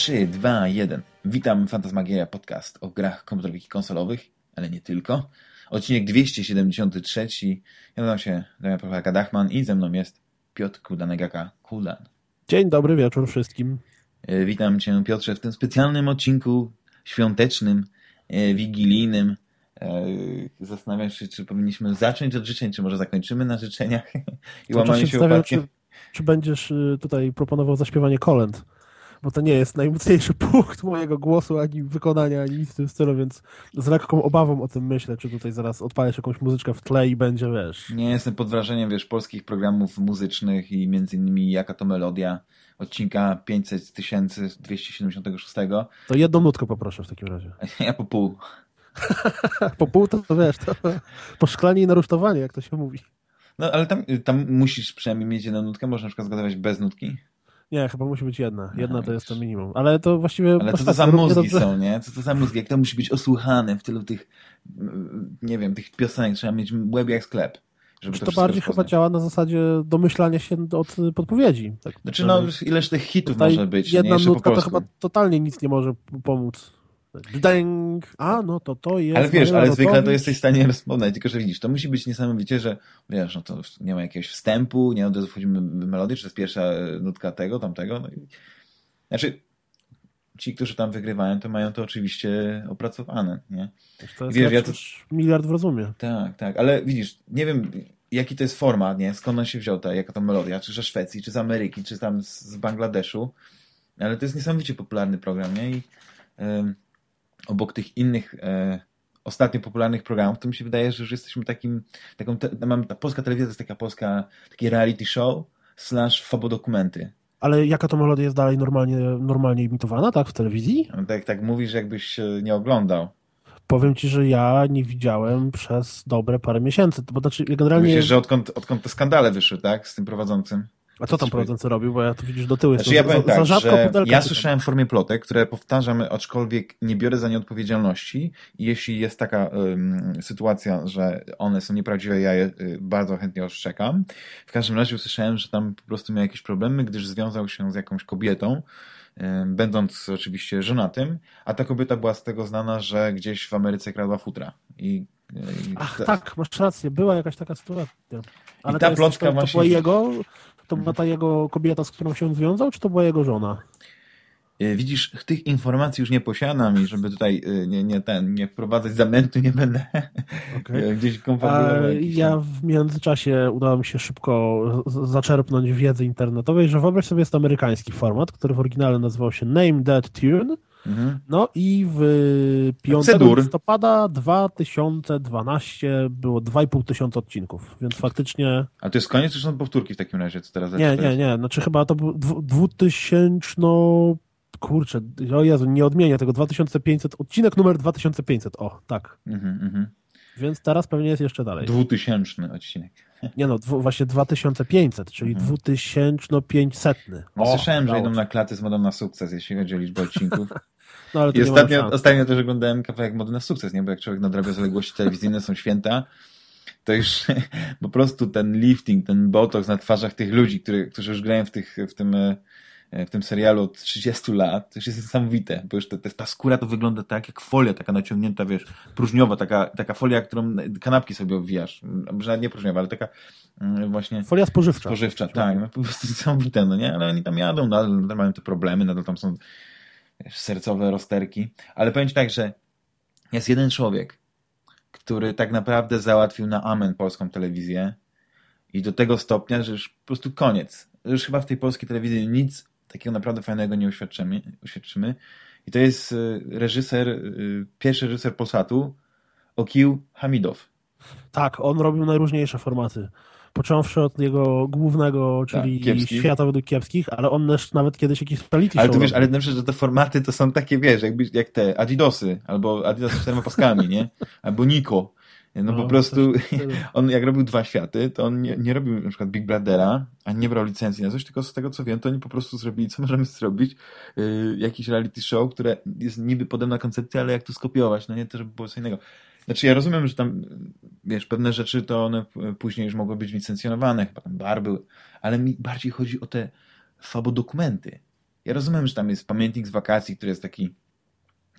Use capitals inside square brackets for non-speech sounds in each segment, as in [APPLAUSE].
3, 2, 1. Witam Fantasmagieria Podcast o grach komputerowych i konsolowych, ale nie tylko. Odcinek 273. Ja nazywam się Damian Prochlaka-Dachman i ze mną jest Piotr Kudanegaka Kudan. Dzień dobry wieczór wszystkim. E, Witam Cię Piotrze w tym specjalnym odcinku świątecznym, e, wigilijnym. E, Zastanawiam się, czy powinniśmy zacząć od życzeń, czy może zakończymy na życzeniach [LAUGHS] i łamaniu się się łopatkiem. czy, czy będziesz y, tutaj proponował zaśpiewanie kolęd, bo to nie jest najmocniejszy [LAUGHS] punkt mojego głosu, ani wykonania, ani nic w tym stylu, więc z lekką obawą o tym myślę, czy tutaj zaraz odpalisz jakąś muzyczkę w tle i będzie, wiesz... Nie jestem pod wrażeniem, wiesz, polskich programów muzycznych i między innymi Jaka to Melodia, odcinka 500 276. To jedną nutkę poproszę w takim razie. [LAUGHS] Ja po pół. [LAUGHS] Po pół to, to wiesz, to po szklanie i narusztowanie, jak to się mówi. No, ale tam, tam musisz przynajmniej mieć jedną nutkę, można na przykład zgadywać bez nutki. Nie, chyba musi być jedna. Jedna Aha, to jest to minimum. Ale to właściwie... Ale co to za mózgi są, nie? Co to za mózgi? Jak to musi być osłuchane w tylu tych, nie wiem, tych piosenek. Trzeba mieć łeb jak sklep, żeby Czy to, to bardziej chyba rozpoznać. działa na zasadzie domyślania się od podpowiedzi. Tak, Znaczy, no, ileż tych hitów Tutaj może być, nie? Jedna po nutka to chyba totalnie nic nie może pomóc. Dęg! A, no to to jest... Ale wiesz, ale zwykle to jesteś w stanie rozpoznać, tylko że widzisz, to musi być niesamowicie, że wiesz, no to nie ma jakiegoś wstępu, nie od razu wchodzimy w melodię, czy to jest pierwsza e, nutka tego, tamtego. No i... Znaczy, ci, którzy tam wygrywają, to mają to oczywiście opracowane, nie? To jest wiesz, ja to- miliard w rozumie. Tak, tak, ale widzisz, nie wiem, jaki to jest format, nie? Skąd on się wziął, ta, jaka to melodia, czy ze Szwecji, czy z Ameryki, czy tam z, z Bangladeszu, ale to jest niesamowicie popularny program, nie? I obok tych innych e, ostatnio popularnych programów, to mi się wydaje, że już jesteśmy takim, taką, te, mam, ta polska telewizja to jest taka polska, taki reality show slash fobodokumenty. Ale jaka to melodia jest dalej normalnie, normalnie imitowana, tak, w telewizji? No, tak, tak mówisz, jakbyś nie oglądał. Powiem ci, że ja nie widziałem przez dobre parę miesięcy. Bo znaczy, generalnie... Myślisz, że odkąd, odkąd te skandale wyszły, tak? Z tym prowadzącym? A co tam prowadzący robił? Bo ja tu widzisz do tyłu. Znaczy, ja powiem za, tak, że ja słyszałem w formie plotek, które powtarzam, aczkolwiek nie biorę za nie odpowiedzialności i jeśli jest taka ym, sytuacja, że one są nieprawdziwe, ja je y, bardzo chętnie oszczekam. W każdym razie usłyszałem, że tam po prostu miał jakieś problemy, gdyż związał się z jakąś kobietą, będąc oczywiście żonatym, a ta kobieta była z tego znana, że gdzieś w Ameryce kradła futra. I, i Ach, ta- tak, masz rację, była jakaś taka sytuacja. Ale ta to jest, plotka to, to właśnie- była jego, to była ta jego kobieta, z którą się związał, czy to była jego żona? Y, Widzisz, tych informacji już nie posiadam i żeby tutaj y, nie, nie, ten, nie wprowadzać zamętu, nie będę Okej. gdzieś A konfabulował. ja w międzyczasie udało mi się szybko zaczerpnąć wiedzy internetowej, że wyobraź sobie jest to amerykański format, który w oryginale nazywał się Name That Tune. Mhm. No i w 5 Cedur. listopada 2012 było 2,5 tysiąca odcinków, więc faktycznie A to jest koniec, czy są powtórki w takim razie, co teraz nie, nie, nie, znaczy chyba to był dwu- 2000 kurczę, o Jezu, nie odmienię tego 2500, odcinek numer 2500, o, tak. Mhm, mhm. Więc teraz pewnie jest jeszcze dalej. Dwutysięczny odcinek. Nie no, dwu, właśnie 2500, czyli Mhm. 2500. No, O, słyszałem, że idą na klaty z modą na sukces, jeśli chodzi o liczbę odcinków. [LAUGHS] No ale I nie ma ostatnio, ostatnio też oglądałem kawałek mody na sukces, nie? Bo jak człowiek nadrabia zaległości telewizyjne, są święta, to już [LAUGHS] po prostu ten lifting, ten botox na twarzach tych ludzi, którzy, którzy już grają w, tych, w, tym, e, w tym serialu od 30 lat, to już jest niesamowite, bo już ta, ta skóra to wygląda tak jak folia taka naciągnięta, wiesz, próżniowa, taka, taka folia, którą kanapki sobie obwijasz. Może nie próżniowa, ale taka mm, właśnie Folia spożywcza. spożywcza, tak, no po prostu niesamowite, no nie? Ale oni tam jadą, nadal, nadal mają te problemy, nadal tam są wiesz, sercowe rozterki. Ale powiem ci tak, że jest jeden człowiek, który tak naprawdę załatwił na amen polską telewizję i do tego stopnia, że już po prostu koniec. Już chyba w tej polskiej telewizji nic takiego naprawdę fajnego nie uświadczymy. uświadczymy. I to jest y, reżyser, y, pierwszy reżyser Polsatu, Okił Hamidow. Tak, on robił najróżniejsze formaty. Począwszy od jego głównego, czyli Tak. Świata według kiepskich, ale on też nawet kiedyś jakiś reality Ale tu wiesz, ale że te formaty to są takie, wiesz, jakby, jak te Adidosy, albo Adidas z czterema paskami, nie? Albo Niko. No, No, po prostu coś [LAUGHS] on jak robił dwa światy, to on nie, nie robił na przykład Big Brothera, a nie brał licencji na coś, tylko z tego co wiem, to oni po prostu zrobili, co [LAUGHS] możemy zrobić, yy, jakiś reality show, które jest niby podobna koncepcja, ale jak tu skopiować, no nie, to żeby było co innego. Znaczy ja rozumiem, że tam, wiesz, pewne rzeczy to one później już mogły być licencjonowane, chyba tam bar był, ale mi bardziej chodzi o te fabodokumenty. ja rozumiem, że tam jest pamiętnik z wakacji, który jest taki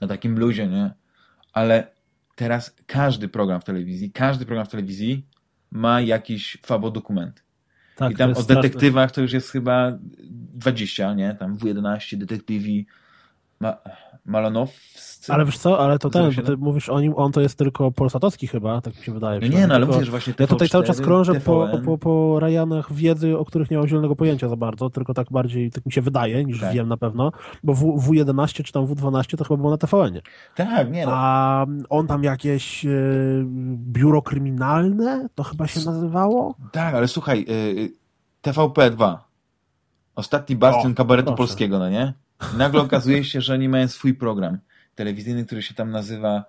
na takim bluzie, nie? Ale teraz każdy program w telewizji, każdy program w telewizji ma jakiś fabodokument. Tak, I tam o jest straszne. detektywach to już jest chyba 20, nie? Tam W11, detektywi, ma Malonowscy. Ale wiesz co, ale to ten, bo 07? ty mówisz o nim, on to jest tylko polsatowski chyba, tak mi się wydaje. No nie, no ale Tylko- mówię, że właśnie Ja tutaj cały czas TV4, krążę po, TVN. po, po rejonach wiedzy, o których nie mam zielonego pojęcia za bardzo, tylko tak bardziej, tak mi się wydaje, niż Tak. wiem na pewno, bo w, W11 czy tam W12 to chyba było na TVN-ie. Tak, nie no. A on tam jakieś e, biuro kryminalne, to chyba się nazywało? Tak, ale słuchaj, y, TVP2. Ostatni bastion O, kabaretu proszę. polskiego, no nie? Nagle okazuje się, że oni mają swój program telewizyjny, który się tam nazywa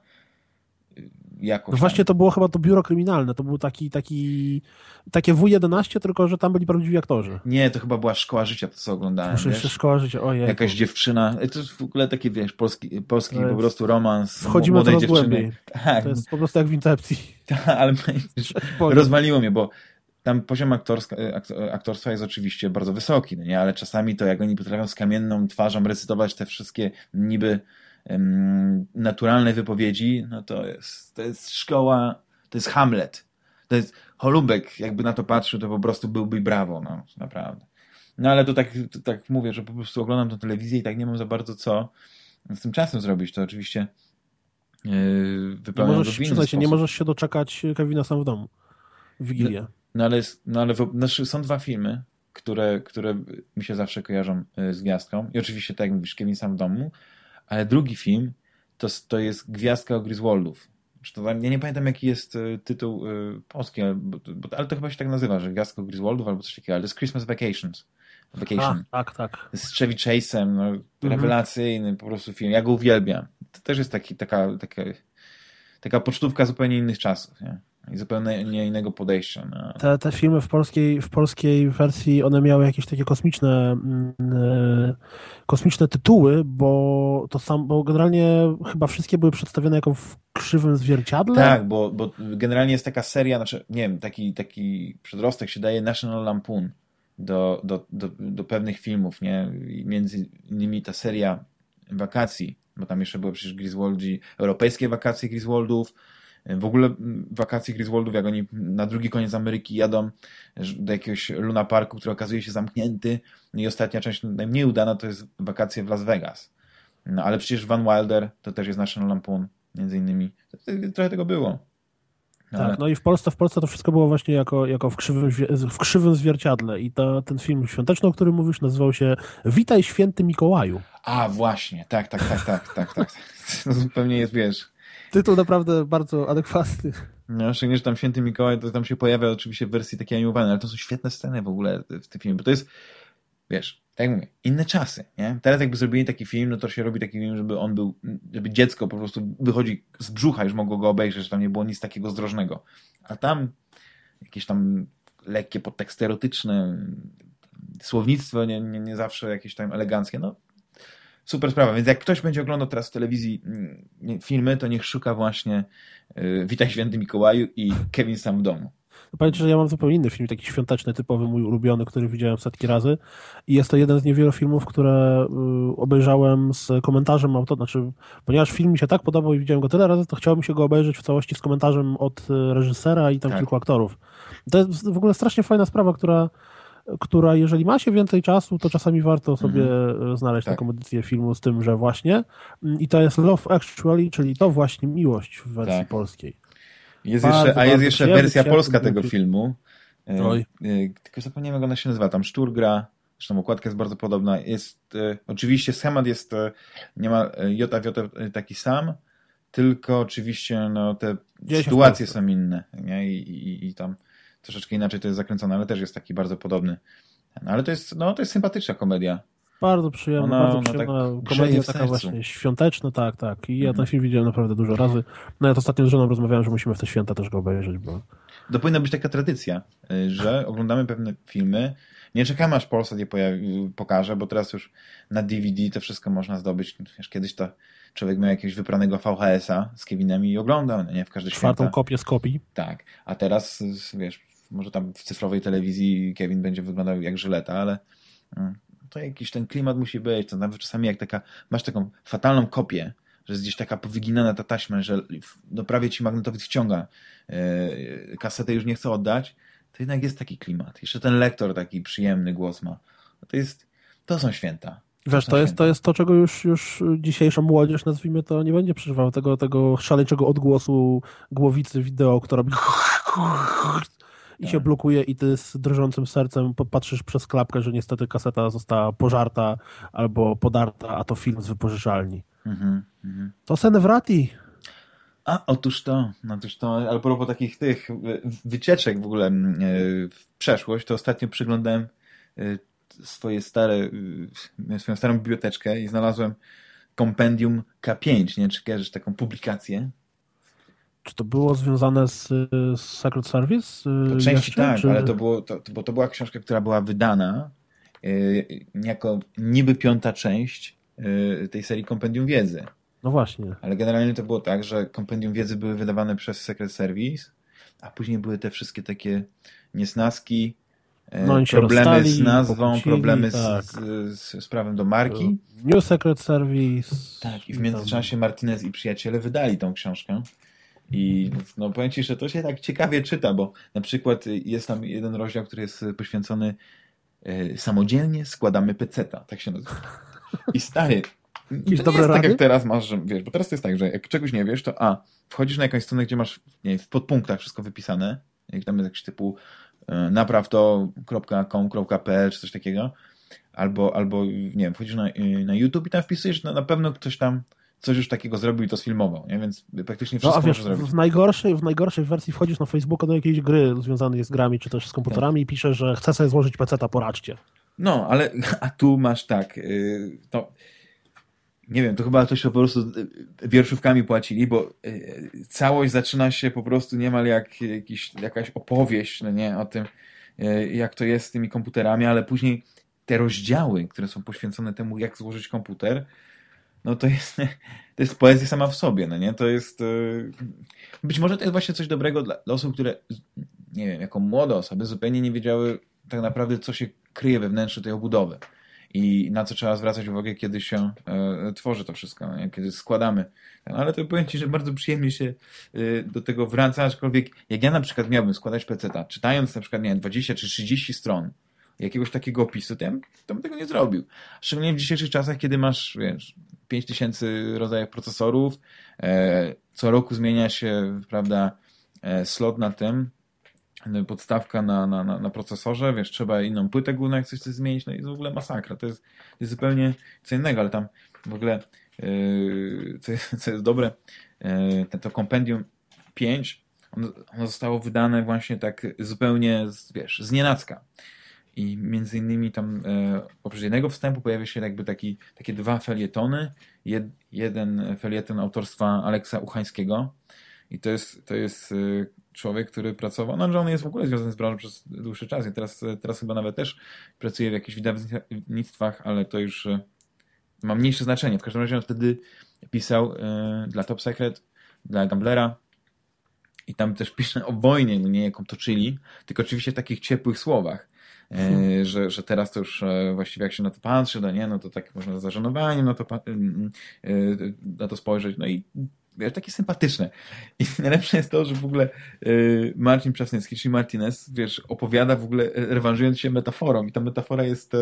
y, jakoś No właśnie to było chyba to biuro kryminalne, to był taki, taki, takie W11, tylko że tam byli prawdziwi aktorzy. Nie, to chyba była Szkoła Życia, to co oglądałem, Muszę jeszcze szkoła życia, ojej. Jakaś dziewczyna, to jest w ogóle taki, wiesz, polski, polski po prostu romans Wchodzimy młodej dziewczyny. głębiej. Tak, To jest po prostu jak w Incepcji. [LAUGHS] tak, ale [LAUGHS] rozwaliło mnie, bo tam poziom aktorska, ak- aktorstwa jest oczywiście bardzo wysoki, no nie? ale czasami to jak oni potrafią z kamienną twarzą recytować te wszystkie niby em, naturalne wypowiedzi, no to jest, to jest szkoła, to jest Hamlet. To jest Holubek, jakby na to patrzył, to po prostu byłby brawo, no, naprawdę. No ale to tak, to tak mówię, że po prostu oglądam tę telewizję i tak nie mam za bardzo co z tym czasem zrobić. To oczywiście yy, Nie wypełniam możesz, inny przyznaj się, nie możesz się doczekać Kevina sam w domu. W Wigilię. No ale, no, ale wo- znaczy są dwa filmy, które, które mi się zawsze kojarzą y, z Gwiazdką. I oczywiście, tak jak mówisz, Kevin sam w domu. Ale drugi film to, to jest Gwiazdka o Griswoldów. Czy to, tam- ja nie pamiętam, jaki jest y, tytuł y, polski, ale, bo, ale to chyba się tak nazywa, że Gwiazdka o Griswoldów albo coś takiego, ale to jest Christmas Vacations. Vacation. A, tak, tak. Z Chevy Chase'em, no, rewelacyjny po prostu film. Ja go uwielbiam. To też jest taki, taka, taka, taka pocztówka zupełnie innych czasów. Nie? I zupełnie nie innego podejścia. No. Te, te filmy w polskiej, w polskiej wersji, one miały jakieś takie kosmiczne e, kosmiczne tytuły, bo to sam, bo generalnie chyba wszystkie były przedstawione jako w krzywym zwierciadle. Tak, bo, bo generalnie jest taka seria, znaczy, nie wiem, taki, taki przedrostek się daje National Lampoon do, do, do, do pewnych filmów, nie? I między innymi ta seria wakacji, bo tam jeszcze były przecież Griswoldi, europejskie wakacje Griswoldów, w ogóle mm, wakacje Griswoldów, jak oni na drugi koniec Ameryki jadą do jakiegoś Luna Parku, który okazuje się zamknięty. No I ostatnia część najmniej udana to jest wakacje w Las Vegas. No ale przecież Van Wilder to też jest National Lampoon, między innymi. Trochę tego było. No, Tak, ale- no i w Polsce, w Polsce to wszystko było właśnie jako, jako w, krzywym, w krzywym zwierciadle i ten film świąteczny, o którym mówisz, nazywał się Witaj Święty Mikołaju. A, właśnie, tak, tak, tak, tak, tak, tak. [LAUGHS] To zupełnie jest, wiesz, Tytuł naprawdę bardzo adekwatny. no, szczególnie, że tam Święty Mikołaj, to tam się pojawia oczywiście w wersji takiej animowanej, ale to są świetne sceny w ogóle w tym filmie, bo to jest, wiesz, tak jak mówię, inne czasy, nie? Teraz jakby zrobili taki film, no to się robi taki film, żeby on był, żeby dziecko po prostu wychodzi z brzucha, już mogło go obejrzeć, że tam nie było nic takiego zdrożnego. A tam jakieś tam lekkie podteksty erotyczne, słownictwo nie, nie, nie zawsze jakieś tam eleganckie, no super sprawa. Więc jak ktoś będzie oglądał teraz w telewizji mm, filmy, to niech szuka właśnie y, Witaj Święty Mikołaju i Kevin sam w domu. Pamiętacie, że ja mam zupełnie inny film, taki świąteczny, typowy, mój ulubiony, który widziałem setki razy. I jest to jeden z niewielu filmów, które y, obejrzałem z komentarzem auto, znaczy, ponieważ film mi się tak podobał i widziałem go tyle razy, to chciałem się go obejrzeć w całości z komentarzem od y, reżysera i tam Tak. kilku aktorów. To jest w ogóle strasznie fajna sprawa, która, która jeżeli ma się więcej czasu, to czasami warto sobie y, znaleźć Tak. taką edycję filmu z tym, że właśnie. Mm, I to jest Love Actually, czyli to właśnie miłość w wersji Tak. polskiej. Jest Bardzo, jeszcze, a jest jeszcze wersja polska tego film. filmu. Y, Oj. y, Tylko zapomniałem, jak ona się nazywa. Tam Sztur gra, zresztą okładka jest bardzo podobna. Jest, oczywiście schemat jest niemal jota w jota taki sam, tylko oczywiście no, te Dzieje sytuacje są inne. Nie? I, i, I tam troszeczkę inaczej to jest zakręcone, ale też jest taki bardzo podobny. No, ale to jest, no, to jest sympatyczna komedia. Bardzo przyjemna, Ona- bardzo ona przyjemna tak komedia, taka właśnie świąteczna, tak, tak. I ja Mhm. ten film widziałem naprawdę dużo razy. Nawet ostatnio z żoną rozmawiałem, że musimy w te święta też go obejrzeć, bo To powinna być taka tradycja, y, że oglądamy pewne filmy, nie czekamy aż Polsat je pojawi, pokaże, bo teraz już na DVD to wszystko można zdobyć. Wiesz, kiedyś to człowiek miał jakiegoś wypranego VHS-a z Kevinem i oglądał, no nie, w każde czwartą święta. kopię z kopii. Tak, a teraz, y, wiesz, może tam w cyfrowej telewizji Kevin będzie wyglądał jak żyleta, ale y, to jakiś ten klimat musi być, to nawet czasami jak taka, masz taką fatalną kopię, że jest gdzieś taka powyginana ta taśma, że no prawie ci magnetowid wciąga, yy, kasetę już nie chce oddać, to jednak jest taki klimat. Jeszcze ten lektor taki przyjemny głos ma. To jest, to są święta. Wiesz, to jest, to jest to, czego już, już dzisiejsza młodzież, nazwijmy to, nie będzie przeżywała. Tego, tego szaleńczego odgłosu głowicy wideo, która robi i się tak. blokuje i ty z drżącym sercem patrzysz przez klapkę, że niestety kaseta została pożarta albo podarta, a to film z wypożyczalni. Mhm, mhm. To Senewrati. A, otóż to, otóż to, a propos takich tych wycieczek w ogóle w przeszłość, to ostatnio przyglądałem e, swoje stare, e, swoją starą biblioteczkę i znalazłem kompendium K5, nie? Czy kojarzysz taką publikację? Czy to było związane z, z Secret Service? Po części jeszcze, tak, czy... ale to było, to, bo to była książka, która była wydana yy, jako niby piąta część yy, tej serii Kompendium Wiedzy. No właśnie. Ale generalnie to było tak, że Kompendium Wiedzy były wydawane przez Secret Service, a później były te wszystkie takie niesnaski, no, problemy z nazwą, problemy tak. z, z, z, prawem do marki. New Secret Service. Tak, i w międzyczasie Martinez i przyjaciele wydali tą książkę. I no, powiem Ci, że to się tak ciekawie czyta, bo na przykład jest tam jeden rozdział, który jest poświęcony e, samodzielnie składamy peceta, tak się nazywa. I stary, to nie jest rady? tak jak teraz masz, że wiesz, bo teraz to jest tak, że jak czegoś nie wiesz, to a, wchodzisz na jakąś stronę, gdzie masz nie, w podpunktach wszystko wypisane, jak tam jest jakiś typu e, naprawto.com.pl czy coś takiego, albo, albo nie wiem, wchodzisz na, na YouTube i tam wpisujesz, no, na pewno ktoś tam coś już takiego zrobił i to sfilmował, nie? więc praktycznie wszystko no, a wiesz, w najgorszej, w najgorszej wersji wchodzisz na Facebooka do jakiejś gry związanej z grami, czy też z komputerami tak. i piszesz, że chcę sobie złożyć PC-ta, poradźcie. No, ale [LAUGHS] a tu masz tak, yy, to nie wiem, to chyba się po prostu y, wierszówkami płacili, bo yy, całość zaczyna się po prostu niemal jak jakiś, jakaś opowieść, no nie, o tym, yy, jak to jest z tymi komputerami, ale później te rozdziały, które są poświęcone temu, jak złożyć komputer, no to jest, [LAUGHS] to jest poezja sama w sobie, no nie? To jest... E, być może to jest właśnie coś dobrego dla, dla osób, które, nie wiem, jako młode osoby zupełnie nie wiedziały tak naprawdę, co się kryje we wnętrzu tej obudowy i na co trzeba zwracać uwagę, kiedy się e, tworzy to wszystko, no kiedy składamy. Ale to powiem Ci, że bardzo przyjemnie się e, do tego wraca, aczkolwiek jak ja na przykład miałbym składać peceta, czytając na przykład, nie wiem, 20 czy 30 stron jakiegoś takiego opisu, to, ja, to bym tego nie zrobił. Szczególnie w dzisiejszych czasach, kiedy masz, wiesz, 5000 rodzajów procesorów, e, co roku zmienia się, prawda, e, slot na tym, podstawka na, na, na, procesorze, wiesz, trzeba inną płytę główną, jak coś, coś zmienić, no i w ogóle masakra. To jest, jest zupełnie co innego, ale tam w ogóle, co, jest, co jest dobre, to kompendium 5, ono, zostało wydane właśnie tak zupełnie, wiesz, z. I między innymi tam e, oprócz jednego wstępu pojawia się jakby taki, takie dwa felietony. Jed, jeden felieton autorstwa Aleksa Uchańskiego. I to jest, to jest e, człowiek, który pracował, no że on jest w ogóle związany z branżą przez dłuższy czas i teraz, teraz chyba nawet też pracuje w jakichś wydawnictwach, ale to już e, ma mniejsze znaczenie. W każdym razie on wtedy pisał e, dla Top Secret, dla Gamblera i tam też pisze o wojnie, no nie jaką toczyli, tylko oczywiście w takich ciepłych słowach. E, że, że teraz to już e, właściwie jak się na to patrzy, no nie, no to tak można z zażenowaniem na to, mm, e, na to spojrzeć, no i takie sympatyczne. I [LAUGHS] najlepsze jest to, że w ogóle Marcin Przasnycki, czyli Martinez, wiesz, opowiada w ogóle rewanżując się metaforą i ta metafora jest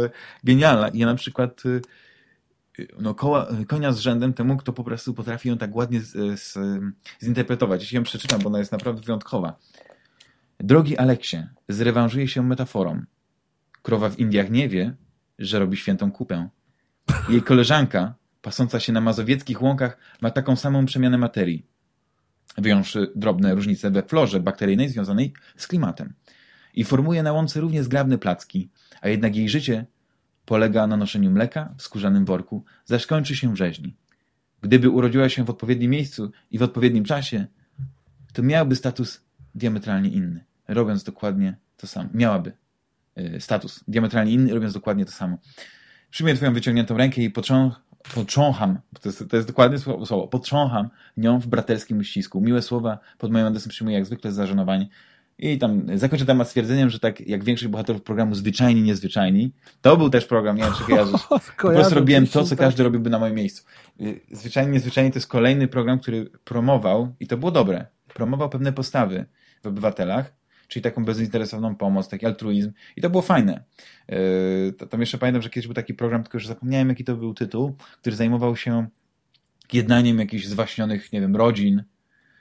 genialna. I ja na przykład no, koła, konia z rzędem temu, kto po prostu potrafi ją tak ładnie z, z, zinterpretować. Jeśli ją przeczytam, bo ona jest naprawdę wyjątkowa. Drogi Aleksie, zrewanżuje się metaforą. Krowa w Indiach nie wie, że robi świętą kupę. Jej koleżanka, pasąca się na mazowieckich łąkach, ma taką samą przemianę materii. Wyjąwszy drobne różnice we florze bakteryjnej związanej z klimatem. I formuje na łące równie zgrabne placki, a jednak jej życie polega na noszeniu mleka w skórzanym worku, zaś kończy się rzeźni. Gdyby urodziła się w odpowiednim miejscu i w odpowiednim czasie, to miałaby status diametralnie inny, robiąc dokładnie to samo. Miałaby. Y, status diametralnie inny, robiąc dokładnie to samo. Przyjmuję twoją wyciągniętą rękę i potrząch, potrzącham, to jest, to jest dokładnie słowo, potrzącham nią w braterskim uścisku. Miłe słowa pod moim adresem przyjmuję jak zwykle z zażenowaniem I tam zakończę temat stwierdzeniem, że tak jak większość bohaterów programu Zwyczajni, Niezwyczajni, to był też program, nie wiem czy kojarzysz. [LAUGHS] Po prostu robiłem to, co każdy robiłby na moim miejscu. Y, Zwyczajni, Niezwyczajni to jest kolejny program, który promował, i to było dobre, promował pewne postawy w obywatelach, czyli taką bezinteresowną pomoc, taki altruizm i to było fajne. Yy, tam jeszcze pamiętam, że kiedyś był taki program, tylko już zapomniałem jaki to był tytuł, który zajmował się jednaniem jakichś zwaśnionych, nie wiem, rodzin.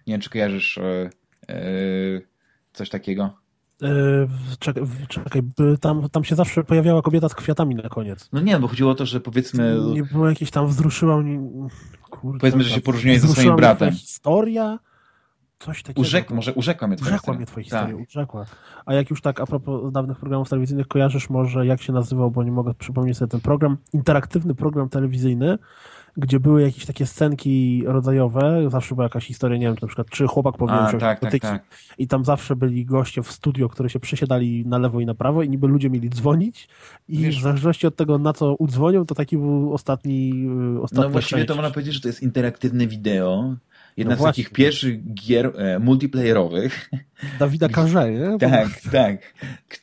Nie wiem, czy kojarzysz yy, yy, coś takiego. Czekaj, czekaj tam, tam się zawsze pojawiała kobieta z kwiatami na koniec. No nie, bo chodziło o to, że powiedzmy... Nie było jakieś tam wzruszyła mnie... Powiedzmy, że się poróżniłeś ze swoim bratem. historia Coś takiego. Urzek, może urzekła mnie twoja Urzekła mnie twoja historia, tak. urzekła. A jak już tak a propos dawnych programów telewizyjnych, kojarzysz może jak się nazywał, bo nie mogę przypomnieć sobie ten program, interaktywny program telewizyjny, gdzie były jakieś takie scenki rodzajowe, zawsze była jakaś historia, nie wiem, czy na przykład czy chłopak powinien wziąć tak, tak, tak, i tam zawsze byli goście w studio, które się przesiadali na lewo i na prawo i niby ludzie mieli dzwonić i Wiesz, w zależności od tego, na co udzwonią, to taki był ostatni, y, ostatni No właściwie część. to można powiedzieć, że to jest interaktywne wideo, Jedna no z takich pierwszych gier e, multiplayerowych. Dawida [LAUGHS] Karze, nie? tak, tak.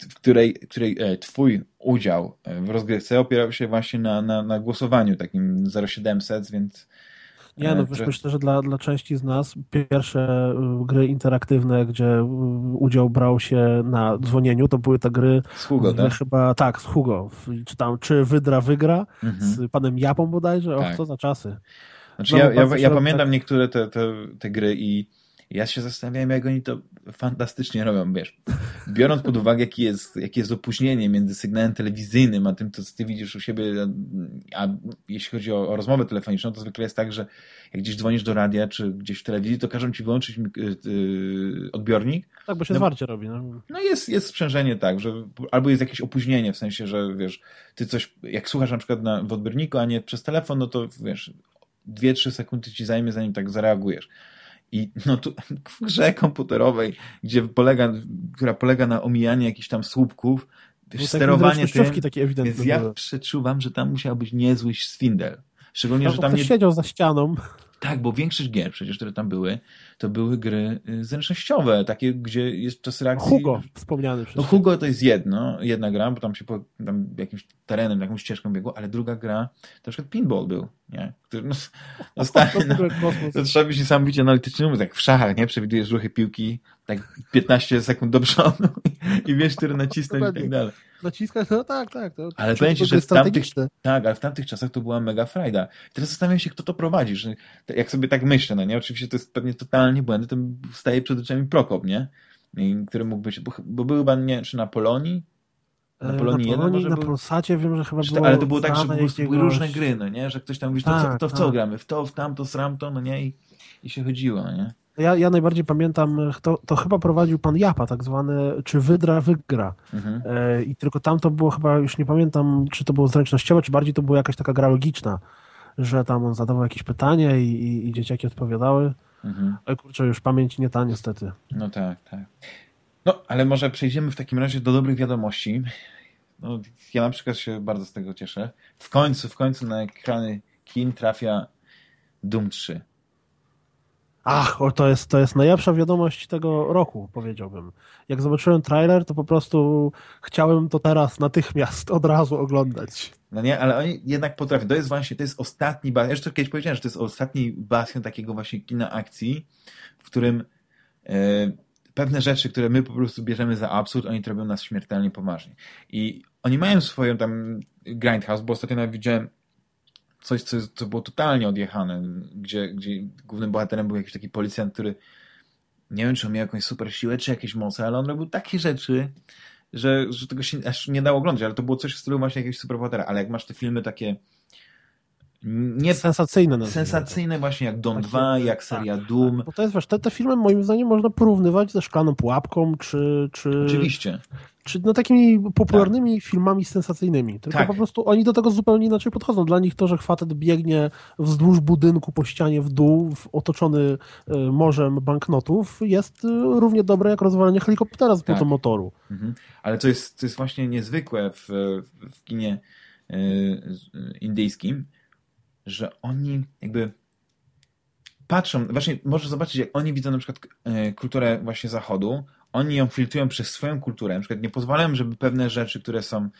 W której, której e, twój udział e, w rozgrywce opierał się właśnie na, na, na głosowaniu takim 0700, więc... Nie, no wiesz, myślę, że dla, dla części z nas pierwsze gry interaktywne, gdzie udział brał się na dzwonieniu, to były te gry z Hugo, tak? chyba tak, z Hugo. Czy tam, czy Wydra wygra, mhm. z panem Japą bodajże, tak. o co za czasy. Znaczy ja, ja, ja pamiętam tak... niektóre te, te, te gry i ja się zastanawiałem, jak oni to fantastycznie robią, wiesz. Biorąc pod uwagę, jakie jest, jakie jest opóźnienie między sygnałem telewizyjnym, a tym, co ty widzisz u siebie, a, a jeśli chodzi o, o, rozmowę telefoniczną, to zwykle jest tak, że jak gdzieś dzwonisz do radia, czy gdzieś w telewizji, to każą ci wyłączyć yy, odbiornik. Tak, bo się no, zwarcie robi. No. no jest, jest sprzężenie tak, że albo jest jakieś opóźnienie, w sensie, że wiesz, ty coś, jak słuchasz na przykład na, w odbiorniku, a nie przez telefon, no to wiesz, 2-3 sekundy ci zajmie, zanim tak zareagujesz. I no tu [LAUGHS] w grze komputerowej, gdzie polega, która polega na omijaniu jakichś tam słupków, wiesz, no, sterowanie tym, takie ewidentne więc ja przeczuwam, że tam musiał być niezły swindel. Szczególnie, no, że tam nie... siedział za ścianą. Tak, bo większość gier przecież, które tam były, to były gry y, zręcznościowe, takie, gdzie jest czas reakcji... Hugo, wspomniany przez No Hugo to jest jedno, jedna gra, bo tam się po tam jakimś terenem, jakąś ścieżką biegło, ale druga gra, to na przykład pinball był, nie? Który, no, [LAUGHS] no, stary, no, to trzeba być niesamowicie analityczny, tak w szachach, nie? Przewidujesz ruchy piłki, tak 15 sekund do przodu [LAUGHS] i wiesz, który nacisnąć i tak dalej naciskać, no tak, tak. To, ale powiem ci, że w tamtych, tak, ale w tamtych czasach to była mega frajda. I teraz zastanawiam się, kto to prowadzi. Że, jak sobie tak myślę, no nie? Oczywiście to jest pewnie totalnie błędy, to staje przed oczami Prokop, nie? I, który mógłby się, bo, bo był chyba, nie czy na Polonii, na e, Polonii, na, Polonii, na Polsacie wiem, że chyba było Ale to było tak, że były różne gry, no nie? Że ktoś tam mówi, tak, to, co, to w co tak. gramy? W to, w tamto, sramto, no nie? I, i się chodziło, no nie? Ja, ja najbardziej pamiętam, to, to chyba prowadził pan Japa, tak zwany, czy Wydra wygra. Mhm. E, I tylko tam to było chyba, już nie pamiętam, czy to było zręcznościowe, czy bardziej to była jakaś taka gra logiczna, że tam on zadawał jakieś pytanie i, i, i dzieciaki odpowiadały. Mhm. Ale kurczę, już pamięć nie ta niestety. No tak, tak. No, ale może przejdziemy w takim razie do dobrych wiadomości. No, ja na przykład się bardzo z tego cieszę. W końcu, w końcu na ekrany kin trafia Doom 3. Ach, to, jest, to jest najlepsza wiadomość tego roku, powiedziałbym. Jak zobaczyłem trailer, to po prostu chciałem to teraz natychmiast, od razu oglądać. No nie, ale oni jednak potrafią. To jest właśnie, to jest ostatni bastion. Jeszcze kiedyś powiedziałem, że to jest ostatni bastion takiego właśnie kina akcji, w którym e, pewne rzeczy, które my po prostu bierzemy za absurd, oni to robią nas śmiertelnie poważnie. I oni mają swoją tam grindhouse, bo ostatnio widziałem coś, co, co było totalnie odjechane, gdzie, gdzie głównym bohaterem był jakiś taki policjant, który nie wiem, czy on miał jakąś super siłę, czy jakieś moce, ale on robił takie rzeczy, że, że tego się aż nie dało oglądać, ale to było coś w stylu właśnie jakiegoś superbohatera, ale jak masz te filmy takie nie, sensacyjne. Sensacyjne właśnie jak Doom 2, jak seria tak, Doom. Tak. Bo to jest wiesz, te, te filmy moim zdaniem można porównywać ze Szklaną Pułapką, czy... czy Oczywiście. Czy no, takimi popularnymi tak. filmami sensacyjnymi. Tylko tak. po prostu oni do tego zupełnie inaczej podchodzą. Dla nich to, że facet biegnie wzdłuż budynku po ścianie w dół, otoczony e, morzem banknotów, jest e, równie dobre jak rozwalenie helikoptera z tak. motoru. Mhm. Ale co jest, co jest właśnie niezwykłe w, w kinie e, indyjskim, że oni jakby patrzą, właśnie możesz zobaczyć, jak oni widzą na przykład kulturę właśnie zachodu, oni ją filtrują przez swoją kulturę, na przykład nie pozwalają, żeby pewne rzeczy, które są,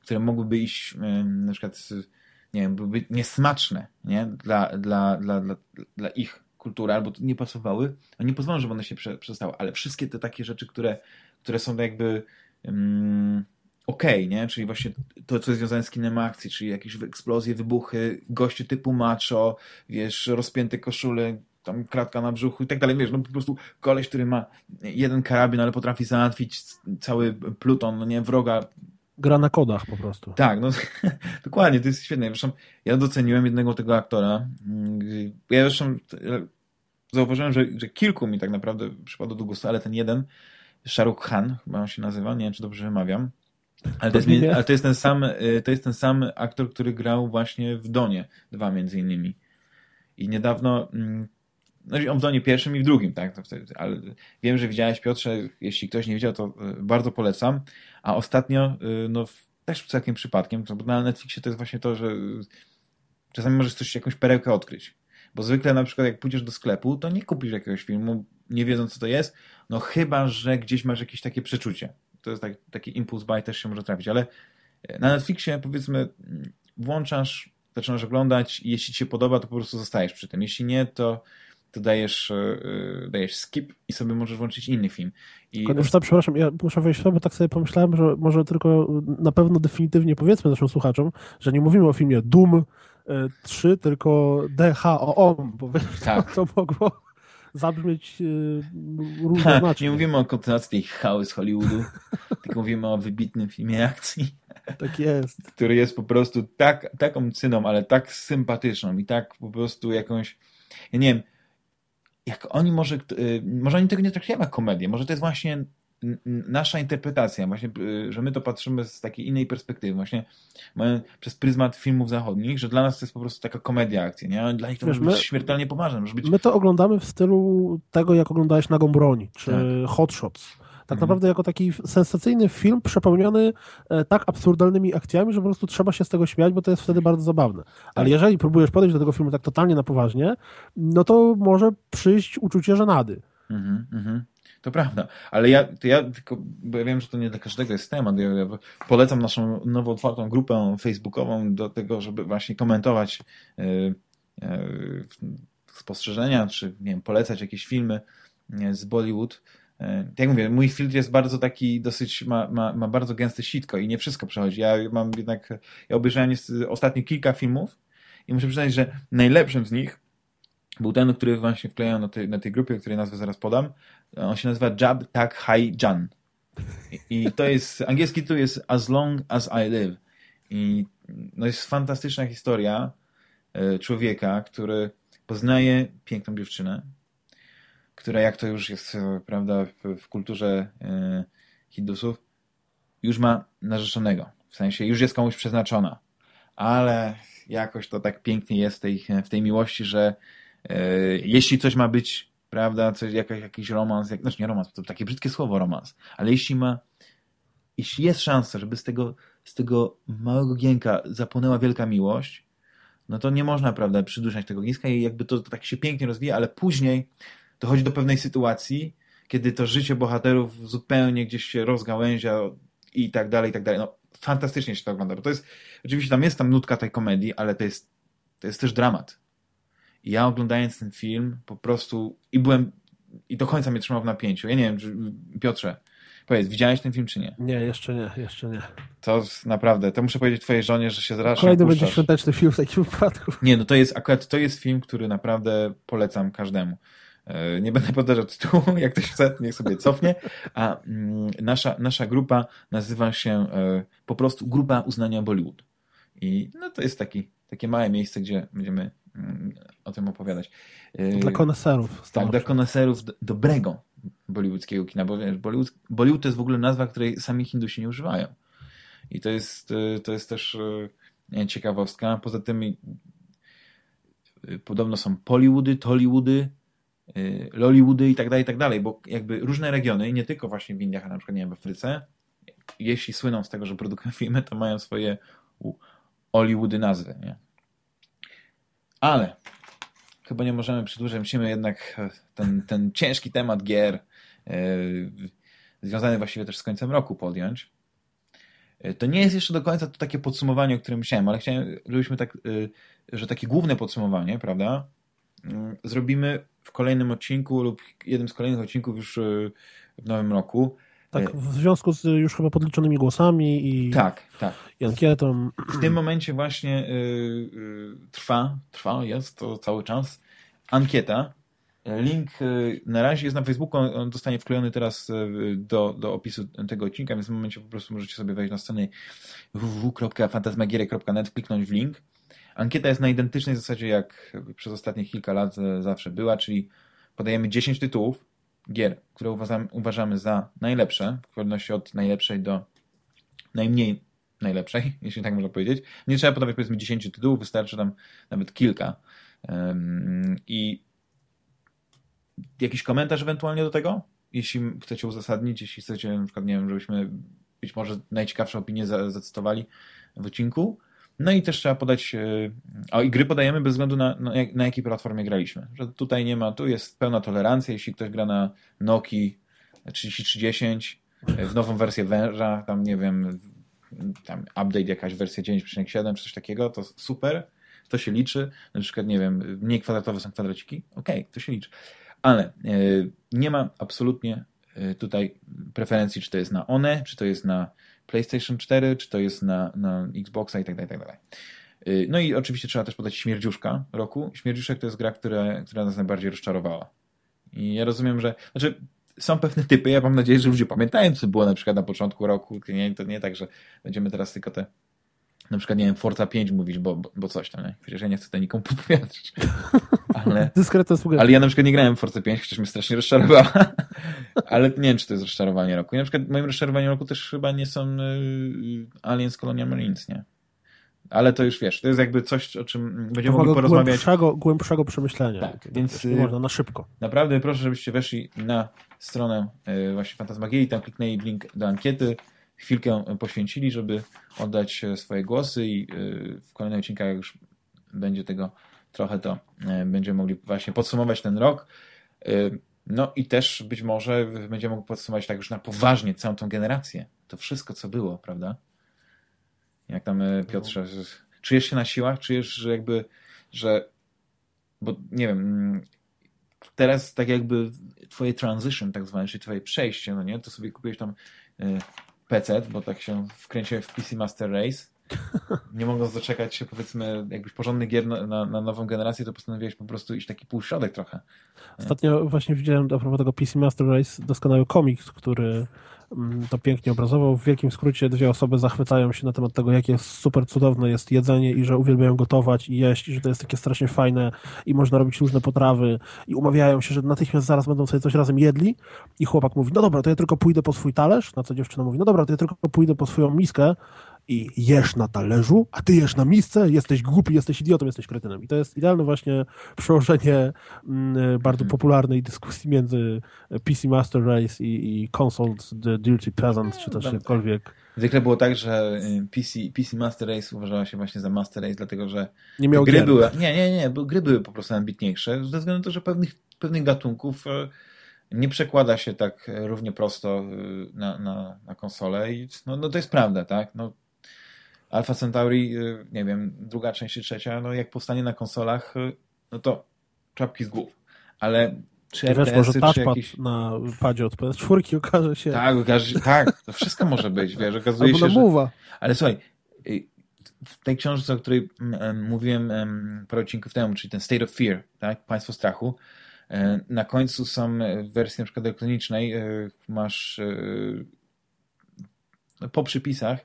które mogłyby iść na przykład nie wiem, byłyby niesmaczne nie? Dla, dla, dla, dla, dla ich kultury, albo nie pasowały, oni nie pozwolą, żeby one się przestały, ale wszystkie te takie rzeczy, które, które są jakby um, okej, okay, nie? Czyli właśnie to, co jest związane z kinem akcji, czyli jakieś eksplozje, wybuchy, goście typu macho, wiesz, rozpięte koszule, tam kratka na brzuchu i tak dalej, wiesz, no po prostu koleś, który ma jeden karabin, ale potrafi załatwić cały pluton, no nie, wroga. Gra na kodach po prostu. Tak, no [LAUGHS] dokładnie, to jest świetne. Zresztą ja doceniłem jednego tego aktora. Ja zresztą zauważyłem, że, że kilku mi tak naprawdę przypadło do gustu, ale ten jeden, Shahrukh Khan, chyba on się nazywa, nie wiem, czy dobrze wymawiam, ale to, jest, ale to, jest, ten sam, y, to jest ten sam aktor, który grał właśnie w Donie dwa między innymi. I niedawno, mm, no on w Donie pierwszym i w drugim, tak, ale wiem, że widziałeś Piotrze, jeśli ktoś nie widział, to y, bardzo polecam. A ostatnio, y, no też całkiem przypadkiem, bo na Netflixie to jest właśnie to, że czasami możesz coś, jakąś perełkę odkryć. Bo zwykle na przykład jak pójdziesz do sklepu, to nie kupisz jakiegoś filmu, nie wiedząc co to jest, no chyba, że gdzieś masz jakieś takie przeczucie to jest tak, taki impuls buy też się może trafić, ale e, na Netflixie powiedzmy włączasz, zaczynasz oglądać i jeśli ci się podoba, to po prostu zostajesz przy tym. Jeśli nie, to, to dajesz, yy, dajesz skip i sobie możesz włączyć inny film. I... Już tam, przepraszam, ja muszę wejść to, bo tak sobie pomyślałem, że może tylko na pewno definitywnie powiedzmy naszym słuchaczom, że nie mówimy o filmie Doom 3, e, tylko DHOOM, bo tak. to mogło zabrzmieć [LAUGHS] yy, różnoznacznie. Nie mówimy o kontynuacji tej chały z Hollywoodu, [LAUGHS] tylko mówimy o wybitnym filmie akcji. Tak jest. Który jest po prostu tak, taką cyną, ale tak sympatyczną i tak po prostu jakąś, ja nie wiem, jak oni może, yy, może oni tego nie traktują jak komedię, może to jest właśnie nasza interpretacja, właśnie, y, że my to patrzymy z takiej innej perspektywy, właśnie przez pryzmat filmów zachodnich, że dla nas to jest po prostu taka komedia akcji, nie? Dla nich to Wiesz, może być my, śmiertelnie poważne. Może być... My to oglądamy w stylu tego, jak oglądałeś Nagą Broń, czy tak. Hot Shots. Tak mhm. naprawdę jako taki sensacyjny film przepełniony e, tak absurdalnymi akcjami, że po prostu trzeba się z tego śmiać, bo to jest wtedy bardzo zabawne. Ale tak. jeżeli próbujesz podejść do tego filmu tak totalnie na poważnie, no to może przyjść uczucie żenady. Mhm, mhm. To prawda, ale ja, to ja tylko, bo ja wiem, że to nie dla każdego jest temat. Ja, ja polecam naszą nowo otwartą grupę facebookową do tego, żeby właśnie komentować yy, yy, spostrzeżenia, czy nie wiem, polecać jakieś filmy z Bollywood. Yy, jak mówię, mój filtr jest bardzo taki, dosyć, ma, ma, ma bardzo gęste sitko i nie wszystko przechodzi. Ja mam jednak, ja obejrzałem ostatnio kilka filmów i muszę przyznać, że najlepszym z nich był ten, który właśnie wklejają na tej, na tej grupie, której nazwę zaraz podam. On się nazywa Jab Tak Hai Jan. I, to jest, angielski tytuł jest As Long As I Live. I no jest fantastyczna historia e, człowieka, który poznaje piękną dziewczynę, która jak to już jest, e, prawda, w, w kulturze e, Hindusów, już ma narzeczonego. W sensie już jest komuś przeznaczona. Ale jakoś to tak pięknie jest w tej, w tej miłości, że jeśli coś ma być, prawda, coś, jakaś, jakiś romans, jak, znaczy nie romans, to takie brzydkie słowo romans, ale jeśli ma, jeśli jest szansa, żeby z tego, z tego małego gienka zapłynęła wielka miłość, no to nie można, prawda, przyduszać tego gienka i jakby to, to tak się pięknie rozwija, ale później dochodzi do pewnej sytuacji, kiedy to życie bohaterów zupełnie gdzieś się rozgałęzia i tak dalej, i tak dalej. No, fantastycznie się to ogląda, bo to jest, oczywiście tam jest tam nutka tej komedii, ale to jest, to jest też dramat. I ja oglądając ten film po prostu i byłem i do końca mnie trzymał w napięciu. Ja nie wiem, czy, Piotrze, powiedz, widziałeś ten film czy nie? Nie, jeszcze nie, jeszcze nie. To naprawdę, to muszę powiedzieć twojej żonie, że się zaraz Kolejny będzie świąteczny film w takim wypadku. Nie, no to jest akurat, to jest film, który naprawdę polecam każdemu. E, nie będę powtarzał tytułu, [LAUGHS] jak ktoś chce, niech sobie cofnie. A mm, nasza, nasza grupa nazywa się e, po prostu Grupa Uznania Bollywood. I no to jest taki, takie małe miejsce, gdzie będziemy o tym opowiadać. Dla koneserów. Tak, dla koneserów dobrego bollywoodzkiego kina, bo wiesz, Bollywood, Bollywood to jest w ogóle nazwa, której sami Hindusi nie używają. I to jest, y, to jest też nie, ciekawostka. Poza tym y, podobno są Pollywoody, Tollywoody, y, Lollywoody i tak dalej, i tak dalej, bo jakby różne regiony, nie tylko właśnie w Indiach, a na przykład nie wiem, w Afryce, jeśli słyną z tego, że produkują filmy, to mają swoje Hollywoody nazwy, nie? Ale chyba nie możemy przedłużać, musimy jednak ten, ten ciężki temat gier e, związany właściwie też z końcem roku podjąć. To nie jest jeszcze do końca to takie podsumowanie, o którym myślałem, ale chciałem, żebyśmy tak, że takie główne podsumowanie, prawda, zrobimy w kolejnym odcinku lub jednym z kolejnych odcinków już w nowym roku. Tak, w związku z już chyba podliczonymi głosami i, tak, tak. i ankietą. W tym momencie właśnie y, y, trwa, trwa, jest to cały czas ankieta. Link y, na razie jest na Facebooku, on zostanie wklejony teraz do, do opisu tego odcinka, więc w tym momencie po prostu możecie sobie wejść na stronę www.fantasmagiery.net, kliknąć w link. Ankieta jest na identycznej zasadzie jak przez ostatnie kilka lat zawsze była, czyli podajemy 10 tytułów, gier, które uważamy, uważamy za najlepsze, w kolejności od najlepszej do najmniej najlepszej, [LAUGHS] jeśli tak można powiedzieć. Nie trzeba podawać powiedzmy 10 tytułów, wystarczy tam nawet kilka. I jakiś komentarz ewentualnie do tego, jeśli chcecie uzasadnić, jeśli chcecie na przykład, nie wiem, żebyśmy być może najciekawsze opinie zacytowali w odcinku, no i też trzeba podać, e, o i gry podajemy bez względu na, na, na jakiej platformie graliśmy. Że tutaj nie ma, tu jest pełna tolerancja, jeśli ktoś gra na Nokii 3310, w nową wersję węża, tam nie wiem, tam update jakaś wersja 9.7 czy coś takiego, to super, to się liczy. Na przykład, nie wiem, mniej kwadratowe są kwadraciki, okej, okay, to się liczy. Ale y, nie ma absolutnie tutaj preferencji, czy to jest na ONE, czy to jest na PlayStation 4, czy to jest na, na Xboxa i tak dalej, tak dalej. Y, no i oczywiście trzeba też podać Śmierdziuszka roku. Śmierdziuszek to jest gra, która, która nas najbardziej rozczarowała. I ja rozumiem, że... Znaczy, są pewne typy, ja mam nadzieję, że ludzie pamiętają, co było na przykład na początku roku. Nie, to nie tak, że będziemy teraz tylko te na przykład, nie wiem, Forza 5 mówić, bo, bo, coś tam, nie? Przecież ja nie chcę tutaj nikomu [LAUGHS] popowiadać. Ale, [LAUGHS] Dyskretna ale ja na przykład nie grałem w Forza 5, chociaż mnie strasznie rozczarowała. [LAUGHS] ale nie wiem, czy to jest rozczarowanie roku. I na przykład moim rozczarowaniem roku też chyba nie są y, Aliens Colonial Marines, nie? Ale to już wiesz, to jest jakby coś, o czym będziemy mogli porozmawiać. Głębszego, głębszego przemyślenia. Tak, więc nie można na szybko. Naprawdę proszę, żebyście weszli na stronę y, właśnie Fantasmagierii, tam kliknęli link do ankiety, chwilkę poświęcili, żeby oddać swoje głosy i y, w kolejnych odcinkach już będzie tego trochę, to y, będziemy mogli właśnie podsumować ten rok. Y, no i też być może będziemy mogli podsumować tak już na poważnie całą tą generację. To wszystko, co było, prawda? Jak tam Piotrze, czujesz się na siłach? Czujesz, że jakby, że bo nie wiem, mm, teraz tak jakby twoje transition tak zwane, czyli twoje przejście, no nie, to sobie kupiłeś tam PC, bo tak się wkręciłem w PC Master Race. Nie mogąc doczekać się, powiedzmy, jakbyś porządny gier na, na, na, nową generację, to postanowiłeś po prostu iść taki półśrodek trochę. Ostatnio właśnie widziałem a propos tego PC Master Race doskonały komiks, który Mm, to pięknie obrazował. W wielkim skrócie dwie osoby zachwycają się na temat tego, jakie super cudowne jest jedzenie i że uwielbiają gotować i jeść i że to jest takie strasznie fajne i można robić różne potrawy i umawiają się, że natychmiast zaraz będą sobie coś razem jedli i chłopak mówi, no dobra, to ja tylko pójdę po swój talerz, na co dziewczyna mówi, no dobra, to ja tylko pójdę po swoją miskę i jesz na talerzu, a ty jesz na misce, jesteś głupi, jesteś idiotą, jesteś kretynem. I to jest idealne właśnie przełożenie mm, bardzo mhm. popularnej dyskusji między PC Master Race i, i Consoles The Dirty Peasant, czy też no, jakkolwiek. Zwykle było tak, że y, PC, PC Master Race uważała się właśnie za Master Race, dlatego że nie miał gry gier. były. Nie, nie, nie, bo gry były po prostu ambitniejsze, ze względu na to, że pewnych, pewnych gatunków y, nie przekłada się tak równie prosto y, na, na, na konsolę i no, no to jest prawda, tak? No, Alpha Centauri, y, nie wiem, druga część czy trzecia, no jak powstanie na konsolach, y, no to czapki z głów. Ale czy wiesz, może touchpad jakieś... na padzie od PS4 okaże się... Tak, okaże się, tak, to wszystko może być, wiesz, okazuje Albo się, że... Ale słuchaj, y, w tej książce, o której mówiłem parę odcinków temu, czyli ten State of Fear, tak, Państwo Strachu, na końcu są wersji na przykład elektronicznej, masz po przypisach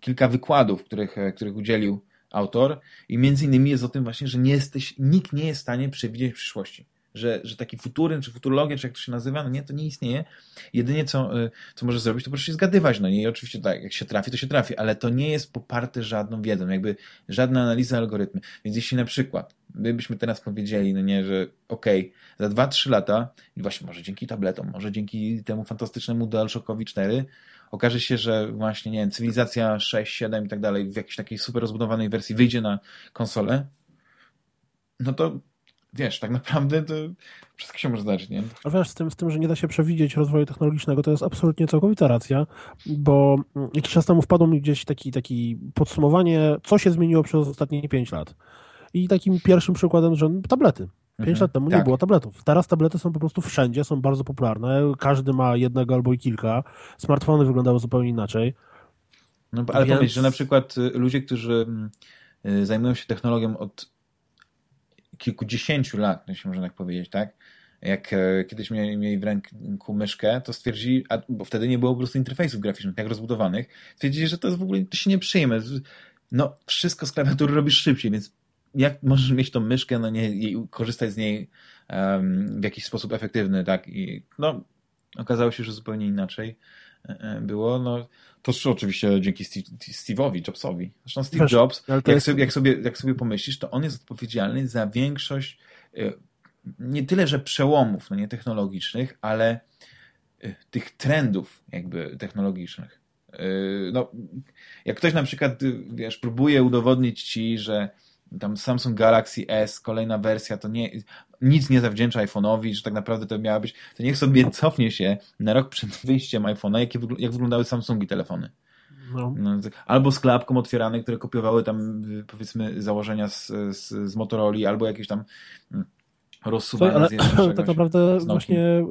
kilka wykładów, których, e, których udzielił autor i między innymi jest o tym właśnie, że nie jesteś, nikt nie jest w stanie przewidzieć przyszłości. Że, że taki futuryn, czy futurologia, czy jak to się nazywa, no nie, to nie istnieje. Jedynie co, e, co może zrobić, to proszę się zgadywać, no nie, i oczywiście tak, jak się trafi, to się trafi, ale to nie jest poparte żadną wiedzą, jakby żadna analiza algorytmy. Więc jeśli na przykład my byśmy teraz powiedzieli, no nie, że okej, okay, za 2-3 lata, i właśnie może dzięki tabletom, może dzięki temu fantastycznemu DualShockowi 4, okaże się, że właśnie, nie wiem, cywilizacja 6, 7 i tak dalej w jakiejś takiej super rozbudowanej wersji wyjdzie na konsolę, no to wiesz, tak naprawdę to wszystko się może zdarzyć, nie? A wiesz, z tym, z tym, że nie da się przewidzieć rozwoju technologicznego, to jest absolutnie całkowita racja, bo jakiś czas temu wpadło mi gdzieś taki, taki podsumowanie, co się zmieniło przez ostatnie 5 lat. I takim pierwszym przykładem, że tablety. Pięć mhm. lat temu tak. nie było tabletów. Teraz tablety są po prostu wszędzie, są bardzo popularne. Każdy ma jednego albo i kilka. Smartfony wyglądały zupełnie inaczej. No, ale Więc... pomyśl, że na przykład y, ludzie, którzy mm, y, zajmują się technologią od kilkudziesięciu lat, jeśli można tak powiedzieć, tak? Jak e, kiedyś mieli, mieli w ręku myszkę, to stwierdzili, a, bo wtedy nie było po prostu interfejsów graficznych tak rozbudowanych, stwierdzili, że to jest w ogóle, to się nie przyjmie. No, wszystko z klawiatury robisz szybciej, więc jak możesz mieć tą myszkę, no nie, i korzystać z niej um, w jakiś sposób efektywny, tak? I no, okazało się, że zupełnie inaczej e, e, było. No, to oczywiście dzięki Steve'owi Jobsowi. Zresztą Steve Wiesz, Jobs, jak, jest... sobie, jak, sobie, jak sobie pomyślisz, to on jest odpowiedzialny za większość e, nie tyle, że przełomów no nie technologicznych, ale tych trendów jakby technologicznych. No, jak ktoś na przykład, wiesz, próbuje udowodnić ci, że tam Samsung Galaxy S, kolejna wersja, to nie, nic nie zawdzięcza iPhone'owi, że tak naprawdę to miała być, to niech sobie cofnie się na rok przed wyjściem iPhone'a, jak, jak wyglądały Samsungi telefony. No. No, albo z klapką otwieranej, które kopiowały tam powiedzmy założenia z, z, z Motorola, albo jakieś tam mm, rozsuwane ale, ale [CLEARS THROAT] tak naprawdę właśnie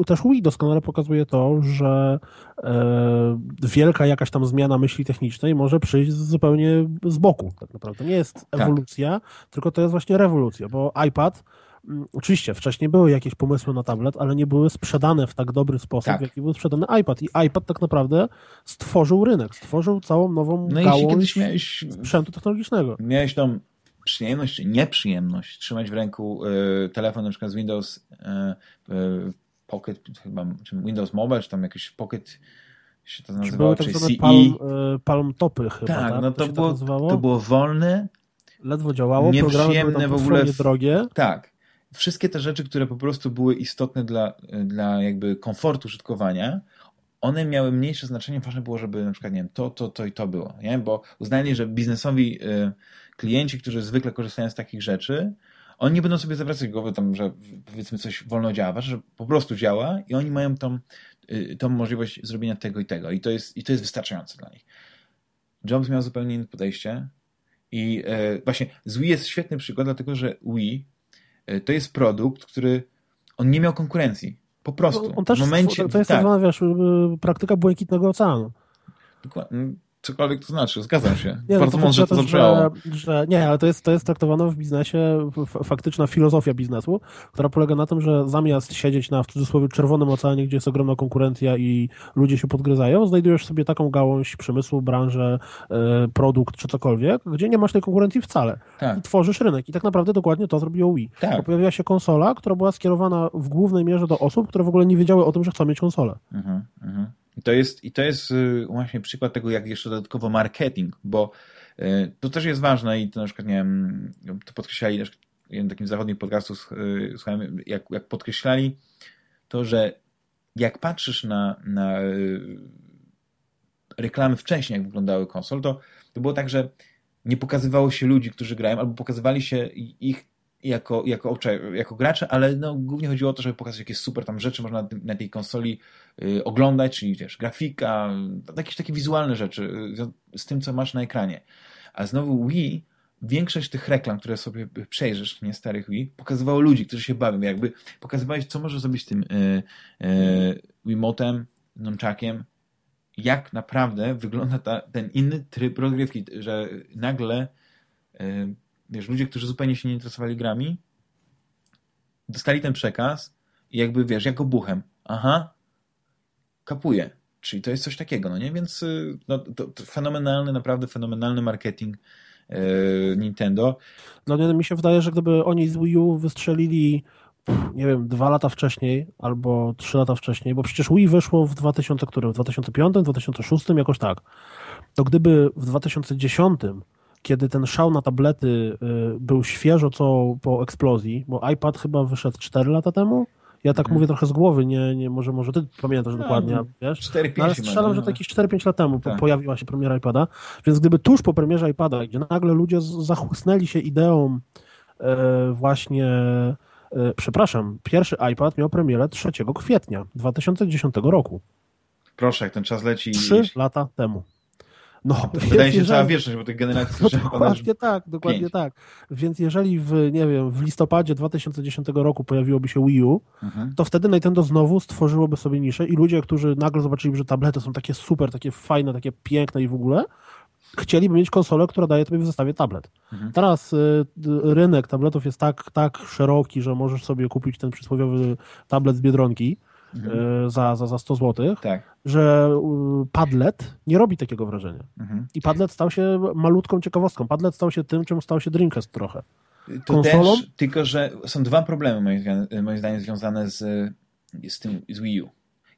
y, też Wii doskonale pokazuje to, że e, wielka jakaś tam zmiana myśli technicznej może przyjść zupełnie z boku. Tak naprawdę nie jest tak. ewolucja, tak. tylko to jest właśnie rewolucja, bo iPad mm, Oczywiście, wcześniej były jakieś pomysły na tablet, ale nie były sprzedane w tak dobry sposób, tak. w jaki był sprzedany iPad. I iPad tak naprawdę stworzył rynek, stworzył całą nową no gałąź miałeś, sprzętu technologicznego. Miałeś tam przyjemność czy nieprzyjemność trzymać w ręku y, telefon na przykład z Windows y, y, Pocket, chyba, czy Windows Mobile, czy tam jakiś Pocket się to nazywało, czy CE. Palm, palm topy chyba, tak? tak? no to, to było, tak to było wolne, ledwo działało, nieprzyjemne w ogóle, drogie. Tak. Wszystkie te rzeczy, które po prostu były istotne dla, dla jakby komfortu użytkowania, one miały mniejsze znaczenie, ważne było, żeby na przykład, nie wiem, to, to, to i to było, nie? Bo uznali, że biznesowi klienci, którzy zwykle korzystają z takich rzeczy, oni nie będą sobie zawracać głowy tam, że powiedzmy coś wolno działa, że po prostu działa i oni mają tą, y, tą możliwość zrobienia tego i tego. I to jest, i to jest wystarczające dla nich. Jobs miał zupełnie inne podejście i e, właśnie z Wii jest świetny przykład, dlatego że Wii e, to jest produkt, który on nie miał konkurencji. Po prostu. On też w momencie, to jest tak zwana, wiesz, praktyka błękitnego oceanu. Dokładnie cokolwiek to znaczy, zgadzam się. Nie, no Bardzo no mądrze to zabrzmiało. Że, że, nie, ale to jest, to jest traktowane w biznesie, faktyczna filozofia biznesu, która polega na tym, że zamiast siedzieć na w cudzysłowie czerwonym oceanie, gdzie jest ogromna konkurencja i ludzie się podgryzają, znajdujesz sobie taką gałąź przemysłu, branżę, e, produkt czy cokolwiek, gdzie nie masz tej konkurencji wcale. Tak. I tworzysz rynek. I tak naprawdę dokładnie to zrobiło Wii. Tak. pojawiła się konsola, która była skierowana w głównej mierze do osób, które w ogóle nie wiedziały o tym, że chcą mieć konsolę. Mhm, mhm. I to jest, i to jest y, właśnie przykład tego, jak jeszcze dodatkowo marketing, bo y, to też jest ważne i to na przykład, nie wiem, to podkreślali, przykład, jednym takim zachodnim podcastu y, słuchałem, jak, jak podkreślali to, że jak patrzysz na, na reklamy wcześniej, jak wyglądały konsol, to, to było tak, że nie pokazywało się ludzi, którzy grają, albo pokazywali się ich jako, jako, jako gracze, ale no, głównie chodziło o to, żeby pokazać, jakie super tam rzeczy można na, tej konsoli y, oglądać, czyli wiesz, grafika, jakieś takie wizualne rzeczy y, z tym, co masz na ekranie. A znowu Wii, większość tych reklam, które sobie przejrzysz, nie starych Wii, pokazywało ludzi, którzy się bawią, jakby pokazywałeś, co możesz zrobić tym y, y, Wiimotem, nunchakiem, jak naprawdę wygląda ta, ten inny tryb rozgrywki, że nagle y, wiesz, ludzie, którzy zupełnie się nie interesowali grami, dostali ten przekaz i jakby, wiesz, jako buchem. Aha, kapuje. Czyli to jest coś takiego, no nie? Więc y, no, to, to fenomenalny, naprawdę fenomenalny marketing yy, Nintendo. Dla mnie mi się wydaje, że gdyby oni z Wii U wystrzelili nie wiem, dwa lata wcześniej albo trzy lata wcześniej, bo przecież Wii wyszło w 2000, który? W 2005, 2006, jakoś tak. To gdyby w 2010 kiedy ten szał na tablety y, był świeżo co po eksplozji, bo iPad chyba wyszedł 4 lata temu. Ja tak hmm. mówię trochę z głowy, nie, nie może, może ty pamiętasz no, dokładnie, wiesz? 4-5 no, ale strzelam, że to jakieś 4-5 lat temu tak. pojawiła się premiera iPada, więc gdyby tuż po premierze iPada, gdzie nagle ludzie zachłysnęli się ideą e, właśnie, e, przepraszam, pierwszy iPad miał premierę 3 kwietnia 2010 roku. Proszę, jak ten czas leci. Trzy lata temu. No, [LAUGHS] wydaje się jeżeli... cała wieczność, bo tych generacji... No, dokładnie tak, dokładnie pięć. tak. Więc jeżeli w, nie wiem, w listopadzie 2010 roku pojawiłoby się Wii U, mhm. to wtedy Nintendo znowu stworzyłoby sobie niszę i ludzie, którzy nagle zobaczyli, że tablety są takie super, takie fajne, takie piękne i w ogóle, chcieliby mieć konsolę, która daje tobie w zestawie tablet. Mhm. Teraz y, rynek tabletów jest tak, tak szeroki, że możesz sobie kupić ten przysłowiowy tablet z Biedronki, mhm. za, za, za 100 zł, tak. że Padlet nie robi takiego wrażenia. Mhm. I Padlet stał się malutką ciekawostką. Padlet stał się tym, czym stał się Dreamcast trochę. To Konsolą. Też, tylko, że są dwa problemy moim, moim zdaniem związane z, z tym z Wii U.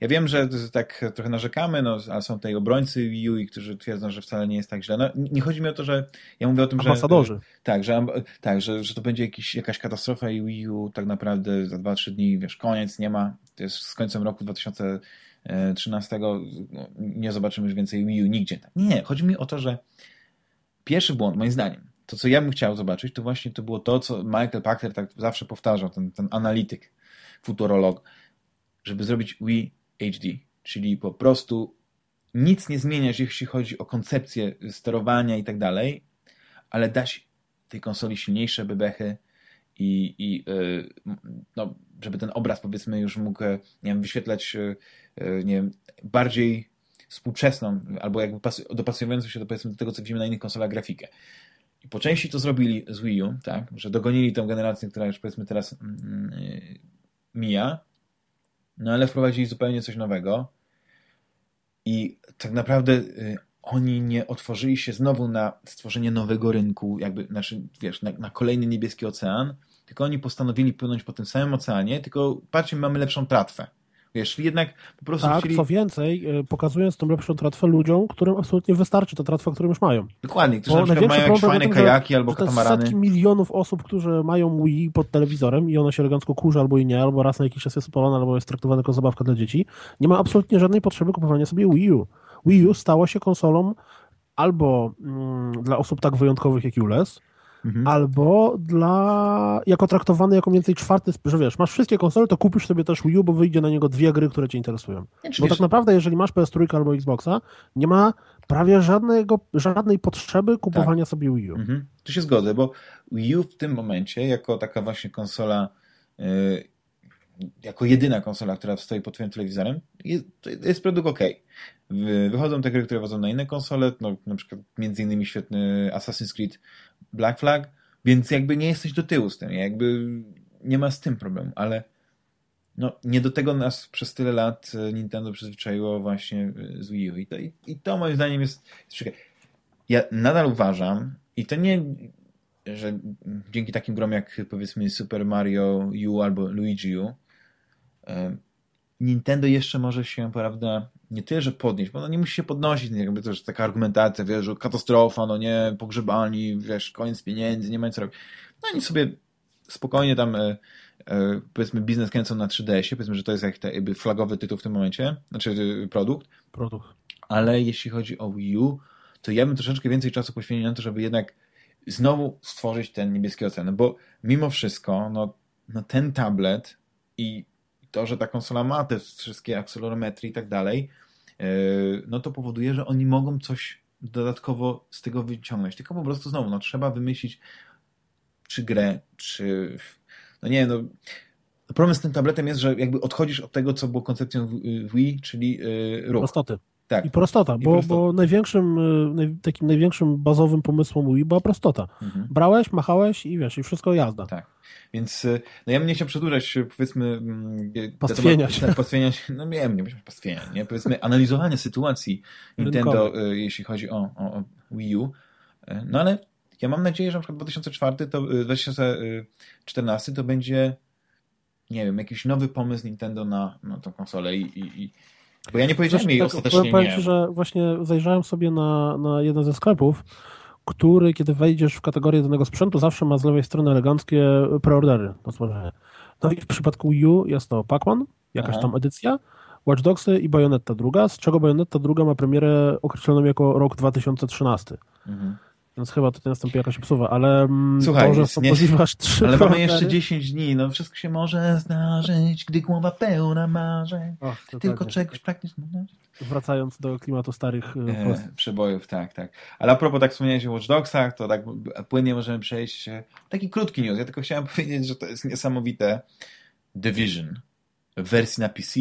Ja wiem, że tak trochę narzekamy, no, ale są tutaj obrońcy Wii U, którzy twierdzą, że wcale nie jest tak źle. No, nie chodzi mi o to, że ja mówię o tym, Ambasadorzy. że... Tak, że, tak że, że to będzie jakiś, jakaś katastrofa i Wii U tak naprawdę za 2-3 dni, wiesz, koniec, nie ma. To jest z końcem roku 2013 no, nie zobaczymy już więcej Wii U nigdzie. Nie, chodzi mi o to, że pierwszy błąd, moim zdaniem, to co ja bym chciał zobaczyć, to właśnie to było to, co Michael Pachter tak zawsze powtarzał, ten, ten analityk, futurolog, żeby zrobić Wii HD, czyli po prostu nic nie zmieniać, jeśli chodzi o koncepcję sterowania i tak dalej, ale dać tej konsoli silniejsze bebechy i, i yy, no, żeby ten obraz powiedzmy już mógł nie wiem, wyświetlać yy, nie wiem, bardziej współczesną albo jakby dopasowującą się do, powiedzmy, do tego, co widzimy na innych konsolach grafikę. I po części to zrobili z Wii U, tak, że dogonili tę generację, która już powiedzmy teraz yy, mija, no ale wprowadzili zupełnie coś nowego i tak naprawdę y, oni nie otworzyli się znowu na stworzenie nowego rynku, jakby, znaczy, wiesz, na, na kolejny niebieski ocean, tylko oni postanowili płynąć po tym samym oceanie, tylko patrzcie, mamy lepszą tratwę. Wiesz, jednak po prostu tak, chcieli... co więcej, y, pokazując tą lepszą tratwę ludziom, którym absolutnie wystarczy ta tratwa, którą już mają. Dokładnie, którzy na przykład mają jakieś fajne tym, kajaki albo katamarany. setki milionów osób, którzy mają Wii pod telewizorem i ono się elegancko kurzy albo i nie, albo raz na jakiś czas jest upalone, albo jest traktowane jako zabawka dla dzieci, nie ma absolutnie żadnej potrzeby kupowania sobie Wii U. Wii U stało się konsolą albo mm, dla osób tak wyjątkowych jak Jules, mhm. albo dla, jako traktowany jako mniej więcej czwarty, że wiesz, masz wszystkie konsole, to kupisz sobie też Wii U, bo wyjdzie na niego dwie gry, które cię interesują. bo tak naprawdę, jeżeli masz PS3 albo Xboxa, nie ma prawie żadnego, żadnej potrzeby kupowania tak. sobie Wii U. Mhm. Tu się zgodzę, bo Wii U w tym momencie, jako taka właśnie konsola yy, jako jedyna konsola, która stoi pod twoim telewizorem, jest, jest produkt ok. Wychodzą te gry, które wchodzą na inne konsole, no, na przykład między innymi świetny Assassin's Creed Black Flag, więc jakby nie jesteś do tyłu z tym, jakby nie ma z tym problemu, ale no, nie do tego nas przez tyle lat e, Nintendo przyzwyczaiło właśnie e, z Wii U. I to, i, i to moim zdaniem jest, jest ja nadal uważam i to nie że dzięki takim grom jak powiedzmy Super Mario U albo Luigi U e, Nintendo jeszcze może się, prawda, nie tyle, że podnieść, bo no nie musi się podnosić, jakby to jest taka argumentacja, wiesz, że katastrofa, no nie, pogrzebani, wiesz, koniec pieniędzy, nie ma co robić. No oni sobie spokojnie tam e, e, powiedzmy biznes kręcą na 3DS-ie, powiedzmy, że to jest jakby flagowy tytuł w tym momencie, znaczy e, produkt. Produkt. Ale jeśli chodzi o Wii U, to ja bym troszeczkę więcej czasu poświęcił na to, żeby jednak znowu stworzyć ten niebieski ocean, bo mimo wszystko, no, no ten tablet i to, że ta konsola ma te wszystkie akcelerometry i tak dalej, e, no to powoduje, że oni mogą coś dodatkowo z tego wyciągnąć. Tylko po prostu znowu, no trzeba wymyślić czy grę, czy no nie no problem z tym tabletem jest, że jakby odchodzisz od tego, co było koncepcją Wii, czyli e, ruch. Prostoty. Tak. I prostota, bo, prostota. bo największym, y, takim największym bazowym pomysłem Wii była prostota. Mhm. Brałeś, machałeś i wiesz, i wszystko jazda. Tak. Więc y, no ja bym nie chciał przedłużać, y, powiedzmy... Mm, pastwienia się. Tak, [LAUGHS] pastwienia się. No nie wiem, nie pastwienia, nie? Powiedzmy analizowanie sytuacji Nintendo, jeśli chodzi o, o, o Wii U. No ale ja mam nadzieję, że na przykład 2004 to, 2014 to będzie nie wiem, jakiś nowy pomysł Nintendo na, na tą konsolę i, i, i bo ja nie powiedziałem jej tak, ostatecznie powiem nie. Ci, że właśnie zajrzałem sobie na, na jeden ze sklepów, który, kiedy wejdziesz w kategorię danego sprzętu, zawsze ma z lewej strony eleganckie preordery. No i w przypadku U jest to Pac-Man, jakaś Aha. tam edycja, Watch Dogsy i Bayonetta druga, z czego Bayonetta druga ma premierę określoną jako rok 2013. Mhm. Więc chyba tutaj nastąpi jakaś obsuwa, ale mm, Słuchaj, to, że jest nie- trzy Ale mamy jeszcze 10 dni, no wszystko się może zdarzyć, gdy głowa pełna marzeń. Och, to Tylko tak, czegoś praktycznie. Wracając do klimatu starych e, e, przebojów, tak, tak. Ale a propos, tak wspomniałeś o Watch Dogsach, to tak płynnie możemy przejść. e, Taki krótki news. Ja tylko chciałem [LAUGHS] powiedzieć, że to jest niesamowite. Division w wersji na PC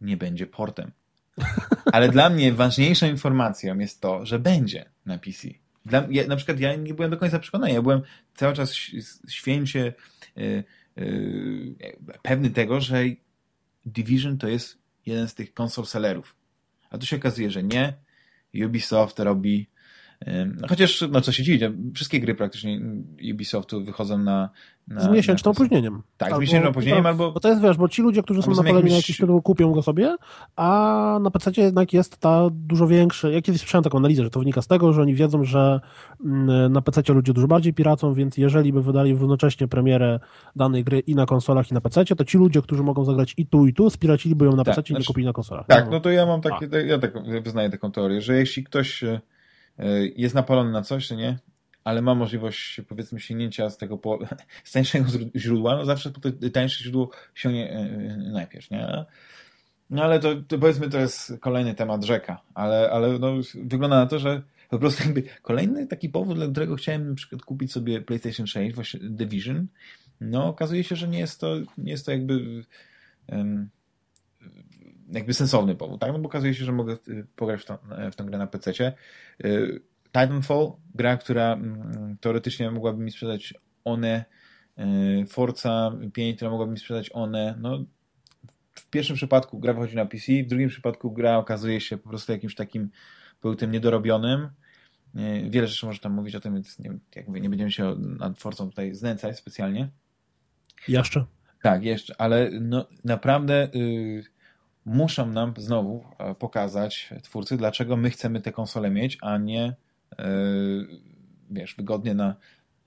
nie będzie portem. [LAUGHS] Ale dla mnie ważniejszą informacją jest to, że będzie na PC. Dla, ja, na przykład ja nie byłem do końca przekonany. Ja byłem cały czas święcie y, y, pewny tego, że Division to jest jeden z tych konsol sellerów. A tu się okazuje, że nie. Ubisoft robi. No Chociaż, no co się dzieje, wszystkie gry praktycznie Ubisoftu wychodzą na. na Z miesięcznym opóźnieniem. Tak, z Albo- miesięcznym opóźnieniem albo. Bo to jest, wiesz, bo ci ludzie, którzy są na na jakimś- tytuł, kupią go sobie, a na PC jednak jest ta dużo większy. Ja kiedyś słyszałem taką analizę, że to wynika z tego, że oni wiedzą, że mm, na PC ludzie dużo bardziej piracą, więc jeżeli by wydali równocześnie premierę danej gry i na konsolach, i na PC, to ci ludzie, którzy mogą zagrać i tu, i tu, spiraciliby ją na Tak, PC i nie znaczy- kupili na konsolach. Tak, no to ja mam takie, ja tak wyznaję taką teorię, że jeśli ktoś e, jest napalony na coś, to nie, ale ma możliwość, powiedzmy, sięgnięcia z tego po, [LAUGHS] z tańszego źródła, no zawsze to tańsze źródło sięgnie e, najpierw, nie? No ale to, to powiedzmy, to jest kolejny temat rzeka, ale, ale no, wygląda na to, że po prostu jakby kolejny taki powód, dla którego chciałem na przykład kupić sobie PlayStation 6, właśnie Division, no okazuje się, że nie jest to, nie jest to jakby em, jakby sensowny powód, tak? No bo okazuje się, że mogę y, pograć w tą, w tą grę na PC. Titanfall, gra, która mm, teoretycznie mogłaby mi sprzedać one, y, Forza 5, która mogłaby mi sprzedać one, no w pierwszym przypadku gra wychodzi na PC, w drugim przypadku gra okazuje się po prostu jakimś takim pełnym niedorobionym. Y, Wiele rzeczy można tam mówić o tym, więc nie, nie będziemy się nad Forzą tutaj znęcać specjalnie. Jeszcze. Tak, jeszcze, ale no, naprawdę y, muszą nam znowu e, pokazać twórcy, dlaczego my chcemy te konsole mieć, a nie y, wiesz, wygodnie na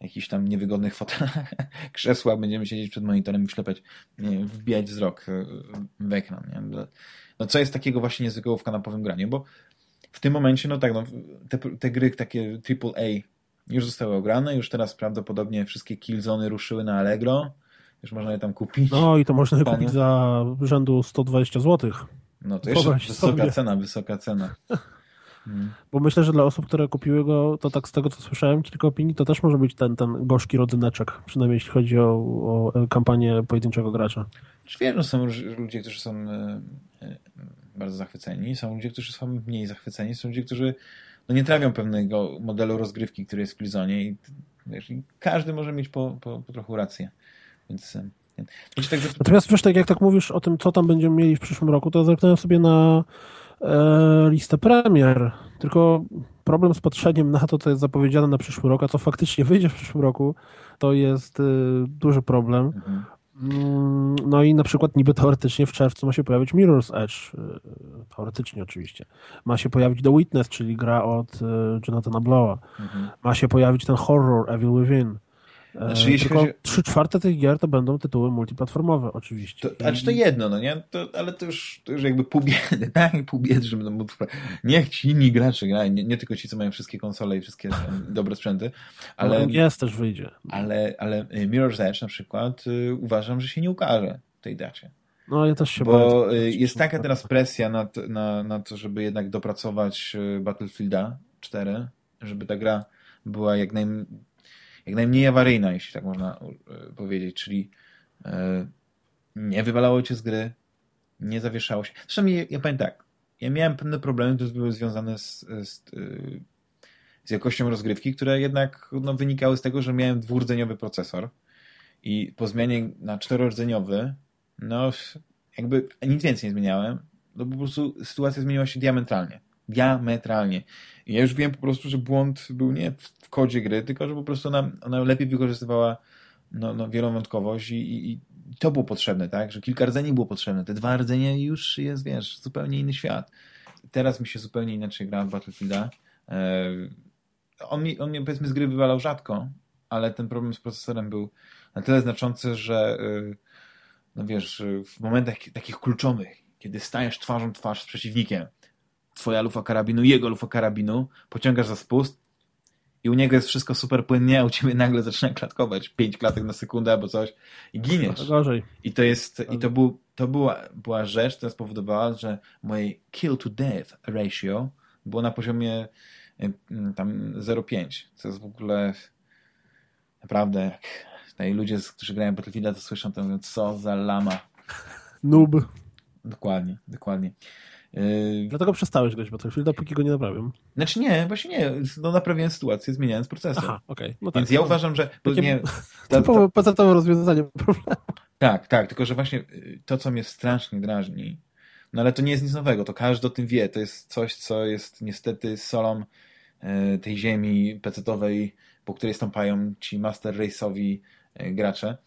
jakichś tam niewygodnych fotelach, [LAUGHS] krzesłach będziemy siedzieć przed monitorem i wiem, wbijać wzrok w ekran. Nie? No co jest takiego właśnie niezwykłego w kanapowym graniu, bo w tym momencie, no tak, no, te, te gry takie AAA już zostały ograne, już teraz prawdopodobnie wszystkie Killzony ruszyły na Allegro, już można je tam kupić. No i to można je Panie. kupić za rzędu 120 zł. No to jeszcze Wyobraź wysoka sobie. cena, wysoka cena. Mm. Bo myślę, że dla osób, które kupiły go, to tak z tego, co słyszałem, kilka opinii, to też może być ten, ten gorzki rodzyneczek, przynajmniej jeśli chodzi o, o kampanię pojedynczego gracza. Czy wiesz, że są ludzie, którzy są e, e, bardzo zachwyceni, są ludzie, którzy są mniej zachwyceni, są ludzie, którzy no, nie trawią pewnego modelu rozgrywki, który jest w Killzone i wiesz, i każdy może mieć po, po, po trochu rację. Więc tak Natomiast wiesz, tak jak tak mówisz o tym, co tam będziemy mieli w przyszłym roku, to zerknąłem sobie na e, listę premier, tylko problem z patrzeniem na to, co jest zapowiedziane na przyszły rok, a co faktycznie wyjdzie w przyszłym roku, to jest e, duży problem. Mhm. Mm, No i na przykład niby teoretycznie w czerwcu ma się pojawić Mirror's Edge. y, Teoretycznie oczywiście. Ma się pojawić The Witness, czyli gra od y, Jonathana Blowa. Mhm. Ma się pojawić ten horror Evil Within. E, Znaczy, jeśli Tylko chodzi- trzy czwarte tych gier to będą tytuły multiplatformowe oczywiście. To, znaczy to jedno, no nie? To, ale to już, to już jakby pół biedy, [LAUGHS] tak? Pół biedy, że będą. Niech ci inni gracze grają, nie, nie tylko ci, co mają wszystkie konsole i wszystkie tam dobre sprzęty, ale... Ale jest też wyjdzie. Ale, ale Mirror's Edge na przykład y, uważam, że się nie ukaże w tej dacie. No ja też się Bo boję. jest taka teraz presja na, to- na, na to, żeby jednak dopracować Battlefielda 4, żeby ta gra była jak, naj, jak najmniej awaryjna, jeśli tak można y, powiedzieć, czyli y, nie wywalało cię z gry, nie zawieszało się. Zresztą ja, ja powiem tak, ja miałem pewne problemy, które były związane z, z, y, z jakością rozgrywki, które jednak no, wynikały z tego, że miałem dwurdzeniowy procesor i po zmianie na czterordzeniowy, no jakby nic więcej nie zmieniałem, no po prostu sytuacja zmieniła się diametralnie. Diametralnie. Ja już wiem po prostu, że błąd był nie w, kodzie gry, tylko że po prostu ona, ona lepiej wykorzystywała no, no, wielowątkowość i, i, i to było potrzebne, tak? Że kilka rdzeni było potrzebne. Te dwa rdzenie i już jest, wiesz, zupełnie inny świat. Teraz mi się zupełnie inaczej gra w Battlefielda. E, on, mi, on mnie powiedzmy z gry wywalał rzadko, ale ten problem z procesorem był na tyle znaczący, że y, no wiesz, w momentach takich kluczowych, kiedy stajesz twarzą twarz z przeciwnikiem, twoja lufa karabinu, jego lufa karabinu, pociągasz za spust i u niego jest wszystko super płynnie, a u ciebie nagle zaczyna klatkować 5 klatek na sekundę albo coś i giniesz. Gorzej. I to jest, i to, był, to była, była rzecz, która spowodowała, że moje kill to death ratio było na poziomie y, tam 0,5, co jest w ogóle naprawdę, jak tutaj ludzie, którzy grają Battlefielda, to słyszą, to mówią, co za lama. Noob. Dokładnie, dokładnie. Yy... Dlatego przestałeś grać Battlefield, dopóki go nie naprawią. Znaczy nie, właśnie nie. No, naprawiłem sytuację, zmieniając procesor. Aha, okej. Okay. No Więc tak, ja no, uważam, że... Takie nie, [LAUGHS] to rozwiązanie problemu. Tak, tak, tylko że właśnie y, to, co mnie strasznie drażni, no ale to nie jest nic nowego, to każdy o tym wie, to jest coś, co jest niestety solą y, tej ziemi pecetowej, po której stąpają ci master race'owi y, gracze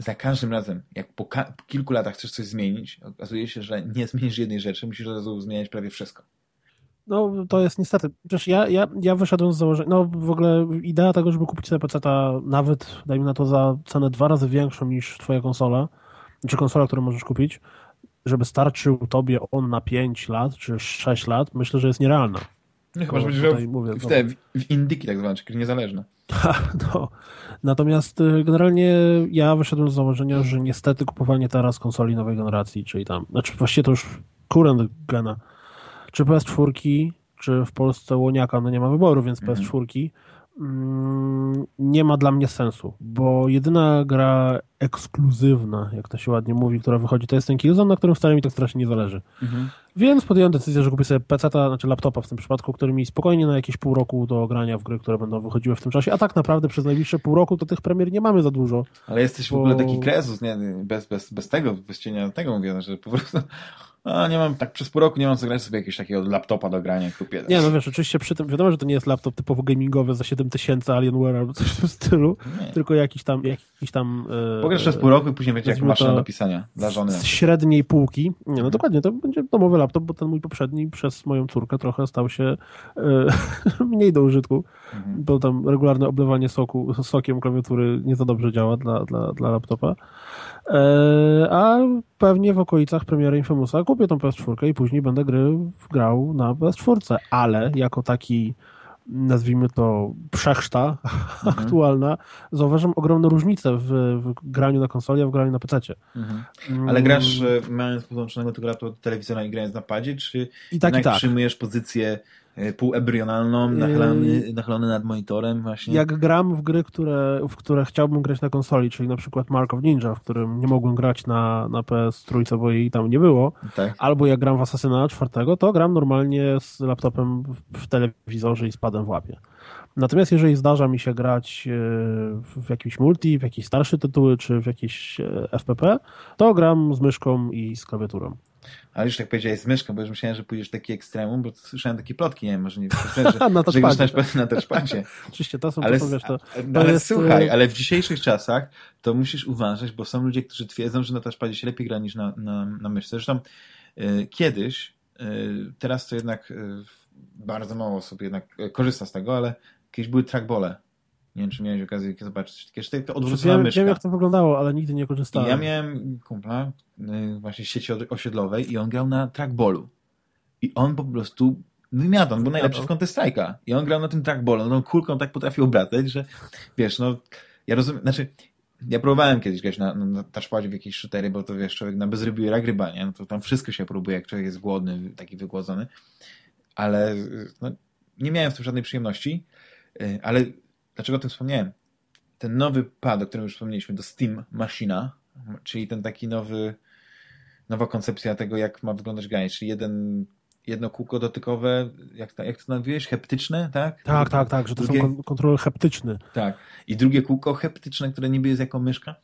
za każdym razem, jak po, po, kilku latach chcesz coś zmienić, okazuje się, że nie zmienisz jednej rzeczy, musisz od razu zmieniać prawie wszystko. No, to jest niestety. Przecież ja, ja, ja wyszedłem z założenia, no w ogóle idea tego, żeby kupić sobie PC nawet, dajmy na to, za cenę dwa razy większą niż twoja konsola, czy konsola, którą możesz kupić, żeby starczył tobie on na 5 lat, czy 6 lat, myślę, że jest nierealna. No chyba, że będziesz mówię, w, te, w, w indyki tak zwane, czyli niezależne. [LAUGHS] no. Natomiast y, generalnie ja wyszedłem z założenia, że niestety kupowanie teraz konsoli nowej generacji, czyli tam, znaczy właściwie to już current gena, czy PS4, czy w Polsce łoniaka, no nie ma wyboru, więc mhm. PS4, Mm, nie ma dla mnie sensu, bo jedyna gra ekskluzywna, jak to się ładnie mówi, która wychodzi, to jest ten Killzone, na którym wcale mi tak strasznie nie zależy. Mhm. Więc podjąłem decyzję, że kupię sobie PC, znaczy laptopa w tym przypadku, który mi spokojnie na jakieś pół roku do grania w gry, które będą wychodziły w tym czasie, a tak naprawdę przez najbliższe pół roku to tych premier nie mamy za dużo. Ale jesteś bo... w ogóle taki krezus, nie? Bez, bez, bez tego, bez cienia tego mówię, że po prostu a nie mam, tak przez pół roku nie mam co grać sobie jakiegoś takiego laptopa do grania kupię. Nie, no wiesz, oczywiście przy tym, wiadomo, że to nie jest laptop typowo gamingowy za 7000 Alienware albo coś w tym stylu, nie. tylko jakiś tam, jakiś tam... E, Pograsz przez pół roku i później będzie jak maszyna do pisania dla żony. Z średniej półki. Nie, no dokładnie, to będzie domowy laptop, bo ten mój poprzedni przez moją córkę trochę stał się e, [LAUGHS] mniej do użytku, mhm. bo tam regularne oblewanie soku, sokiem klawiatury nie za dobrze działa dla, dla, dla laptopa. E, a pewnie w okolicach premiery Infamousa kupię tą PS4 i później będę gry grał na PS4, ale jako taki nazwijmy to przechrzta [LAUGHS] mhm. aktualna, zauważam ogromną różnicę w, w, graniu na konsoli, a w graniu na PC. Mhm. Ale grasz mm. mając podłączonego tego laptopa do telewizora i grając na padzie, czy I tak, i tak. przyjmujesz pozycję E, półembrionalną, nachylony, nachylony nad monitorem właśnie. Jak gram w gry, które, w które chciałbym grać na konsoli, czyli na przykład Mark of Ninja, w którym nie mogłem grać na, na PS trójce, bo jej tam nie było, tak. albo jak gram w Assassina 4, to gram normalnie z laptopem w telewizorze i z padem w łapie. Natomiast jeżeli zdarza mi się grać e, w jakimś multi, w jakieś starsze tytuły, czy w jakieś e, FPP, to gram z myszką i z klawiaturą. Ale już tak powiedziałeś z myszką, bo już myślałem, że pójdziesz taki ekstremum, bo słyszałem takie plotki, nie wiem, może nie [LAUGHS] wiem, że, na że grasz na, touchpadzie. [LAUGHS] Oczywiście, to są, ale, to, wiesz, to, to ale jest... słuchaj, y- ale w dzisiejszych czasach to musisz uważać, bo są ludzie, którzy twierdzą, że na touchpadzie się lepiej gra niż na, na, na myszce. Zresztą kiedyś, teraz to jednak bardzo mało osób jednak korzysta z tego, ale kiedyś były trackbole nie wiem, czy miałeś okazję zobaczyć takie, że to odwrócona wiem, myszka. Wiem, jak to wyglądało, ale nigdy nie korzystałem. I ja miałem kumpla y, właśnie z sieci osiedlowej i on grał na trackballu. I on po prostu wymiatał, on był najlepszy w Counter Strike'a. I on grał na tym trackballu. No kulką tak potrafił obracać, że wiesz, no ja rozumiem, znaczy ja próbowałem kiedyś grać na, na touchpadzie w jakieś shootery, bo to wiesz, człowiek na bezrybiera gryba, nie? No to tam wszystko się próbuje, jak człowiek jest głodny, taki wygłodzony. Ale no, nie miałem w tym żadnej przyjemności. Y, ale Dlaczego o tym wspomniałem? Ten nowy pad, o którym już wspomnieliśmy, to Steam Machina, czyli ten taki nowy, nowa koncepcja tego, jak ma wyglądać granie, czyli jeden jedno kółko dotykowe, jak, jak to nazwiesz, heptyczne, tak? Tak, tak, tak, że to drugie... są kontrole heptyczne. Tak. I drugie kółko heptyczne, które niby jest jako myszka.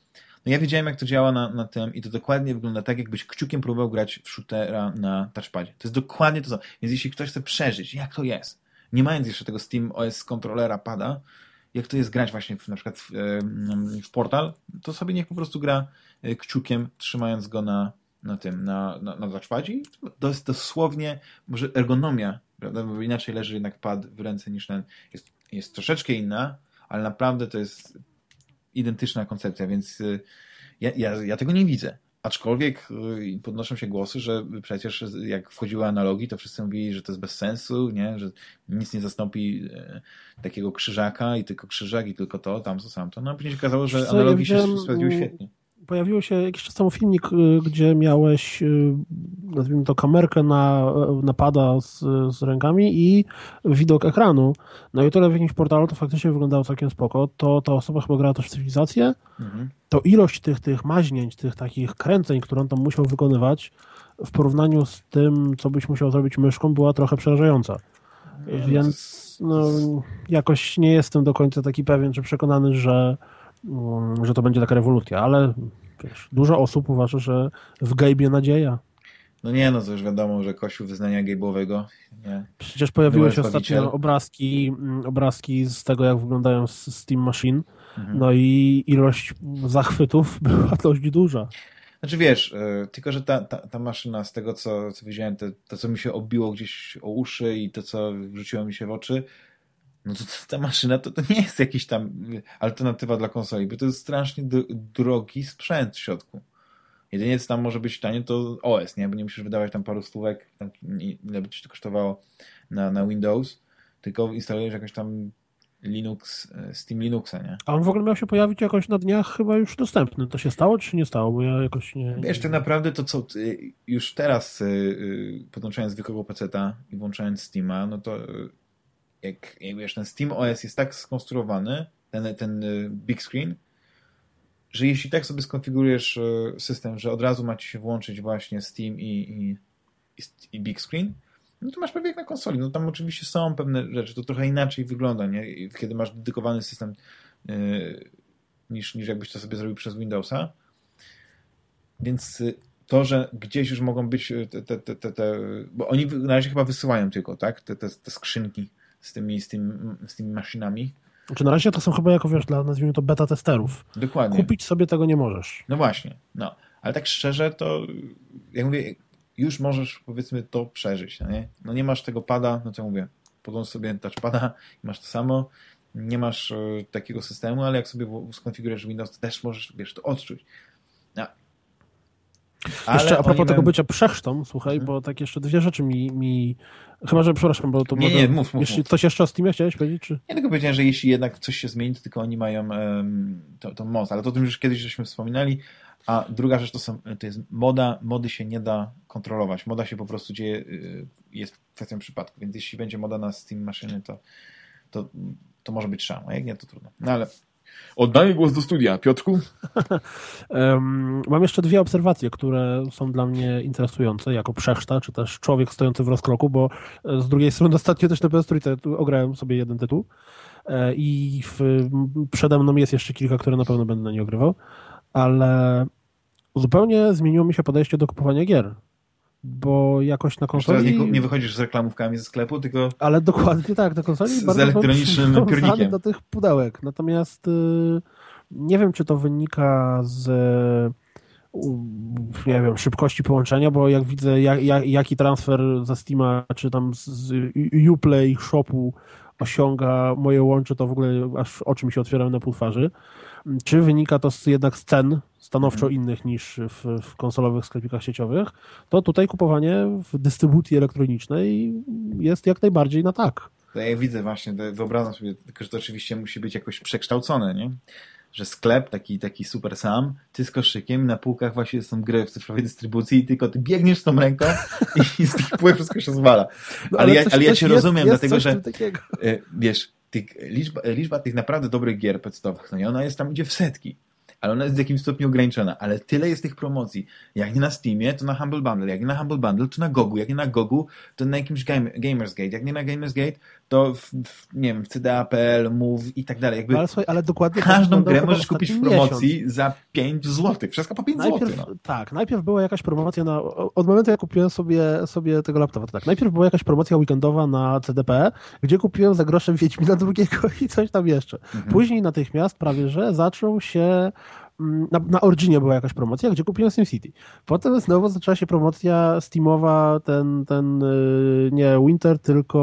No ja wiedziałem, jak to działa na, na tym i to dokładnie wygląda tak, jakbyś kciukiem próbował grać w shootera na touchpadzie. To jest dokładnie to samo. Więc jeśli ktoś chce przeżyć, jak to jest, nie mając jeszcze tego Steam OS kontrolera pada, jak to jest grać właśnie w, na przykład w, w portal, to sobie niech po prostu gra e, kciukiem, trzymając go na, na tym, na, na, na. To jest dosłownie, może ergonomia, prawda, bo inaczej leży jednak pad w ręce niż ten, jest, jest troszeczkę inna, ale naprawdę to jest identyczna koncepcja, więc e, ja, ja, ja tego nie widzę. Aczkolwiek y, podnoszą się głosy, że przecież jak wchodziły analogi, to wszyscy mówili, że to jest bez sensu, nie? że nic nie zastąpi e, takiego krzyżaka i tylko krzyżak i tylko to, tam co sam to. No a później się okazało, że analogi się sprawdziły świetnie pojawiło się jakiś czas temu filmik, y, gdzie miałeś, y, nazwijmy to, kamerkę na, napada z, z rękami i widok ekranu. No i tyle w jakimś portalu to faktycznie wyglądało całkiem spoko. To ta osoba chyba grała też w cywilizację. Mhm. To ilość tych, tych maźnięć, tych takich kręceń, które on tam musiał wykonywać, w porównaniu z tym, co byś musiał zrobić myszką, była trochę przerażająca. Więc no, jakoś nie jestem do końca taki pewien, czy przekonany, że że to będzie taka rewolucja, ale wiesz, dużo osób uważa, że w gejbie nadzieja. No nie, no to już wiadomo, że kościół wyznania gejbowego. Nie. Przecież pojawiły się ostatnio obrazki, mm, obrazki z tego, jak wyglądają Steam Machine. Mhm. No i ilość zachwytów [LAUGHS] była dość duża. Znaczy wiesz, yy, tylko że ta, ta, ta, maszyna z tego, co, co widziałem, to, to, co mi się obiło gdzieś o uszy i to, co wrzuciło mi się w oczy, no to, ta maszyna to, to nie jest jakiś tam alternatywa dla konsoli, bo to jest strasznie drogi sprzęt w środku. Jedynie co tam może być tanie to OS, nie? Bo nie musisz wydawać tam paru stówek, tam, ile by ci to kosztowało na, na Windows, tylko instalujesz jakoś tam Linux, e, Steam Linuxa, nie? A on w ogóle miał się pojawić jakoś na dniach chyba już dostępny. To się stało, czy nie stało? Bo ja jakoś nie... Wiesz, tak naprawdę to co, już teraz e, e, podłączając zwykłego peceta i włączając Steama, no to jak, jak wiesz, ten Steam OS jest tak skonstruowany, ten, ten y, big screen, że jeśli tak sobie skonfigurujesz y, system, że od razu macie się włączyć właśnie Steam i, i, i Big Screen, no to masz prawie jak na konsoli. No tam oczywiście są pewne rzeczy, to trochę inaczej wygląda, nie? kiedy masz dedykowany system yy, niż, niż jakbyś to sobie zrobił przez Windowsa. Więc y, to, że gdzieś już mogą być te, te, te, te, bo oni na razie chyba wysyłają tylko, tak? Te, te, te skrzynki z tymi, z, tym, z tymi maszynami. Znaczy na razie to są chyba jako, wiesz, dla, nazwijmy to beta testerów. Dokładnie. Kupić sobie tego nie możesz. No właśnie, no. Ale tak szczerze to, jak mówię, już możesz, powiedzmy, to przeżyć, no nie? No nie masz tego pada, no co mówię, podłącz sobie touchpada i masz to samo. Nie masz y, takiego systemu, ale jak sobie skonfigurujesz Windows, to też możesz, wiesz, to odczuć. No. Jeszcze a propos tego bycia przechrztą, słuchaj, bo tak jeszcze dwie rzeczy mi, mi Chyba, że przepraszam, bo to Nie, może... nie, mów, mów, jeśli mów. Coś jeszcze o Steamie chciałeś powiedzieć? Czy... Ja tylko powiedziałem, że jeśli jednak coś się zmieni, to tylko oni mają um, to, tą moc, ale to o tym już kiedyś żeśmy wspominali, a druga rzecz to, są, to jest moda, mody się nie da kontrolować. Moda się po prostu dzieje, y, jest kwestią przypadku, więc jeśli będzie moda na Steam maszyny, to, to, to może być szam, a jak nie, to trudno. No ale Oddaję głos do studia. Piotrku? [LAUGHS] Mam jeszcze dwie obserwacje, które są dla mnie interesujące jako przechrzta, czy też człowiek stojący w rozkroku, bo e, z drugiej strony [LAUGHS] ostatnio też na PS3 ograłem sobie jeden tytuł e, i w, przede mną jest jeszcze kilka, które na pewno będę na nie ogrywał, ale zupełnie zmieniło mi się podejście do kupowania gier bo jakoś na konsoli... Teraz nie, nie, wychodzisz z reklamówkami ze sklepu, tylko... Ale dokładnie tak, na konsoli z, z elektronicznym [LAUGHS] piórnikiem. do tych pudełek. Natomiast y, nie wiem, czy to wynika z nie wiem, szybkości połączenia, bo jak widzę jak, jak, jaki transfer ze Steama, czy tam z Uplay shopu osiąga moje łącze, to w ogóle aż oczy mi się otwierają na pół twarzy. Czy wynika to z, jednak z cen stanowczo mhm. innych niż w, w, konsolowych sklepikach sieciowych, to tutaj kupowanie w dystrybucji elektronicznej jest jak najbardziej na tak. To ja widzę właśnie, wyobrażam sobie, tylko że to oczywiście musi być jakoś przekształcone, nie? że sklep taki, taki super sam, ty z koszykiem, na półkach właśnie są gry w cyfrowej dystrybucji i tylko ty biegniesz z tą ręką i z tych półek wszystko się zwala. No, ale, ale, ja, ale ja cię rozumiem, jest dlatego że y, wiesz, tych, liczba, liczba tych naprawdę dobrych gier podstawowych, no nie, ona jest tam idzie w setki ale ona jest w jakimś stopniu ograniczona. Ale tyle jest tych promocji. Jak nie na Steamie, to na Humble Bundle. Jak nie na Humble Bundle, to na Gogu. Jak nie na Gogu, to na jakimś game, Gamersgate. Jak nie na Gamersgate, to w, w nie wiem, w CDA.pl, Move i tak dalej. Jakby ale, słuchaj, ale dokładnie każdą grę możesz kupić w promocji miesiąc. za 5 zł. Wszystko po 5 zł. No. Tak, najpierw była jakaś promocja na... Od momentu, jak kupiłem sobie, sobie tego laptopa, to tak. Najpierw była jakaś promocja weekendowa na CDP, gdzie kupiłem za grosze Wiedźmina drugiego [LAUGHS] i coś tam jeszcze. Mhm. Później natychmiast prawie, że zaczął się na, na Originie była jakaś promocja, gdzie kupiłem SimCity. Potem znowu zaczęła się promocja Steamowa, ten, ten y, nie Winter, tylko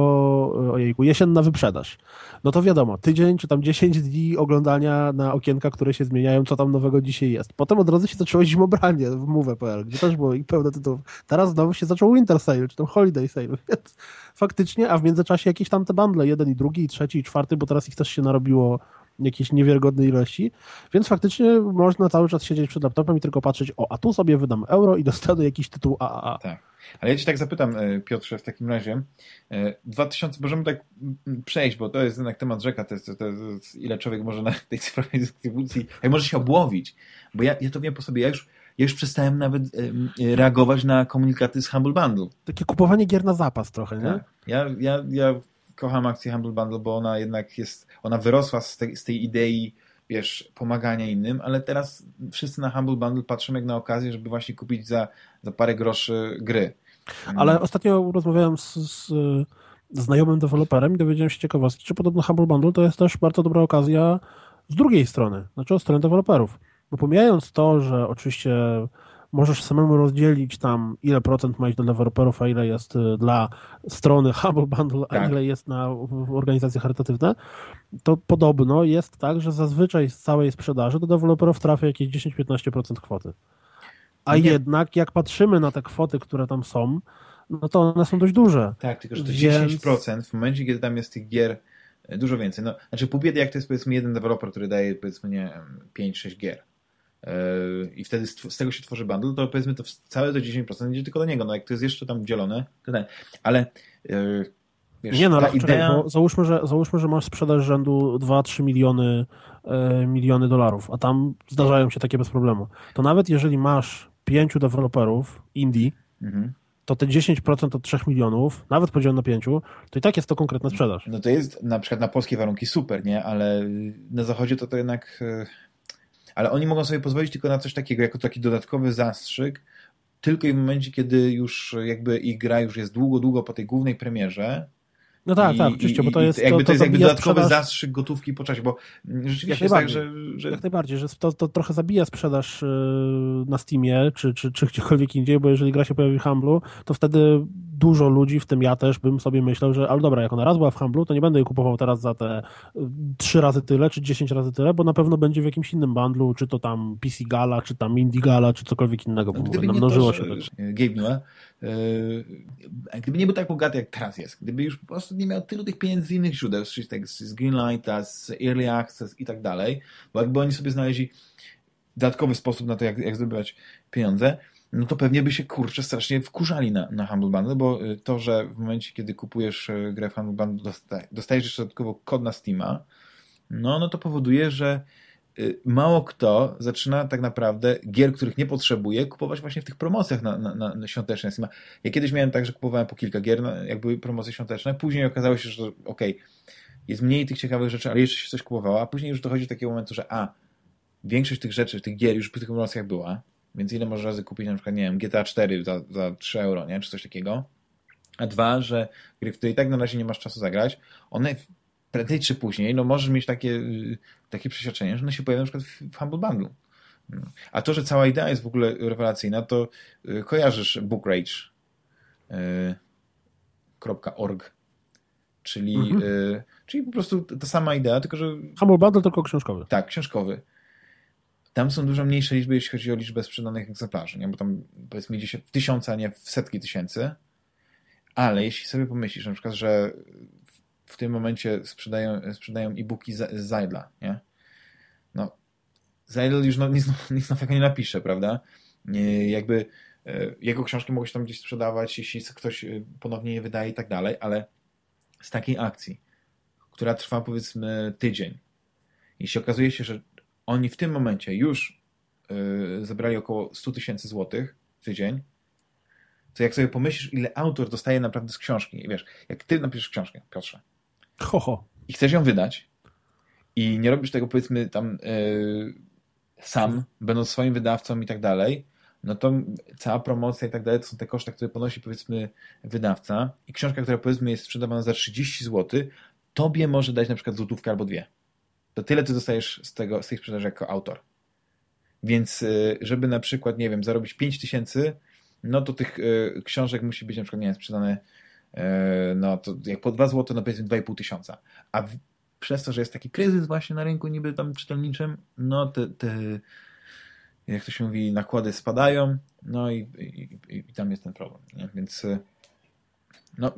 ojejku, jesienna wyprzedaż. No to wiadomo, tydzień czy tam 10 dni oglądania na okienka, które się zmieniają, co tam nowego dzisiaj jest. Potem od razu się zaczęło zimobranie w Move.pl, gdzie też było i pełno tytułów. Teraz znowu się zaczął Winter Sale, czy tam Holiday Sale, [LAUGHS] więc faktycznie, a w międzyczasie jakieś tam te bundle, jeden i drugi, i trzeci, i czwarty, bo teraz ich też się narobiło jakieś niewiarygodne ilości, więc faktycznie można cały czas siedzieć przed laptopem i tylko patrzeć, o, a tu sobie wydam euro i dostanę jakiś tytuł AAA. Tak. Ale ja cię tak zapytam, e, Piotrze, w takim razie. 2000, e, możemy tak przejść, bo to jest jednak temat rzeka, to jest, to jest ile człowiek może na tej cyfrowej dystrybucji, jak może się obłowić, bo ja, ja to wiem po sobie, ja już ja już przestałem nawet e, reagować na komunikaty z Humble Bundle. Takie kupowanie gier na zapas trochę, nie? Tak. Ja, ja, ja kocham akcję Humble Bundle, bo ona jednak jest, ona wyrosła z, te, z tej idei, wiesz, pomagania innym, ale teraz wszyscy na Humble Bundle patrzą jak na okazję, żeby właśnie kupić za, za parę groszy gry. Ale ostatnio rozmawiałem z, z znajomym deweloperem i dowiedziałem się ciekawostki, czy podobno Humble Bundle to jest też bardzo dobra okazja z drugiej strony, znaczy od strony deweloperów. Bo pomijając to, że oczywiście możesz samemu rozdzielić tam, ile procent ma iść dla deweloperów, a ile jest y, dla strony [LAUGHS] Humble Bundle, a tak. ile jest na organizacje charytatywne, to podobno jest tak, że zazwyczaj z całej sprzedaży do deweloperów trafia jakieś 10-15% kwoty. A Nie. jednak jak patrzymy na te kwoty, które tam są, no to one są dość duże. Tak, tylko że to Więc... 10% w momencie, kiedy tam jest tych gier e, dużo więcej. No, znaczy pół biedy, jak to jest powiedzmy jeden deweloper, który daje powiedzmy nie 5-6 gier i wtedy z tego się tworzy bundle, to powiedzmy to całe to 10% idzie tylko do niego. No jak to jest jeszcze tam dzielone, to nie. Ale e, wiesz, nie no, ale idea... czekaj, załóżmy, że, załóżmy, że masz sprzedaż rzędu 2-3 miliony, e, miliony dolarów, a tam zdarzają się takie bez problemu. To nawet jeżeli masz pięciu deweloperów indie, mhm. to te 10% od 3 milionów, nawet podzielone na pięciu, to i tak jest to konkretna sprzedaż. No to jest na przykład na polskie warunki super, nie? Ale na zachodzie to to jednak e, ale oni mogą sobie pozwolić tylko na coś takiego, jako taki dodatkowy zastrzyk, tylko i w momencie, kiedy już jakby ich gra już jest długo, długo po tej głównej premierze, no tak, I, tak, oczywiście, bo to jest... Jakby to, to, jest jakby dodatkowy sprzedaż... zastrzyk gotówki po czasie, bo rzeczywiście jest tak, że, że... Jak najbardziej, że to, to trochę zabija sprzedaż y, na Steamie, czy, czy, czy gdziekolwiek indziej, bo jeżeli gra się pojawi w Humblu, to wtedy dużo ludzi, w tym ja też, bym sobie myślał, że ale dobra, jak ona raz była w Humblu, to nie będę jej kupował teraz za te y, trzy razy tyle, czy dziesięć razy tyle, bo na pewno będzie w jakimś innym bundlu, czy to tam PC Gala, czy tam Indie Gala, czy cokolwiek innego, bo namnożyło to, się. Gabe Newell, yy, gdyby nie był tak bogaty, jak teraz jest, gdyby już po prostu nie miał tylu tych pieniędzy z innych źródeł, z, z Greenlighta, z Early Access i tak dalej, bo jakby oni sobie znaleźli dodatkowy sposób na to, jak, jak zdobywać pieniądze, no to pewnie by się, kurczę, strasznie wkurzali na, na Humble Bundle, bo y, to, że w momencie, kiedy kupujesz y, grę w Humble Bundle, dostajesz jeszcze dodatkowo kod na Steama, no, no to powoduje, że y, mało kto zaczyna tak naprawdę gier, których nie potrzebuje, kupować właśnie w tych promocjach na, na, na, świąteczne. Ja kiedyś miałem tak, że kupowałem po kilka gier, no, jak były promocje świąteczne, później okazało się, że okej, okay, jest mniej tych ciekawych rzeczy, ale jeszcze się coś kupowało, a później już dochodzi do takiego momentu, że a, większość tych rzeczy, tych gier już po tych promocjach była, więc ile może razy kupić na przykład, nie wiem, GTA 4 za, za 3 euro, nie? Czy coś takiego. A dwa, że gry, w której tak na razie nie masz czasu zagrać, one prędzej czy później, no możesz mieć takie, takie przeświadczenie, że one się pojawią na przykład w, w Humble Bundle. A to, że cała idea jest w ogóle rewelacyjna, to y, kojarzysz bookrage.org, y, czyli, mhm. Y, czyli po prostu ta sama idea, tylko że... Humble Bundle tylko książkowy. Tak, książkowy. Tam są dużo mniejsze liczby, jeśli chodzi o liczbę sprzedanych egzemplarzy, nie? bo tam powiedzmy idzie się w tysiące, a nie w setki tysięcy. Ale jeśli sobie pomyślisz na przykład, że w tym momencie sprzedają, sprzedają e-booki z Zajdla, nie? No, Zajdl już no, nic, [LAUGHS] nic nowego nie napisze, prawda? Jakby e, jego książki mogą się tam gdzieś sprzedawać, jeśli ktoś e, ponownie je wydaje i tak dalej, ale z takiej akcji, która trwa powiedzmy tydzień, jeśli okazuje się, że oni w tym momencie już yy, zebrali około 100 tysięcy złotych w tydzień, to jak sobie pomyślisz, ile autor dostaje naprawdę z książki, wiesz, jak ty napiszesz książkę, Piotrze, ho, ho. i chcesz ją wydać i nie robisz tego powiedzmy tam yy, sam, będąc swoim wydawcą i tak dalej, no to cała promocja i tak dalej to są te koszty, które ponosi powiedzmy wydawca. I książka, która powiedzmy jest sprzedawana za 30 zł, tobie może dać na przykład złotówkę albo dwie to tyle ty dostajesz z, tego, z tej sprzedaży jako autor. Więc żeby na przykład, nie wiem, zarobić 5 tysięcy, no to tych książek musi być na przykład, nie wiem, sprzedane no to jak po 2 zł, no powiedzmy 2,5 tysiąca. A przez to, że jest taki kryzys właśnie na rynku niby tam czytelniczym, no te, te jak to się mówi, nakłady spadają, no i, i, i tam jest ten problem. Nie? Więc no,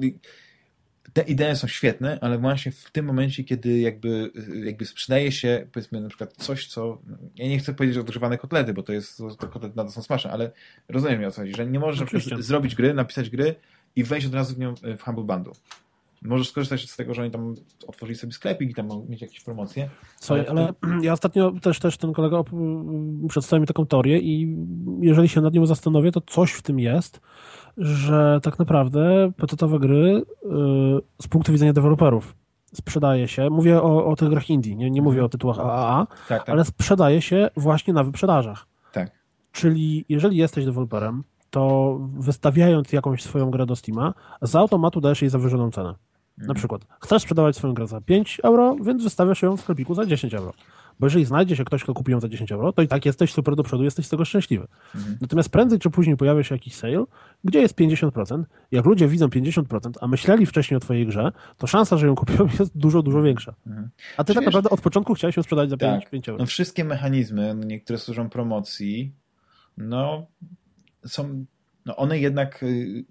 te idee są świetne, ale właśnie w tym momencie, kiedy jakby, jakby sprzedaje się, powiedzmy na przykład coś, co, ja nie chcę powiedzieć odgrzewane kotlety, bo to jest, to kotlety nadal są smasze, ale rozumiem mi o co chodzi, że nie możesz zrobić gry, napisać gry i wejść od razu w nią w Humble Bundle. Możesz skorzystać z tego, że oni tam otworzyli sobie sklepik i tam mieć jakieś promocje. Słuchaj, ale, ale ja ostatnio też, też ten kolega przedstawił mi taką teorię i jeżeli się nad nią zastanowię, to coś w tym jest, że tak naprawdę pecetowe gry y, z punktu widzenia deweloperów sprzedaje się, mówię o, o tych grach indie, nie, nie mówię o tytułach AAA, tak, tak. ale sprzedaje się właśnie na wyprzedażach. Tak. Czyli jeżeli jesteś deweloperem, to wystawiając jakąś swoją grę do Steama, z automatu dajesz jej zawyżoną cenę. Na mhm. przykład, chcesz sprzedawać swoją grę za 5 euro, więc wystawiasz ją w sklepiku za 10 euro. Bo jeżeli znajdzie się ktoś, kto kupi ją za 10 euro, to i tak jesteś super do przodu, jesteś z tego szczęśliwy. Mhm. Natomiast prędzej czy później pojawia się jakiś sale, gdzie jest 50%. Jak ludzie widzą 50%, a myśleli wcześniej o twojej grze, to szansa, że ją kupią [LAUGHS] jest dużo, dużo większa. Mhm. A ty tak naprawdę od początku chciałeś ją sprzedać za 5, tak. 5 euro. No wszystkie mechanizmy, no niektóre służą promocji, no są, no one jednak y,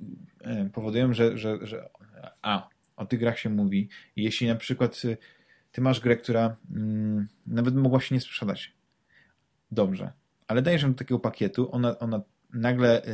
y, powodują, że, że, że a, o tych grach się mówi. Jeśli na przykład y, ty masz grę, która mm, nawet mogła się nie sprzedać. Dobrze, ale dajesz ją do takiego pakietu, ona, ona nagle e,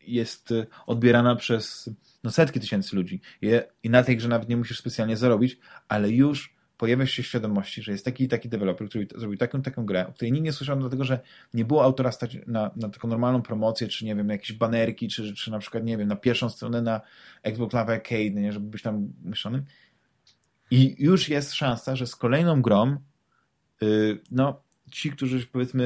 jest odbierana przez no, setki tysięcy ludzi. Je, i na tej grze nawet nie musisz specjalnie zarobić, ale już pojawia się świadomości, że jest taki taki deweloper, który zrobił taką taką grę, o której nikt nie słyszał, dlatego że nie było autora stać na, na taką normalną promocję, czy nie wiem, na jakieś banerki, czy, czy na przykład, nie wiem, na pierwszą stronę na Xbox Live Arcade, nie, żeby być tam myślonym. I już jest szansa, że z kolejną grą, yy, no, ci, którzy powiedzmy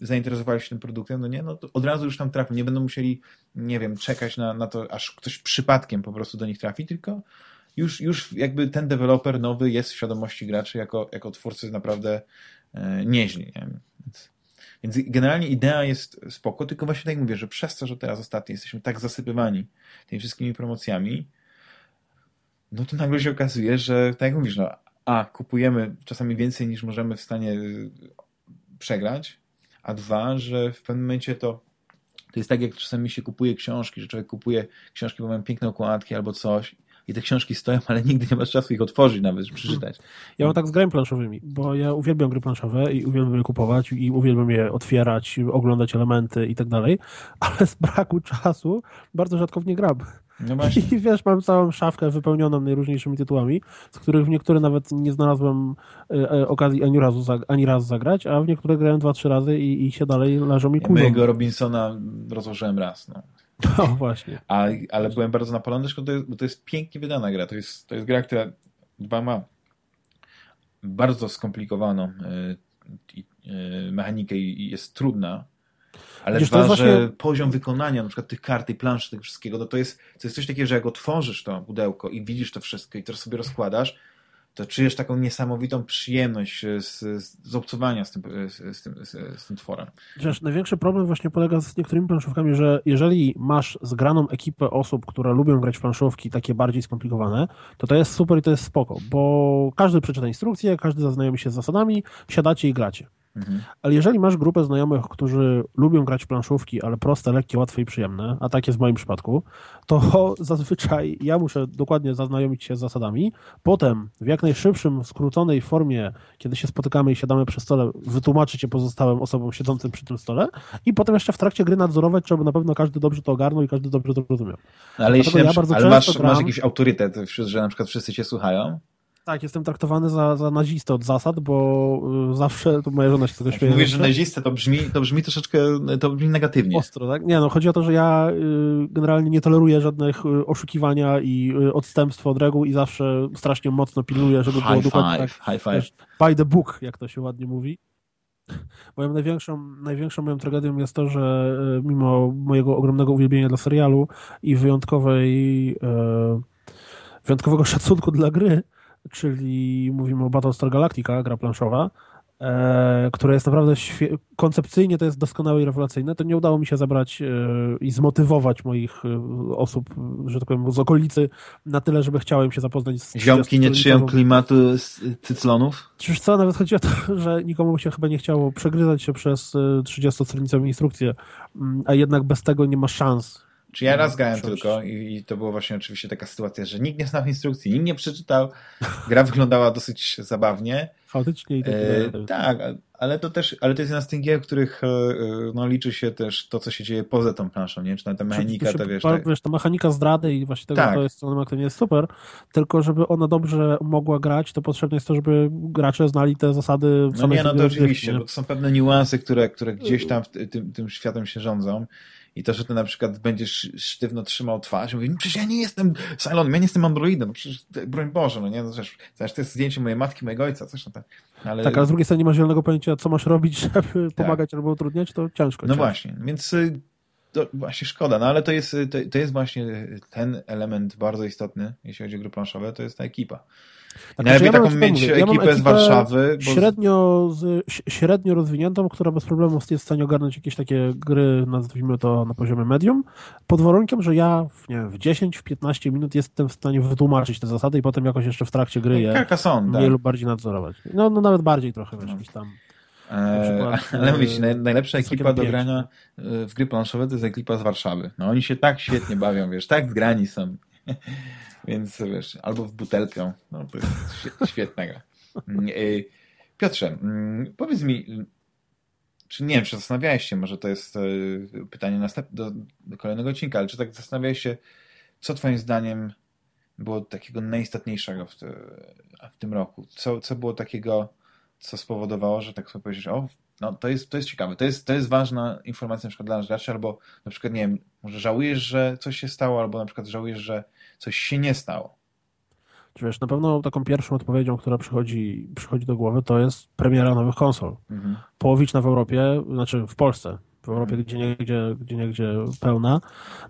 y, zainteresowali się tym produktem, no nie, no to od razu już tam trafią. Nie będą musieli, nie wiem, czekać na, na to, aż ktoś przypadkiem po prostu do nich trafi, tylko już, już jakby ten deweloper nowy jest w świadomości graczy jako, jako twórcy naprawdę e, nieźli. Nie? Więc, więc generalnie idea jest spoko, tylko właśnie tak mówię, że przez to, że teraz ostatnio jesteśmy tak zasypywani tymi wszystkimi promocjami, no to nagle się okazuje, że tak jak mówisz, no, a, kupujemy czasami więcej niż możemy w stanie y, przegrać, a dwa, że w pewnym momencie to to jest tak, jak czasami się kupuje książki, że człowiek kupuje książki, bo mają piękne okładki albo coś i te książki stoją, [LAUGHS] ale nigdy nie masz czasu ich otworzyć nawet, żeby przeczytać. Ja mam tak z grami planszowymi, bo ja uwielbiam gry planszowe i uwielbiam je kupować i uwielbiam je otwierać, oglądać elementy i tak dalej, ale z braku czasu bardzo rzadko w nie gram. No I wiesz, mam całą szafkę wypełnioną najróżniejszymi tytułami, z których w niektóre nawet nie znalazłem e, e, okazji ani razu, ani raz zagrać, a w niektóre grałem dwa, trzy razy i, i się dalej leżą mi kurzą. Mojego Robinsona rozłożyłem raz. No. [LAUGHS] No właśnie. A, ale byłem bardzo napalony, bo to, jest, bo to jest pięknie wydana gra. To jest, to jest gra, która dba ma bardzo skomplikowaną y, y, mechanikę i jest trudna, ale Wiesz, dwa, właśnie... że poziom wykonania na przykład tych kart i planszy, tego wszystkiego, no to jest, to jest coś takiego, że jak otworzysz to pudełko i widzisz to wszystko i teraz sobie rozkładasz, to czujesz taką niesamowitą przyjemność z, z obcowania z tym, z, z, tym, z, tym tworem. Wiesz, największy problem właśnie polega z niektórymi planszówkami, że jeżeli masz zgraną ekipę osób, które lubią grać w planszówki takie bardziej skomplikowane, to to jest super i to jest spoko, bo każdy przeczyta instrukcję, każdy zaznajomi się z zasadami, siadacie i gracie. Mhm. Ale jeżeli masz grupę znajomych, którzy lubią grać w planszówki, ale proste, lekkie, łatwe i przyjemne, a tak jest w moim przypadku, to [LAUGHS] zazwyczaj ja muszę dokładnie zaznajomić się z zasadami. Potem w jak najszybszym, skróconej formie, kiedy się spotykamy i siadamy przy stole, wytłumaczyć je pozostałym osobom siedzącym przy tym stole i potem jeszcze w trakcie gry nadzorować, żeby na pewno każdy dobrze to ogarnął i każdy dobrze to rozumiał. Ale, jeśli ja ale masz, masz jakiś autorytet, że na przykład wszyscy cię słuchają? Tak, jestem traktowany za, za nazistę od zasad, bo y, zawsze, to moja żona się tego śmieje. Mówisz, że nazistę, to brzmi, to brzmi troszeczkę, to brzmi negatywnie. Ostro, tak? Nie, no chodzi o to, że ja y, generalnie nie toleruję żadnych y, oszukiwania i odstępstwa od reguł i zawsze strasznie mocno pilnuję, żeby high było dokładnie tak, high five. Wiesz, by the book, jak to się ładnie mówi. Moją największą, największą moją tragedią jest to, że mimo mojego ogromnego uwielbienia dla serialu i wyjątkowej, wyjątkowego szacunku dla gry, czyli mówimy o Battlestar Galactica, gra planszowa, e, które jest naprawdę koncepcyjnie to jest doskonałe i rewelacyjne, to nie udało mi się zabrać e, i zmotywować moich e, osób, że tak powiem, z okolicy na tyle, żeby chciałem się zapoznać z Ziomki nie czują klimatu z cyclonów? Czyż co, nawet chodzi o to, [LAUGHS] że nikomu się chyba nie chciało przegryzać się przez 30-stronicową instrukcję, mm, a jednak bez tego nie ma szans czy ja raz grałem tylko i, i, to było właśnie oczywiście taka sytuacja, że nikt nie znał instrukcji, nikt nie przeczytał. Gra wyglądała dosyć zabawnie. Chaotycznie i tak e, Tak, ale to też, ale to jest jedna z tych gier, w których e, no, liczy się też to, co się dzieje poza tą planszą, nie? Czy ta mechanika, to wiesz... Tak... wiesz, ta mechanika zdrady i właśnie tego, tak. to jest, ona nie jest super, tylko żeby ona dobrze mogła grać, to potrzebne jest to, żeby gracze znali te zasady No nie, no to oczywiście, bo to są pewne niuanse, które, które gdzieś tam w, tym, tym światem się rządzą i to, że ty na przykład będziesz sztywno trzymał twarz i mówisz, no przecież ja nie jestem Cylon, ja nie jestem androidem, no przecież, broń Boże, no nie, no przecież, przecież to jest zdjęcie mojej matki, mojego ojca, coś no tak. Ale... Tak, a z drugiej strony nie masz zielonego pojęcia, co masz robić, [LAUGHS] żeby tak. pomagać albo utrudniać, to ciężko. No ciężko. właśnie, więc y, to właśnie szkoda, no ale to jest, to, to jest właśnie ten element bardzo istotny, jeśli chodzi o gry planszowe, to jest ta ekipa. Tak, Najlepiej ja taką mieć ja ekipę z Warszawy. Bo... Średnio, z, średnio rozwiniętą, która bez problemu jest w stanie ogarnąć jakieś takie gry, nazwijmy to na poziomie medium, pod warunkiem, że ja w, nie wiem, w 10, w 15 minut jestem w stanie wytłumaczyć te zasady i potem jakoś jeszcze w trakcie gry je Carcassonne, mniej tak. lub bardziej nadzorować. No, no nawet bardziej trochę, wiesz, no. tam... Eee, [LAUGHS] ale mówić, najlepsza ekipa do grania e, w gry planszowe to jest ekipa z Warszawy. No oni się tak świetnie bawią, wiesz, tak zgrani są. [LAUGHS] Więc wiesz, albo w butelkę. No to jest [LAUGHS] świetna gra. Mm, y, Piotrze, mm, powiedz mi, czy nie wiem, czy zastanawiałeś się, może to jest e, pytanie do, do kolejnego odcinka, ale czy tak zastanawiałeś się, co twoim zdaniem było takiego najistotniejszego w, te, w tym roku? Co, co było takiego, co spowodowało, że tak sobie powiedzieć, o, no to jest, to jest ciekawe, to jest, to jest ważna informacja na przykład dla nas graczy, albo na przykład, nie wiem, może żałujesz, że coś się stało, albo na przykład żałujesz, że coś się nie stało. Czy wiesz, na pewno taką pierwszą odpowiedzią, która przychodzi, przychodzi do głowy, to jest premiera nowych konsol. Mhm. Połowiczna w Europie, znaczy w Polsce, w Europie mhm. gdzie niegdzie, gdzie niegdzie pełna.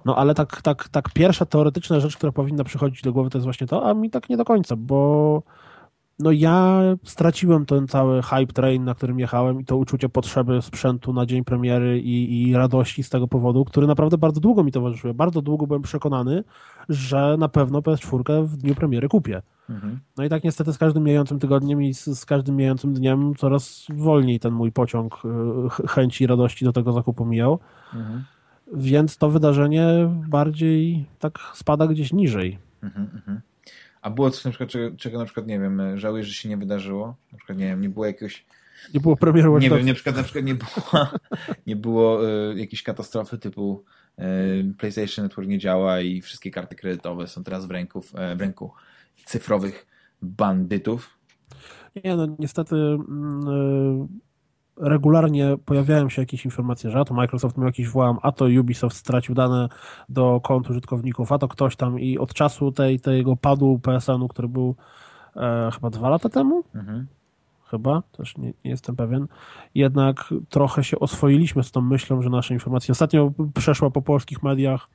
No ale tak, tak, tak pierwsza teoretyczna rzecz, która powinna przychodzić do głowy, to jest właśnie to, a mi tak nie do końca, bo no ja straciłem ten cały hype train, na którym jechałem i to uczucie potrzeby sprzętu na dzień premiery i, i radości z tego powodu, który naprawdę bardzo długo mi towarzyszył. Bardzo długo byłem przekonany, że na pewno PS4 w dniu premiery kupię. Mhm. No i tak niestety z każdym mijającym tygodniem i z, z, każdym mijającym dniem coraz wolniej ten mój pociąg y, chęci i radości do tego zakupu mijał. Mhm. Więc to wydarzenie bardziej tak spada gdzieś niżej. Mhm, mhm. A było coś na przykład, czego, czego na przykład, nie wiem, żałuję, że się nie wydarzyło? Na przykład, nie wiem, nie było jakiegoś... Nie było premiery Nie wiem, na przykład, na przykład nie było, [LAUGHS] nie było y, jakiejś katastrofy typu y, PlayStation Network nie działa i wszystkie karty kredytowe są teraz w ręku, w, w ręku cyfrowych bandytów. Nie, no niestety... Regularnie pojawiają się jakieś informacje, że a to Microsoft miał jakiś włam, a to Ubisoft stracił dane do kont użytkowników, a to ktoś tam i od czasu tej, tego padu PSN-u, który był e, chyba dwa lata temu, mhm. chyba, też nie, nie, jestem pewien, jednak trochę się oswoiliśmy z tą myślą, że nasze informacje, ostatnio przeszła po polskich mediach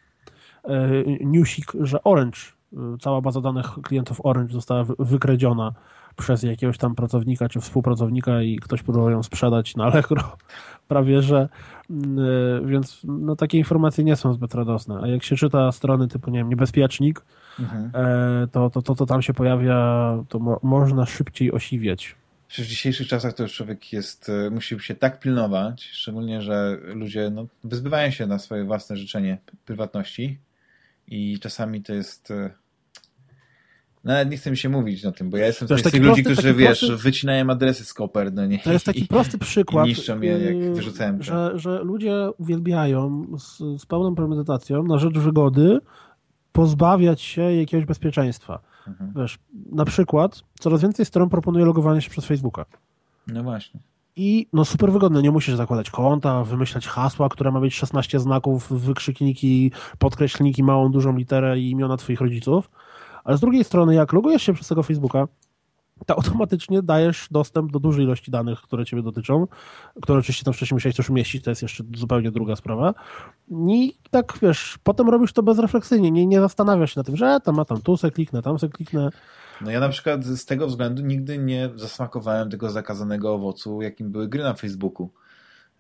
e, newsik, że Orange, e, cała baza danych klientów Orange została wykradziona przez jakiegoś tam pracownika czy współpracownika i ktoś próbował ją sprzedać na Allegro [LAUGHS] prawie, że mm, e, więc no, takie informacje nie są zbyt radosne. A jak się czyta strony typu, nie wiem, niebezpiecznik, mhm. E, to, to, to, to tam się pojawia, to mo można szybciej osiwieć. W dzisiejszych czasach to już człowiek jest, e, musi się tak pilnować, szczególnie, że ludzie no, wyzbywają się na swoje własne życzenie prywatności i czasami to jest nawet nie chcę mi się mówić na tym, bo ja jestem z tych ludzi, którzy, wiesz, prosty... wycinają adresy z kopert, no nie? To jest taki prosty przykład. I niszczą je, jak y, wyrzucałem. Że, że ludzie uwielbiają z, z pełną premedytacją na rzecz wygody pozbawiać się jakiegoś bezpieczeństwa. Mhm. Wiesz, na przykład coraz więcej stron proponuje logowanie się przez Facebooka. No właśnie. I no super wygodne, nie musisz zakładać konta, wymyślać hasła, które ma mieć 16 znaków, wykrzykniki, podkreślniki, małą, dużą literę i imiona twoich rodziców ale z drugiej strony, jak logujesz się przez tego Facebooka, to automatycznie dajesz dostęp do dużej ilości danych, które ciebie dotyczą, które oczywiście tam wcześniej musiałeś też umieścić, to jest jeszcze zupełnie druga sprawa. I tak, wiesz, potem robisz to bezrefleksyjnie, nie, nie zastanawiasz się na tym, że tam, a tam tu se kliknę, tam se kliknę. No ja na przykład z tego względu nigdy nie zasmakowałem tego zakazanego owocu, jakim były gry na Facebooku.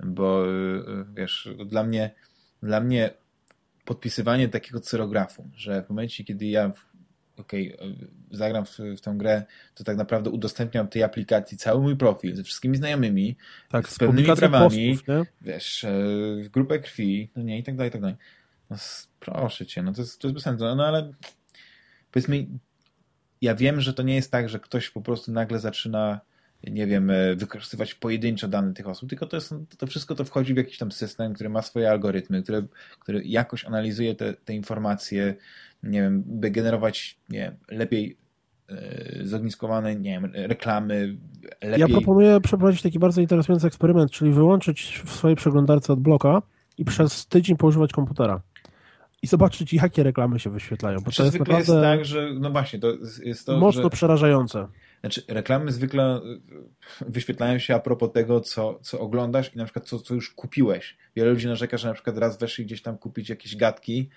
Bo y, wiesz, dla mnie, dla mnie podpisywanie takiego cyrografu, że w momencie, kiedy ja okej, okay, zagram w, w tę grę, to tak naprawdę udostępniam tej aplikacji cały mój profil ze wszystkimi znajomymi, tak, z pewnymi prawami, postów, wiesz, e, grupę krwi, no nie, i tak dalej, i tak dalej. No proszę cię, no to jest, to jest bez sensu, no ale powiedzmy, ja wiem, że to nie jest tak, że ktoś po prostu nagle zaczyna nie wiem, e, wykorzystywać pojedynczo dane tych osób, tylko to, jest, to wszystko to wchodzi w jakiś tam system, który ma swoje algorytmy, który, który jakoś analizuje te, te informacje, nie wiem, by generować nie wiem, lepiej e, zogniskowane, nie wiem, reklamy. Lepiej... Ja proponuję przeprowadzić taki bardzo interesujący eksperyment, czyli wyłączyć w swojej przeglądarce od bloka i przez tydzień poużywać komputera i zobaczyć, jakie reklamy się wyświetlają. Bo to jest naprawdę jest tak, że no właśnie, to jest to, mocno że... przerażające. Znaczy, reklamy zwykle wyświetlają się a propos tego, co, co oglądasz i na przykład co, co już kupiłeś. Wiele ludzi narzeka, że na przykład raz weszli gdzieś tam kupić jakieś gadki,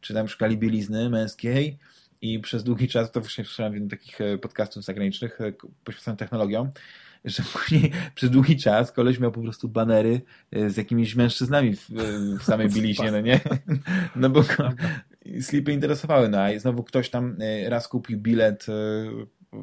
czy tam szukali bielizny męskiej i przez długi czas, to właśnie słyszałem w takich e, podcastów zagranicznych e, poświęconych technologiom, że [LAUGHS] później przez długi czas koleś miał po prostu banery e, z jakimiś mężczyznami w, w samej [LAUGHS] bieliźnie, no nie? [LAUGHS] No bo slipy interesowały, no a znowu ktoś tam raz kupił bilet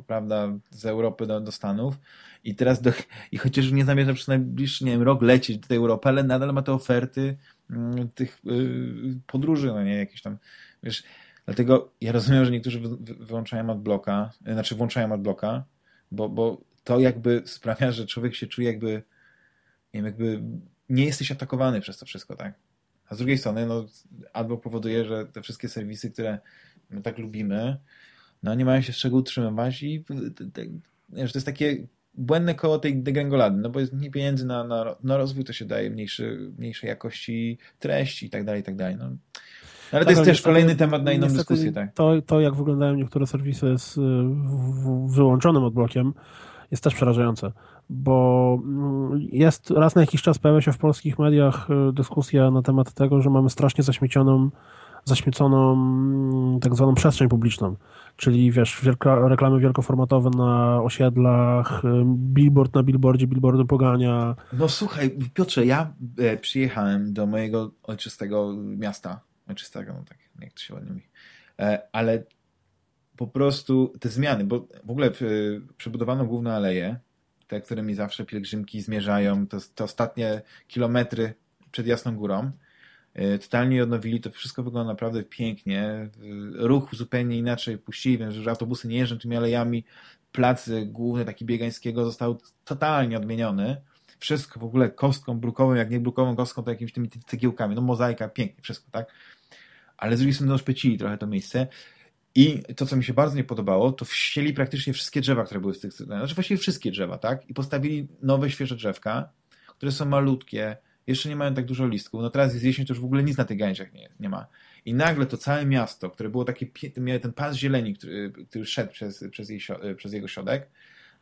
prawda, z Europy do, do Stanów i teraz do, i chociaż nie zamierza przez najbliższy, nie wiem, rok lecieć do tej Europy, ale nadal ma te oferty mm, tych y, podróży, no nie, jakieś tam, wiesz, dlatego ja rozumiem, że niektórzy wy, wyłączają adblocka, znaczy włączają adblocka, bo, bo to jakby sprawia, że człowiek się czuje jakby, nie wiem, jakby nie jesteś atakowany przez to wszystko, tak? A z drugiej strony, no, adblock powoduje, że te wszystkie serwisy, które my tak lubimy, no nie mają się z czego utrzymywać i że to jest takie błędne koło tej degrengolady, no bo jest mniej pieniędzy na, na, na rozwój, to się daje mniejszy, mniejszej jakości treści i tak dalej, i tak dalej. No. ale tak, to jest też kolejny temat na inną dyskusję. Tak. To, to, jak wyglądają niektóre serwisy z wyłączonym odblokiem, jest też przerażające, bo mm, jest raz na jakiś czas pojawia się w polskich mediach y, dyskusja na temat tego, że mamy strasznie zaśmiecioną zaśmieconą tak zwaną przestrzeń publiczną, czyli wiesz, wielka, reklamy wielkoformatowe na osiedlach, billboard na billboardzie, billboardy pogania. No słuchaj, Piotrze, ja e, przyjechałem do mojego ojczystego miasta, ojczystego, no tak, jak to się ładnie mówi, e, ale po prostu te zmiany, bo w ogóle e, przebudowano główne aleje, te, którymi zawsze pielgrzymki zmierzają, to te ostatnie kilometry przed Jasną Górą, totalnie odnowili, to wszystko wygląda naprawdę pięknie. Ruch zupełnie inaczej puścili, więc że autobusy nie jeżdżą tymi alejami. Plac główny, taki biegańskiego, został totalnie odmieniony. Wszystko w ogóle kostką brukową, jak nie brukową kostką, to jakimiś tymi cegiełkami. No mozaika, pięknie, wszystko, tak? Ale z drugiej strony oszpecili trochę to miejsce. I to, co mi się bardzo nie podobało, to wsieli praktycznie wszystkie drzewa, które były z tych... Znaczy właściwie wszystkie drzewa, tak? I postawili nowe, świeże drzewka, które są malutkie, jeszcze nie mają tak dużo listków. No teraz jest jesień, to już w ogóle nic na tych gałęziach nie, nie ma. I nagle to całe miasto, które było takie, miało ten pas zieleni, który, który szedł przez, przez, jej, przez jego środek,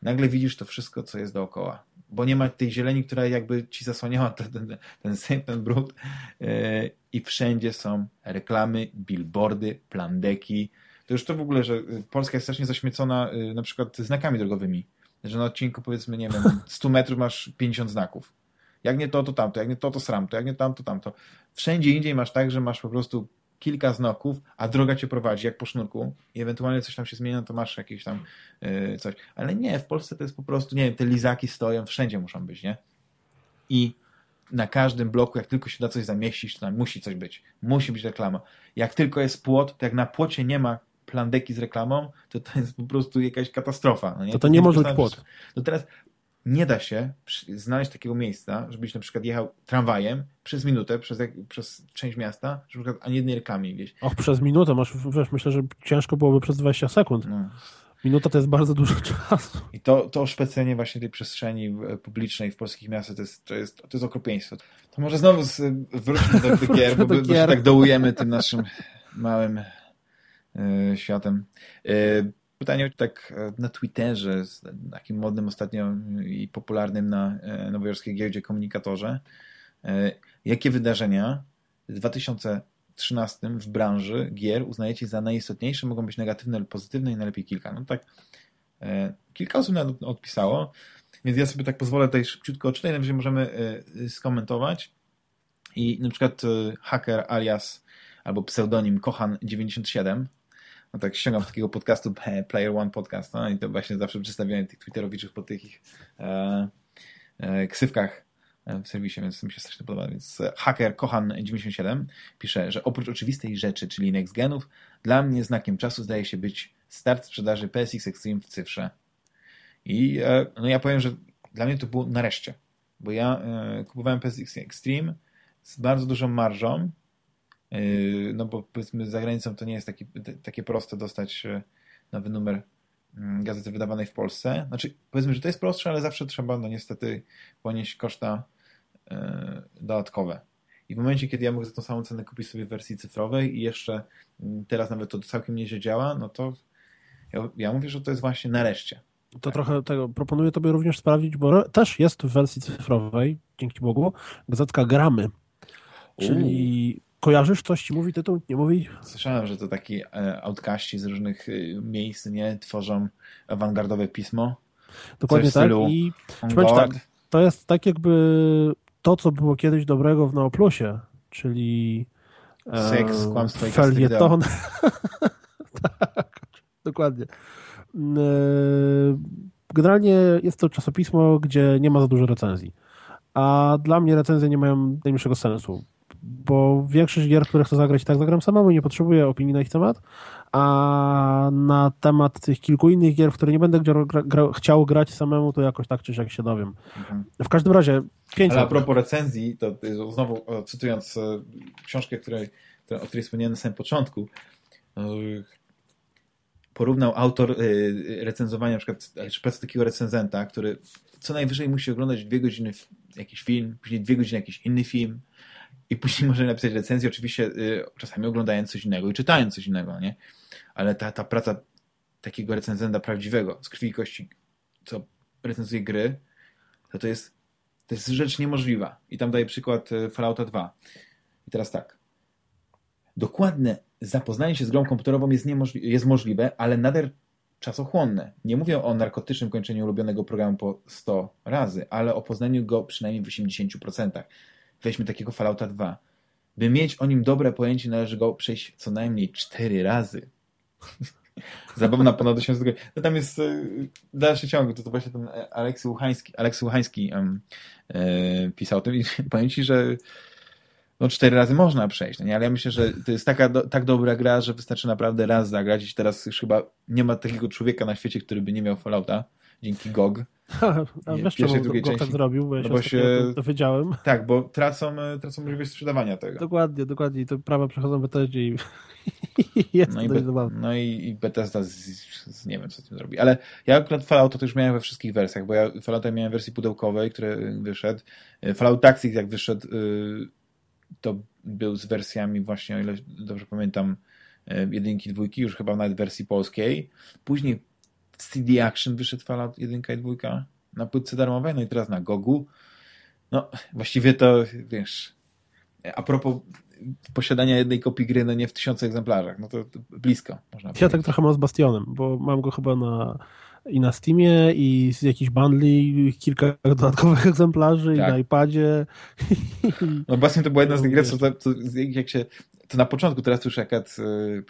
nagle widzisz to wszystko, co jest dookoła. Bo nie ma tej zieleni, która jakby ci zasłaniała ten, ten, ten syp, ten brud. Yy, I wszędzie są reklamy, billboardy, plandeki. To już to w ogóle, że Polska jest strasznie zaśmiecona yy, na przykład znakami drogowymi. Że na odcinku powiedzmy, nie wiem, 100 metrów masz 50 znaków. Jak nie to, to tamto, jak nie to, to sram to, jak nie tamto, tamto. Wszędzie indziej masz tak, że masz po prostu kilka znaków, a droga cię prowadzi, jak po sznurku i ewentualnie coś tam się zmienia, to masz jakieś tam yy, coś. Ale nie, w Polsce to jest po prostu, nie wiem, te lizaki stoją, wszędzie muszą być, nie? I na każdym bloku, jak tylko się da coś zamieścić, to tam musi coś być. Musi być reklama. Jak tylko jest płot, to jak na płocie nie ma plandeki z reklamą, to to jest po prostu jakaś katastrofa. No nie? To to nie może być płot. To teraz nie da się znaleźć takiego miejsca, żebyś na przykład jechał tramwajem przez minutę, przez, przez część miasta, żeby na przykład ani jednej gdzieś. Och, przez minutę, masz, wiesz, myślę, że ciężko byłoby przez 20 sekund. No. Minuta to jest bardzo dużo [LAUGHS] czasu. I to, to szpecenie właśnie tej przestrzeni publicznej w polskich miastach to jest, to jest, to jest okropieństwo. To może znowu z, wróćmy do, do [LAUGHS] gier, bo, do gier. bo tak dołujemy tym naszym małym y, światem. Y, pytanie tak e, na Twitterze, takim modnym ostatnio i popularnym na e, nowojorskiej giełdzie komunikatorze. E, jakie wydarzenia w 2000 13 w branży gier uznajecie za najistotniejsze, mogą być negatywne lub pozytywne i najlepiej kilka. No tak, kilka osób nawet odpisało, więc ja sobie tak pozwolę tutaj szybciutko odczytać, najwyżej możemy skomentować. I na przykład hacker alias albo pseudonim Kochan97 no tak ściągam z takiego podcastu Player One Podcast no i to właśnie zawsze przedstawiałem tych twitterowiczych po tych ich e, e, ksywkach w serwisie, więc mi się strasznie podoba. Więc hacker Kochan97 pisze, że oprócz oczywistej rzeczy, czyli next genów, dla mnie znakiem czasu zdaje się być start sprzedaży PSX Extreme w cyfrze. I e, no ja powiem, że dla mnie to było nareszcie, bo ja e, kupowałem PSX Extreme z bardzo dużą marżą, e, no bo powiedzmy za granicą to nie jest taki, takie proste dostać nowy numer mm, gazety wydawanej w Polsce. Znaczy, powiedzmy, że to jest prostsze, ale zawsze trzeba, no niestety, ponieść koszta E, dodatkowe. I w momencie, kiedy ja mogę za tą samą cenę kupić sobie w wersji cyfrowej i jeszcze mm, teraz nawet to całkiem nieźle działa, no to ja, ja mówię, że to jest właśnie nareszcie. To tak. trochę tego proponuję tobie również sprawdzić, bo też jest w wersji cyfrowej, dzięki Bogu, gazetka Gramy. Czyli kojarzysz, coś ci mówi tytuł? Nie mówi? Słyszałem, że to taki e, outcaści z różnych y, miejsc, nie? Tworzą awangardowe pismo. Dokładnie tak. I tak, to jest tak jakby to, co było kiedyś dobrego w Neoplusie, czyli Seks, e, kłamstwo i felieton. [LAUGHS] tak, dokładnie. E, generalnie jest to czasopismo, gdzie nie ma za dużo recenzji. A dla mnie recenzje nie mają najmniejszego sensu bo większość gier, które chcę zagrać, tak zagram samemu, nie potrzebuję opinii na ich temat, a na temat tych kilku innych gier, w które nie będę gra, gra, chciał grać samemu, to jakoś tak czy siak się dowiem. Mhm. W każdym razie, pięć Ale a propos recenzji, to znowu cytując e, książkę, której, o której wspomniałem na samym początku, e, porównał autor e, recenzowania na przykład pracy takiego recenzenta, który co najwyżej musi oglądać dwie godziny jakiś film, później dwie godziny jakiś inny film, i później może napisać recenzję, oczywiście y, czasami oglądając coś innego i czytając coś innego, nie? Ale ta, ta praca takiego recenzenta prawdziwego, z krwi i kości, co recenzuje gry, to to jest, to jest rzecz niemożliwa. I tam daję przykład y, Fallouta 2. I teraz tak. Dokładne zapoznanie się z grą komputerową jest, jest możliwe, ale nader czasochłonne. Nie mówię o narkotycznym kończeniu ulubionego programu po 100 razy, ale o poznaniu go przynajmniej w 80% weźmy takiego Fallouta 2. By mieć o nim dobre pojęcie, należy go przejść co najmniej cztery razy. [LAUGHS] Zabawna ponad 1000 No tam jest y, dalszy ciąg, to, to właśnie ten Aleksy Łuchański, Aleksy Łuchański e, pisał o tym i [LAUGHS] powiem ci, że no cztery razy można przejść, no nie? ale ja myślę, że to jest taka do, tak dobra gra, że wystarczy naprawdę raz zagrać i teraz już chyba nie ma takiego człowieka na świecie, który by nie miał Fallouta dzięki GOG. A wiesz czemu GOG tak zrobił, bo ja no się, bo się dowiedziałem. Tak, bo tracą, e, tracą możliwość sprzedawania tego. Dokładnie, dokładnie. I to prawa przechodzą Bethesdzie i [LAUGHS] jest no to dość zabawne. No i, i Bethesda z, z, nie wiem, co z tym zrobi. Ale ja akurat Fallout to już miałem we wszystkich wersjach, bo ja Fallouta miałem w wersji pudełkowej, który wyszedł. E, Fallout Tactics jak wyszedł, to był z wersjami właśnie, o ile dobrze pamiętam, e, jedynki, dwójki, już chyba nawet w wersji polskiej. Później CD Action wyszedł Fallout 1 i 2 na płytce darmowej, no i teraz na Gogu. No, właściwie to, wiesz, a propos posiadania jednej kopii gry, no nie w tysiącu egzemplarzach, no to, to blisko, można Ja powiedzieć. tak trochę mam z Bastionem, bo mam go chyba na i na Steamie, i z jakichś bundli, kilka [LAUGHS] dodatkowych egzemplarzy, tak. i na iPadzie. [LAUGHS] No Bastion to była jedna z tych gier, co, co, jak się to na początku, teraz już jak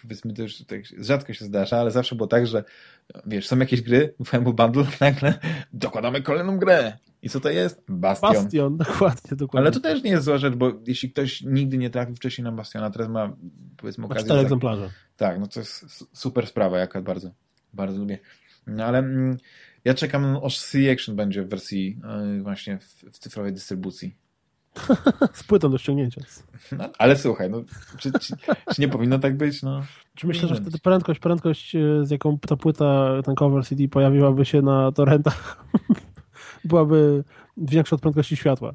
powiedzmy to już tak rzadko się zdarza, ale zawsze było tak, że wiesz, są jakieś gry [LAUGHS] w Humble Bundle, nagle dokładamy kolejną grę. I co to jest? Bastion. Bastion, dokładnie, dokładnie. Ale to też nie jest zła rzecz, bo jeśli ktoś nigdy nie trafił wcześniej na Bastiona, teraz ma powiedzmy okazję... Ma cztery tak, egzemplarze. Tak, no to jest super sprawa, jaka bardzo, bardzo lubię. No ale mm, ja czekam, aż CD Action będzie w wersji yy, właśnie w, w cyfrowej dystrybucji. [LAUGHS] Z płytą do ściągnięcia. No, ale słuchaj, no, czy, czy, czy, nie powinno tak być? No, czy myślę, że wtedy prędkość, prędkość, e, z jaką ta płyta, ten cover CD pojawiłaby się na torrentach, [LAUGHS] byłaby większa od prędkości światła.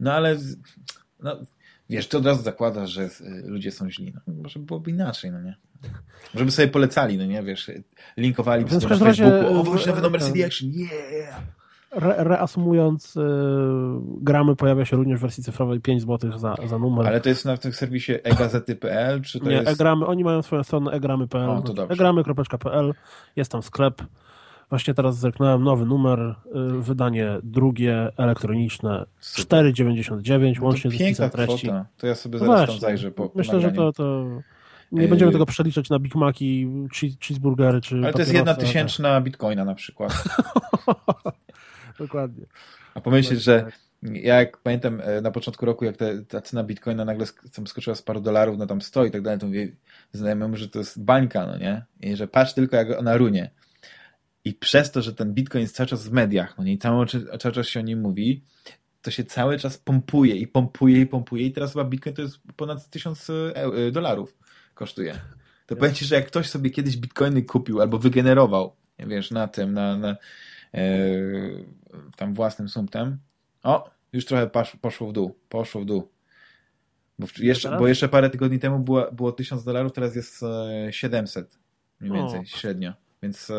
No ale no, wiesz, ty od razu zakładasz, że ludzie są źli. No, może byłoby inaczej, no nie? Żeby sobie polecali, no nie, wiesz, linkowali w Facebooku, o, wyjdź nowy numer CD Action, yeah! Re, reasumując, yy, gramy pojawia się również w wersji cyfrowej 5 zł za, za numer. Ale to jest na tym serwisie egazety.pl, czy to Nie, jest... e-gramy, oni mają swoją stronę egramy.pl, to egramy.pl, jest tam sklep. Właśnie teraz zerknąłem nowy numer, yy, wydanie drugie, elektroniczne, Super. 4,99, No łącznie ze spisem treści. kwota. To ja sobie No zaraz tam właśnie. zajrzę po, po Myślę, że to, to nie Yy, będziemy tego przeliczać na Big Maci, cheese- cheeseburgery czy Ale to jest jedna tysięczna bitcoina na przykład. [LAUGHS] Dokładnie. A pomyśleć, że Tak. ja jak pamiętam e, na początku roku, jak te, ta cena bitcoina nagle tam skoczyła z paru dolarów, no tam stoi i tak dalej, to mówię znajomemu, że to jest bańka, no nie? I że patrz tylko jak ona runie. I przez to, że ten bitcoin jest cały czas w mediach, no nie? Cały, czas- cały czas się o nim mówi, to się cały czas pompuje i pompuje i pompuje i teraz chyba bitcoin to jest ponad tysiąc e, e, dolarów kosztuje. To powiem ci, że jak ktoś sobie kiedyś bitcoiny kupił albo wygenerował, wiesz, na tym, na, na e, tam własnym sumptem, o, już trochę poszło w dół, poszło w dół. Bo, jeszcze, bo jeszcze parę tygodni temu było, było 1000 dolarów, teraz jest e, 700 mniej więcej O. średnio, więc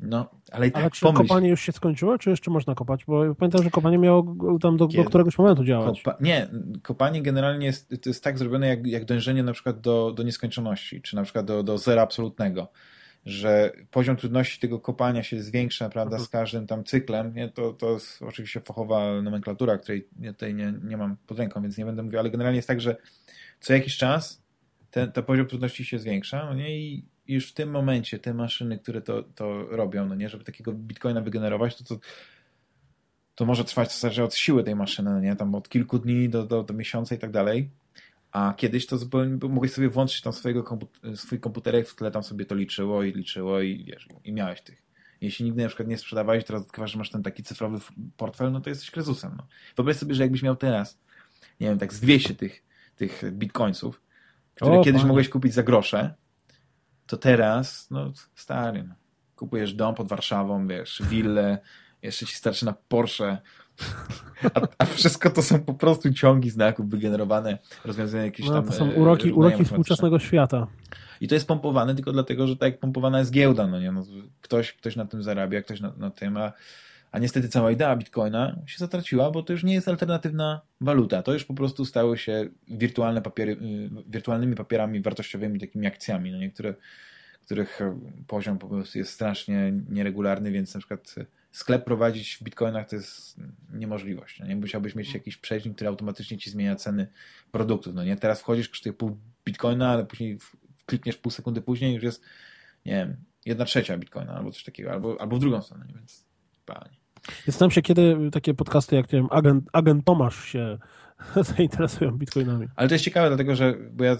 no, ale i tak Ale czy pomyśl. kopanie już się skończyło, czy jeszcze można kopać? Bo pamiętam, że kopanie miało tam do, do któregoś momentu działać. Kopa nie, kopanie generalnie jest, to jest tak zrobione jak, jak dążenie na przykład do, do nieskończoności, czy na przykład do, do zera absolutnego, że poziom trudności tego kopania się zwiększa, prawda, Mhm. z każdym tam cyklem, nie? To, to jest oczywiście fachowa nomenklatura, której ja tutaj nie, nie mam pod ręką, więc nie będę mówił, ale generalnie jest tak, że co jakiś czas ten, ten poziom trudności się zwiększa, no nie, i już w tym momencie te maszyny, które to, to robią, no nie, żeby takiego bitcoina wygenerować, to, to to może trwać, od siły tej maszyny, no nie? Tam od kilku dni do, do, do miesiąca i tak dalej. A kiedyś to zupełnie, mogłeś sobie włączyć tam swojego kompu- swój komputerek, w tle tam sobie to liczyło i liczyło i wiesz, i miałeś tych. Jeśli nigdy na przykład nie sprzedawałeś, teraz odkrywasz, że masz ten taki cyfrowy portfel, no to jesteś krezusem. No. Wyobraź sobie, że jakbyś miał teraz, nie wiem, tak z 200 tych, tych bitcoinsów, które O, kiedyś panie. mogłeś kupić za grosze, to teraz, no stary, no, kupujesz dom pod Warszawą, wiesz, willę, jeszcze ci starczy na Porsche, a, a wszystko to są po prostu ciągi znaków wygenerowane, rozwiązania jakieś No, tam... to są e, uroki, uroki współczesnego świata. I to jest pompowane tylko dlatego, że tak jak pompowana jest giełda, no nie, no, ktoś, ktoś na tym zarabia, ktoś na, na tym, a, a niestety cała idea bitcoina się zatraciła, bo to już nie jest alternatywna waluta, to już po prostu stały się wirtualne papiery, y, wirtualnymi papierami wartościowymi, takimi akcjami, no niektóre, których e, poziom po prostu jest strasznie nieregularny, więc na przykład sklep prowadzić w bitcoinach to jest niemożliwość. No nie? Musiałbyś mieć jakiś przejźnik, który automatycznie ci zmienia ceny produktów. No nie? Teraz wchodzisz, kosztuje pół bitcoina, ale później klikniesz pół sekundy później już jest, nie wiem, jedna trzecia bitcoina albo coś takiego, albo, albo w drugą stronę, więc panie. Zastanawiam się, kiedy takie podcasty jak nie wiem, agent, agent Tomasz się [LAUGHS] zainteresują bitcoinami. Ale to jest ciekawe, dlatego że, bo ja,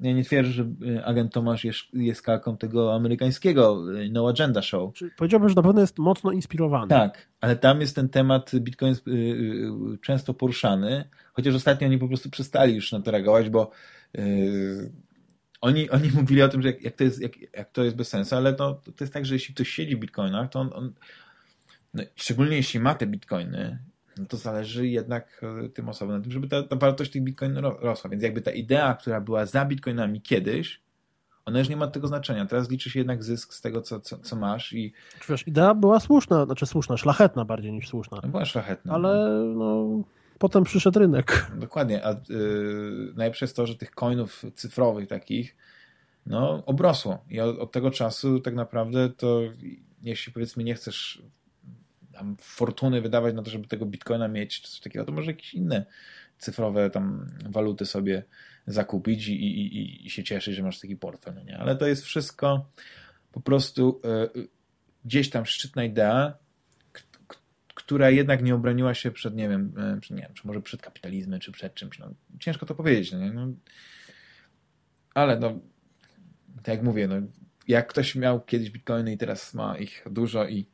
ja nie twierdzę, że y, agent Tomasz jest, jest kalką tego amerykańskiego y, No Agenda Show, Czy powiedziałbym, że na pewno jest mocno inspirowany. Tak, ale tam jest ten temat Bitcoin y, często poruszany, chociaż ostatnio oni po prostu przestali już na to reagować, bo oni, oni mówili o tym, że jak, jak, to jest, jak, jak to jest bez sensu, ale to, to jest tak, że jeśli ktoś siedzi w bitcoinach, to on, on no, szczególnie jeśli ma te bitcoiny, no to zależy jednak e, tym osobom na tym, żeby ta, ta wartość tych bitcoinów ro- rosła. Więc jakby ta idea, która była za bitcoinami kiedyś, ona już nie ma tego znaczenia. Teraz liczy się jednak zysk z tego, co, co, co masz i wiesz, idea była słuszna, znaczy słuszna, szlachetna bardziej niż słuszna. no, była szlachetna. Ale no, potem przyszedł rynek. Dokładnie, a y, najlepsze jest to, że tych coinów cyfrowych takich no, obrosło i od, od tego czasu tak naprawdę to jeśli powiedzmy nie chcesz tam fortuny wydawać na to, żeby tego bitcoina mieć czy coś takiego, to może jakieś inne cyfrowe tam waluty sobie zakupić i, i, i, się cieszyć, że masz taki portfel, no nie? Ale to jest wszystko po prostu y, y, gdzieś tam szczytna idea, która jednak nie obroniła się przed, nie wiem, przed, nie wiem, czy może przed kapitalizmem, czy przed czymś. No, ciężko to powiedzieć. No, no, ale no, tak jak mówię, no, jak ktoś miał kiedyś bitcoiny i teraz ma ich dużo i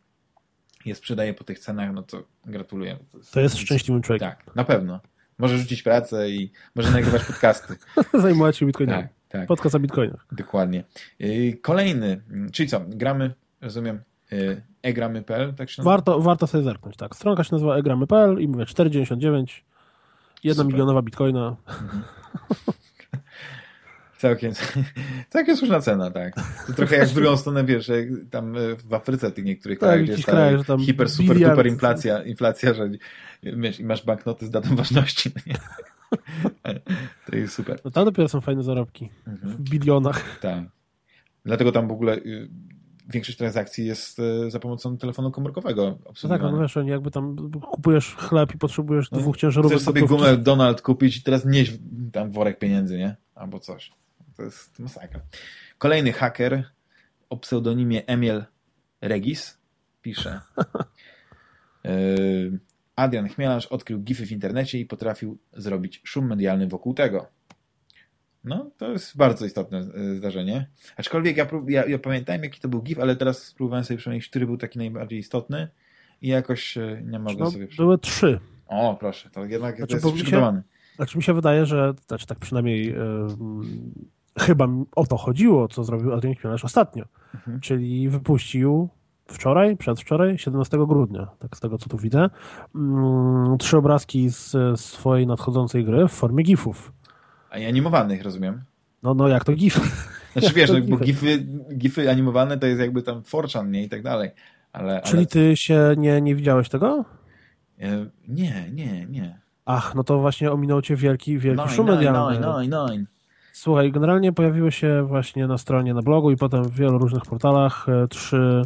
je sprzedaje po tych cenach, no to gratuluję. To jest szczęśliwym człowiekiem. Tak, na pewno. Może rzucić pracę i może nagrywać podcasty. [LAUGHS] Zajmować się bitcoinami. Tak, tak. Podcast o bitcoinach. Dokładnie. Yy, Kolejny, czyli co, gramy, rozumiem, yy, egramy.pl, tak się nazywa? Warto, warto sobie zerknąć, tak. Stronka się nazywa egramy.pl i mówię 4,99 jedna Super. milionowa bitcoina. [LAUGHS] Całkiem, [LAUGHS] całkiem słuszna cena, tak. To trochę jak w drugą stronę, wiesz, jak tam e, w Afryce tych niektórych Tak, krajach, gdzie jest ta tam hiper, super, biliard- duper inflacja, inflacja, że wiesz, i masz banknoty z datą ważności. no? [LAUGHS] To jest super. No tam dopiero są fajne zarobki. Mhm. W bilionach. Tak. Dlatego tam w ogóle y, większość transakcji jest y, za pomocą telefonu komórkowego No tak, obsługiwana. no wiesz, jakby tam kupujesz chleb i potrzebujesz No, dwóch ciężarówek. Chcesz sobie gumę Donald kupić i teraz nieść tam worek pieniędzy, nie? Albo coś. To jest masakra. Kolejny haker o pseudonimie Emil Regis pisze. Yy, [LAUGHS] Adrian Chmielarz odkrył gify w internecie i potrafił zrobić szum medialny wokół tego. No, to jest bardzo istotne y, zdarzenie. Aczkolwiek ja, ja, ja pamiętałem, jaki to był gif, ale teraz spróbowałem sobie przypomnieć, który był taki najbardziej istotny i jakoś y, nie mogę No, sobie przypomnieć. były trzy. O, proszę, to jednak Znaczy, to jest mi się- przygotowany. Znaczy mi się wydaje, że, znaczy tak przynajmniej ym, chyba o to chodziło, co zrobił Adrian Chmielarz ostatnio. Mhm. Czyli wypuścił wczoraj, przedwczoraj, 17 grudnia, tak z tego co tu widzę, mm, trzy obrazki z swojej nadchodzącej gry w formie gifów. A i animowanych, rozumiem. No, no jak to gif? [LAUGHS] Znaczy wiesz, no, bo gify? gify, animowane to jest jakby tam Forchan, nie? I tak dalej. Ale, Czyli ale... ty się nie, nie widziałeś tego? E, Nie, nie, nie. Ach, no to właśnie ominął cię wielki, wielki Nine, szum medialny. nine, nine, nine. Słuchaj, generalnie pojawiły się właśnie na stronie, na blogu i potem w wielu różnych portalach e, trzy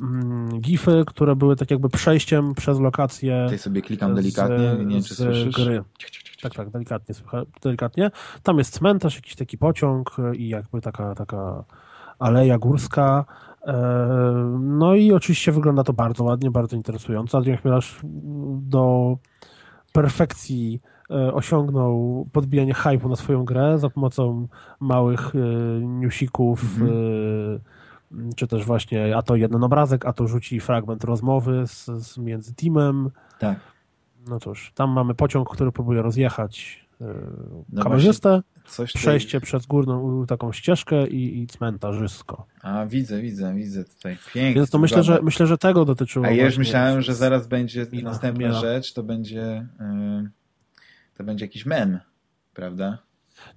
mm, gify, które były tak jakby przejściem przez lokację Tutaj sobie klikam z- delikatnie, nie wiem czy słyszysz. gry. Tak, tak, delikatnie, delikatnie. Tam jest cmentarz, jakiś taki pociąg e, i jakby taka, taka aleja górska. E, No i oczywiście wygląda to bardzo ładnie, bardzo interesująco. Adrian Chmielarz do perfekcji osiągnął podbijanie hype'u na swoją grę za pomocą małych e, newsików, Mhm. e, czy też właśnie a to jeden obrazek, a to rzuci fragment rozmowy z, z między teamem. Tak. No cóż, tam mamy pociąg, który próbuje rozjechać e, No kamerzystę, przejście przez górną taką ścieżkę i, i cmentarzysko. A, widzę, widzę, widzę tutaj. Pięknie. Więc to myślę, że myślę, że tego dotyczyło. A ja już myślałem, że zaraz będzie Mina, następna Mina. rzecz, to będzie y, to będzie jakiś mem, prawda?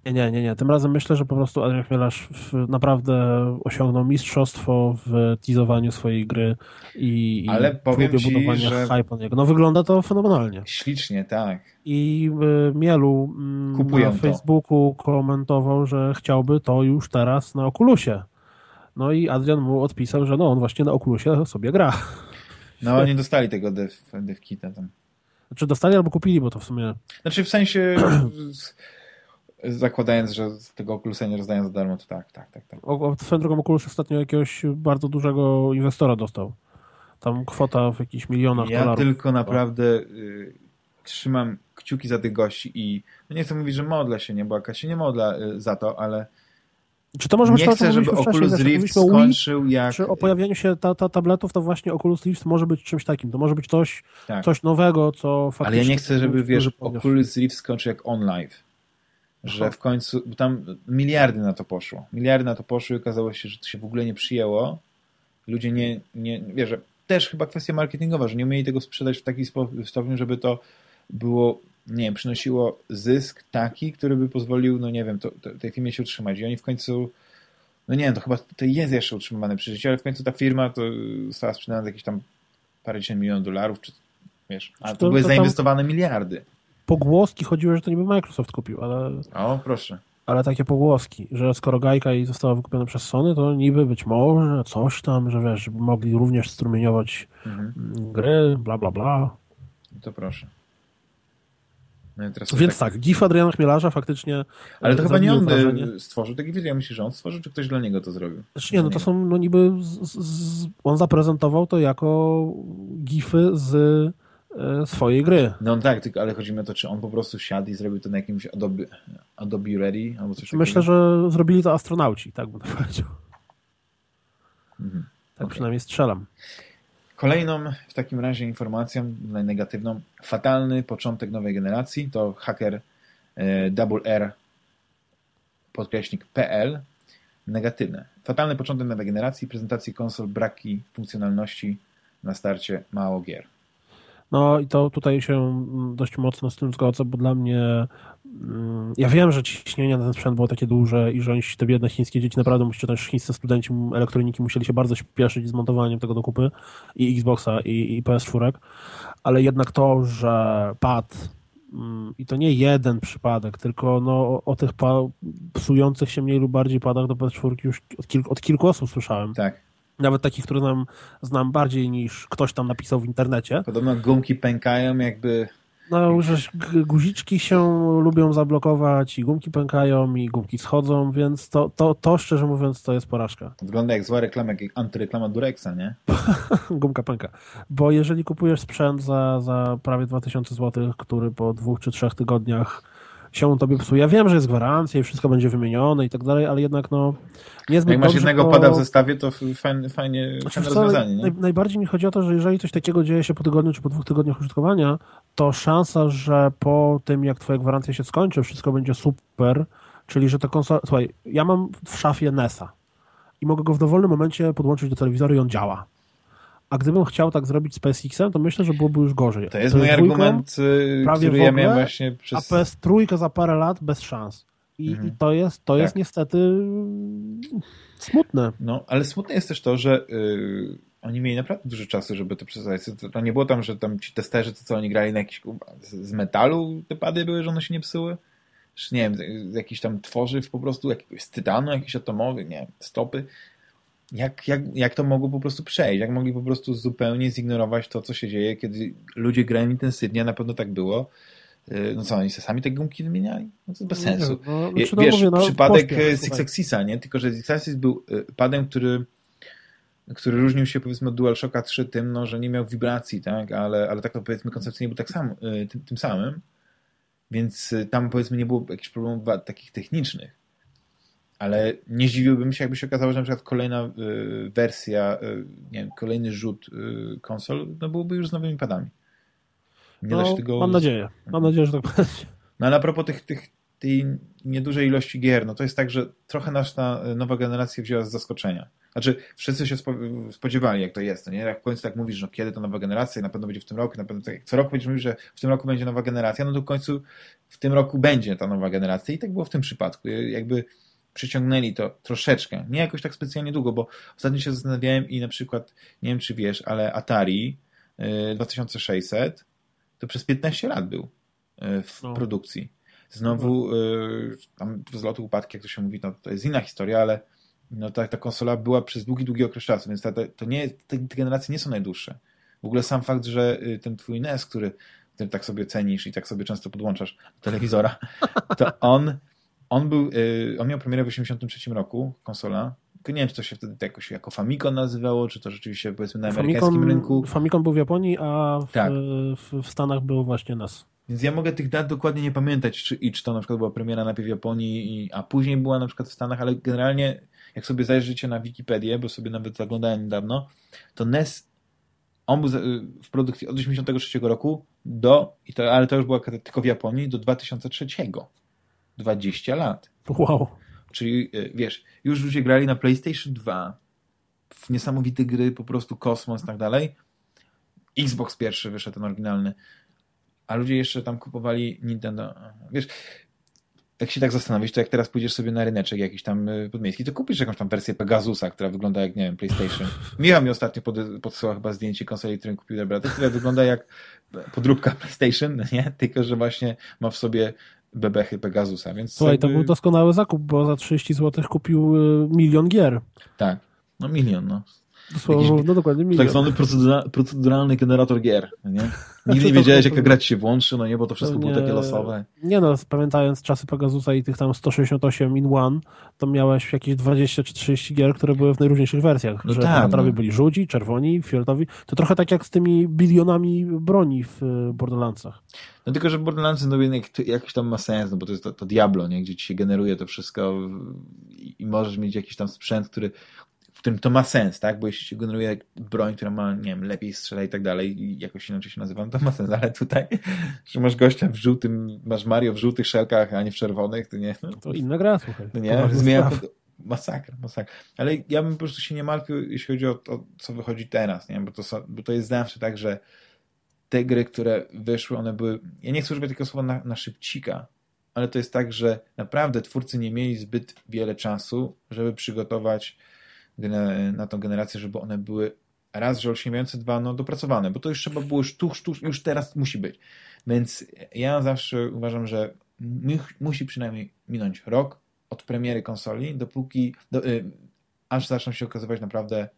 Nie, nie, nie, nie. Tym razem myślę, że po prostu Adrian Chmielarz naprawdę osiągnął mistrzostwo w teasowaniu swojej gry i, i Ale powiem próbie ci, budowania że- hype na niego. No wygląda to fenomenalnie. Ślicznie, tak. I y, Mielu mm, Kupują na to. Facebooku komentował, że chciałby to już teraz na Oculusie. No i Adrian mu odpisał, że no on właśnie na Oculusie sobie gra. No, nie dostali tego dev, dev kita tam. Czy dostali albo kupili, bo to w sumie Znaczy w sensie [CLEARS THROAT] zakładając, że z tego Oculusa nie rozdają za darmo, to tak, tak, tak, tak. O, swoją drogą Oculus ostatnio jakiegoś bardzo dużego inwestora dostał. Tam kwota w jakichś milionach Ja dolarów. tylko naprawdę y, trzymam kciuki za tych gości i no nie chcę mówić, że modlę się, nie, bo jakaś się nie modla y, za to, ale Czy to może być nie chcę, żeby Oculus Rift skończył jak... Czy o pojawieniu się ta, ta tabletów, to właśnie Oculus Rift może być czymś takim. To może być coś, Tak. coś nowego, co faktycznie... Ale ja nie chcę, żeby, wiesz. Oculus Rift skończył jak OnLive. Że Aha. w końcu, bo tam miliardy na to poszło. Miliardy na to poszły i okazało się, że to się w ogóle nie przyjęło. Ludzie nie, nie wiesz, też chyba kwestia marketingowa, że nie umieli tego sprzedać w taki spo- w stopniu, żeby to było, nie wiem, przynosiło zysk taki, który by pozwolił, no nie wiem, to, to, tej firmie się utrzymać. I oni w końcu, no nie wiem, to chyba to jest jeszcze utrzymywane przy życiu, ale w końcu ta firma to została sprzedana za jakieś tam parędziesiąt milionów dolarów, czy wiesz, a Czy to, to- były zainwestowane miliardy. Pogłoski chodziły, że to niby Microsoft kupił, ale, O, proszę. ale takie pogłoski, że skoro Gajka i została wykupiona przez Sony, to niby być może coś tam, że wiesz, mogli również strumieniować Mhm. gry, bla, bla, bla. To proszę. No Więc tak, GIF Adriana Chmielarza faktycznie Ale to e, chyba nie on wrażenie. stworzył takie wideo. Ja myślę, że on stworzył, czy ktoś dla niego to zrobił? Znaczy nie, no to są no niby z, z, on zaprezentował to jako gify z e, swojej gry. No tak, tylko, ale chodzi mi o to, czy on po prostu siadł i zrobił to na jakimś Adobe, Adobe Ready albo coś Myślę, takiego. że zrobili to astronauci, tak bym to [LAUGHS] powiedział. Mhm. Tak Okej. przynajmniej strzelam. Kolejną w takim razie informacją negatywną, fatalny początek nowej generacji, to haker e, Double R podkreśnik PL negatywne. Fatalny początek nowej generacji, prezentacji konsol, braki funkcjonalności na starcie, mało gier. No i to tutaj się mm, dość mocno z tym zgodzę, bo dla mnie mm, ja wiem, że ciśnienie na ten sprzęt było takie duże i że oni, te biedne chińskie dzieci naprawdę musicie też chińscy studenci elektroniki musieli się bardzo śpieszyć z montowaniem tego do kupy i Xboxa i, i PS4, ale jednak to, że pad mm, i to nie jeden przypadek, tylko no, o, tych psujących się mniej lub bardziej padach do PS4 już od, od kilku osób słyszałem. Tak nawet takich, które znam, znam bardziej niż ktoś tam napisał w internecie. Podobno gumki pękają jakby... No, że guziczki się lubią zablokować i gumki pękają i gumki schodzą, więc to, to, to szczerze mówiąc to jest porażka. Wygląda jak zła reklama, jak antyreklama Durexa, nie? [LAUGHS] Gumka pęka. Bo jeżeli kupujesz sprzęt za, za prawie 2000 zł, który po dwóch czy trzech tygodniach się tobie psuje. Ja wiem, że jest gwarancja i wszystko będzie wymienione i tak dalej, ale jednak no niezbyt Jak masz jednego pada w zestawie, to fajnie, fajnie, znaczy, rozwiązanie. Naj, najbardziej mi chodzi o to, że jeżeli coś takiego dzieje się po tygodniu czy po dwóch tygodniach użytkowania, to szansa, że po tym jak twoja gwarancja się skończy, wszystko będzie super, czyli że ta konsola... Słuchaj, ja mam w szafie NESa i mogę go w dowolnym momencie podłączyć do telewizora i on działa. A gdybym chciał tak zrobić z PSX-em, to myślę, że byłoby już gorzej. To jest mój argument, y, prawie który ja miałem właśnie przez... A PS3 za parę lat bez szans. I, mhm. i to jest, to tak. jest niestety smutne. No, ale smutne jest też to, że yy, oni mieli naprawdę dużo czasu, żeby to przesadzić. To nie było tam, że tam ci testerzy, to co oni grali na jakiś z metalu te pady były, że one się nie psuły? Czy nie wiem, jakiś tam tworzyw po prostu, jakiegoś z tytanu, jakiś atomowy, nie wiem, stopy jak, jak, jak to mogło po prostu przejść? Jak mogli po prostu zupełnie zignorować to, co się dzieje, kiedy ludzie grają intensywnie, na pewno tak było. Y, no co, oni sami te gumki wymieniali? No to bez sensu. No, znaczy, no, Wiesz, mówię, no, przypadek Six Axisa, nie? Tylko, że Six Axis był y, padem, który który różnił się powiedzmy od DualShocka 3 tym, no, że nie miał wibracji, tak? Ale, ale tak to powiedzmy koncepcyjnie był tak sam, y, tym, tym samym. Więc tam powiedzmy nie było jakichś problemów takich technicznych ale nie zdziwiłbym się, jakby się okazało, że na przykład kolejna y, wersja, y, nie wiem, kolejny rzut y, konsol, no byłby już z nowymi padami. Nie no, tego... Mam nadzieję. Mam nadzieję, że tak będzie. No ale a propos tych, tych, tej niedużej ilości gier, no to jest tak, że trochę nasza nowa generacja wzięła z zaskoczenia. Znaczy, wszyscy się spodziewali, jak to jest, no nie? Jak w końcu tak mówisz, no kiedy to nowa generacja, na pewno będzie w tym roku, na pewno tak, co roku będziesz mówił, że w tym roku będzie nowa generacja, no to w końcu w tym roku będzie ta nowa generacja i tak było w tym przypadku. Jakby przyciągnęli to troszeczkę, nie jakoś tak specjalnie długo, bo ostatnio się zastanawiałem i na przykład, nie wiem czy wiesz, ale Atari 2600 y, to przez 15 lat był y, w no. produkcji. Znowu no. tam wzloty, upadki, jak to się mówi, no, to jest inna historia, ale no, ta, ta konsola była przez długi, długi okres czasu, więc ta, ta, to nie, te, te generacje nie są najdłuższe. W ogóle sam fakt, że ten twój NES, który, który tak sobie cenisz i tak sobie często podłączasz do telewizora, [LAUGHS] to on on był, y, on miał premierę w 1983 roku, konsola. Tylko nie wiem, czy to się wtedy jakoś jako Famicom nazywało, czy to rzeczywiście powiedzmy na amerykańskim Famicom, rynku. Famicom był w Japonii, a w, tak. w, w, Stanach był właśnie NAS. Więc ja mogę tych dat dokładnie nie pamiętać, czy, i czy to na przykład była premiera najpierw w Japonii, i, a później była na przykład w Stanach, ale generalnie jak sobie zajrzycie na Wikipedię, bo sobie nawet zaglądałem niedawno, to NES on był w produkcji od 1983 roku do, i to, ale to już była tylko w Japonii, do 2003. 20 lat. Wow. Czyli y, wiesz, już ludzie grali na PlayStation 2 w niesamowite gry, po prostu kosmos i tak dalej. Xbox pierwszy wyszedł, ten oryginalny. A ludzie jeszcze tam kupowali Nintendo. Wiesz, jak się tak zastanowić, to jak teraz pójdziesz sobie na ryneczek jakiś tam y, podmiejski, to kupisz jakąś tam wersję Pegasusa, która wygląda jak, nie wiem, PlayStation. Michał mi ostatnio pod, podsyła chyba zdjęcie konsoli, którą kupił dla brata, która wygląda jak podróbka PlayStation, nie? Tylko, że właśnie ma w sobie bebechy Pegasusa. Więc Słuchaj, jakby... to był doskonały zakup, bo za 30 zł kupił y, milion gier. Tak, no milion, no. Dosłownie, no dokładnie milion. Tak zwany procedura, proceduralny generator gier, nie? Nigdy [LAUGHS] nie wiedziałeś, jaka gra ci się włączy, no nie, bo to wszystko było takie losowe. Nie no, pamiętając czasy Pegasusa i tych tam 168 in one, to miałeś jakieś 20 czy 30 gier, które były w najróżniejszych wersjach. No że tak, no. byli żółci, czerwoni, fioletowi. To trochę tak jak z tymi bilionami broni w y, Borderlandsach. No tylko, że Borderlands no jak, jakiś tam ma sens, no bo to jest to, to Diablo, nie? gdzie ci się generuje to wszystko i, możesz mieć jakiś tam sprzęt, który którym to ma sens, tak? Bo jeśli się generuje broń, która ma, nie wiem, lepiej strzela i tak dalej, i jakoś inaczej się nazywa, to ma sens, ale tutaj, [LAUGHS] że masz gościa w żółtym, masz Mario w żółtych szelkach, a nie w czerwonych, to nie. No, to inna gra, słuchaj. To nie, zmienia to, masakra, masakra. Ale ja bym po prostu się nie martwił, jeśli chodzi o to, co wychodzi teraz, nie? Bo to, bo to jest zawsze tak, że te gry, które wyszły, one były, ja nie chcę używać tego słowa na, na szybcika, ale to jest tak, że naprawdę twórcy nie mieli zbyt wiele czasu, żeby przygotować na tą generację, żeby one były raz, że olśniewające, dwa, no dopracowane, bo to już trzeba było już tuż, tuż, już teraz musi być. Więc ja zawsze uważam, że musi przynajmniej minąć rok od premiery konsoli, dopóki, do, y, aż zaczną się okazywać naprawdę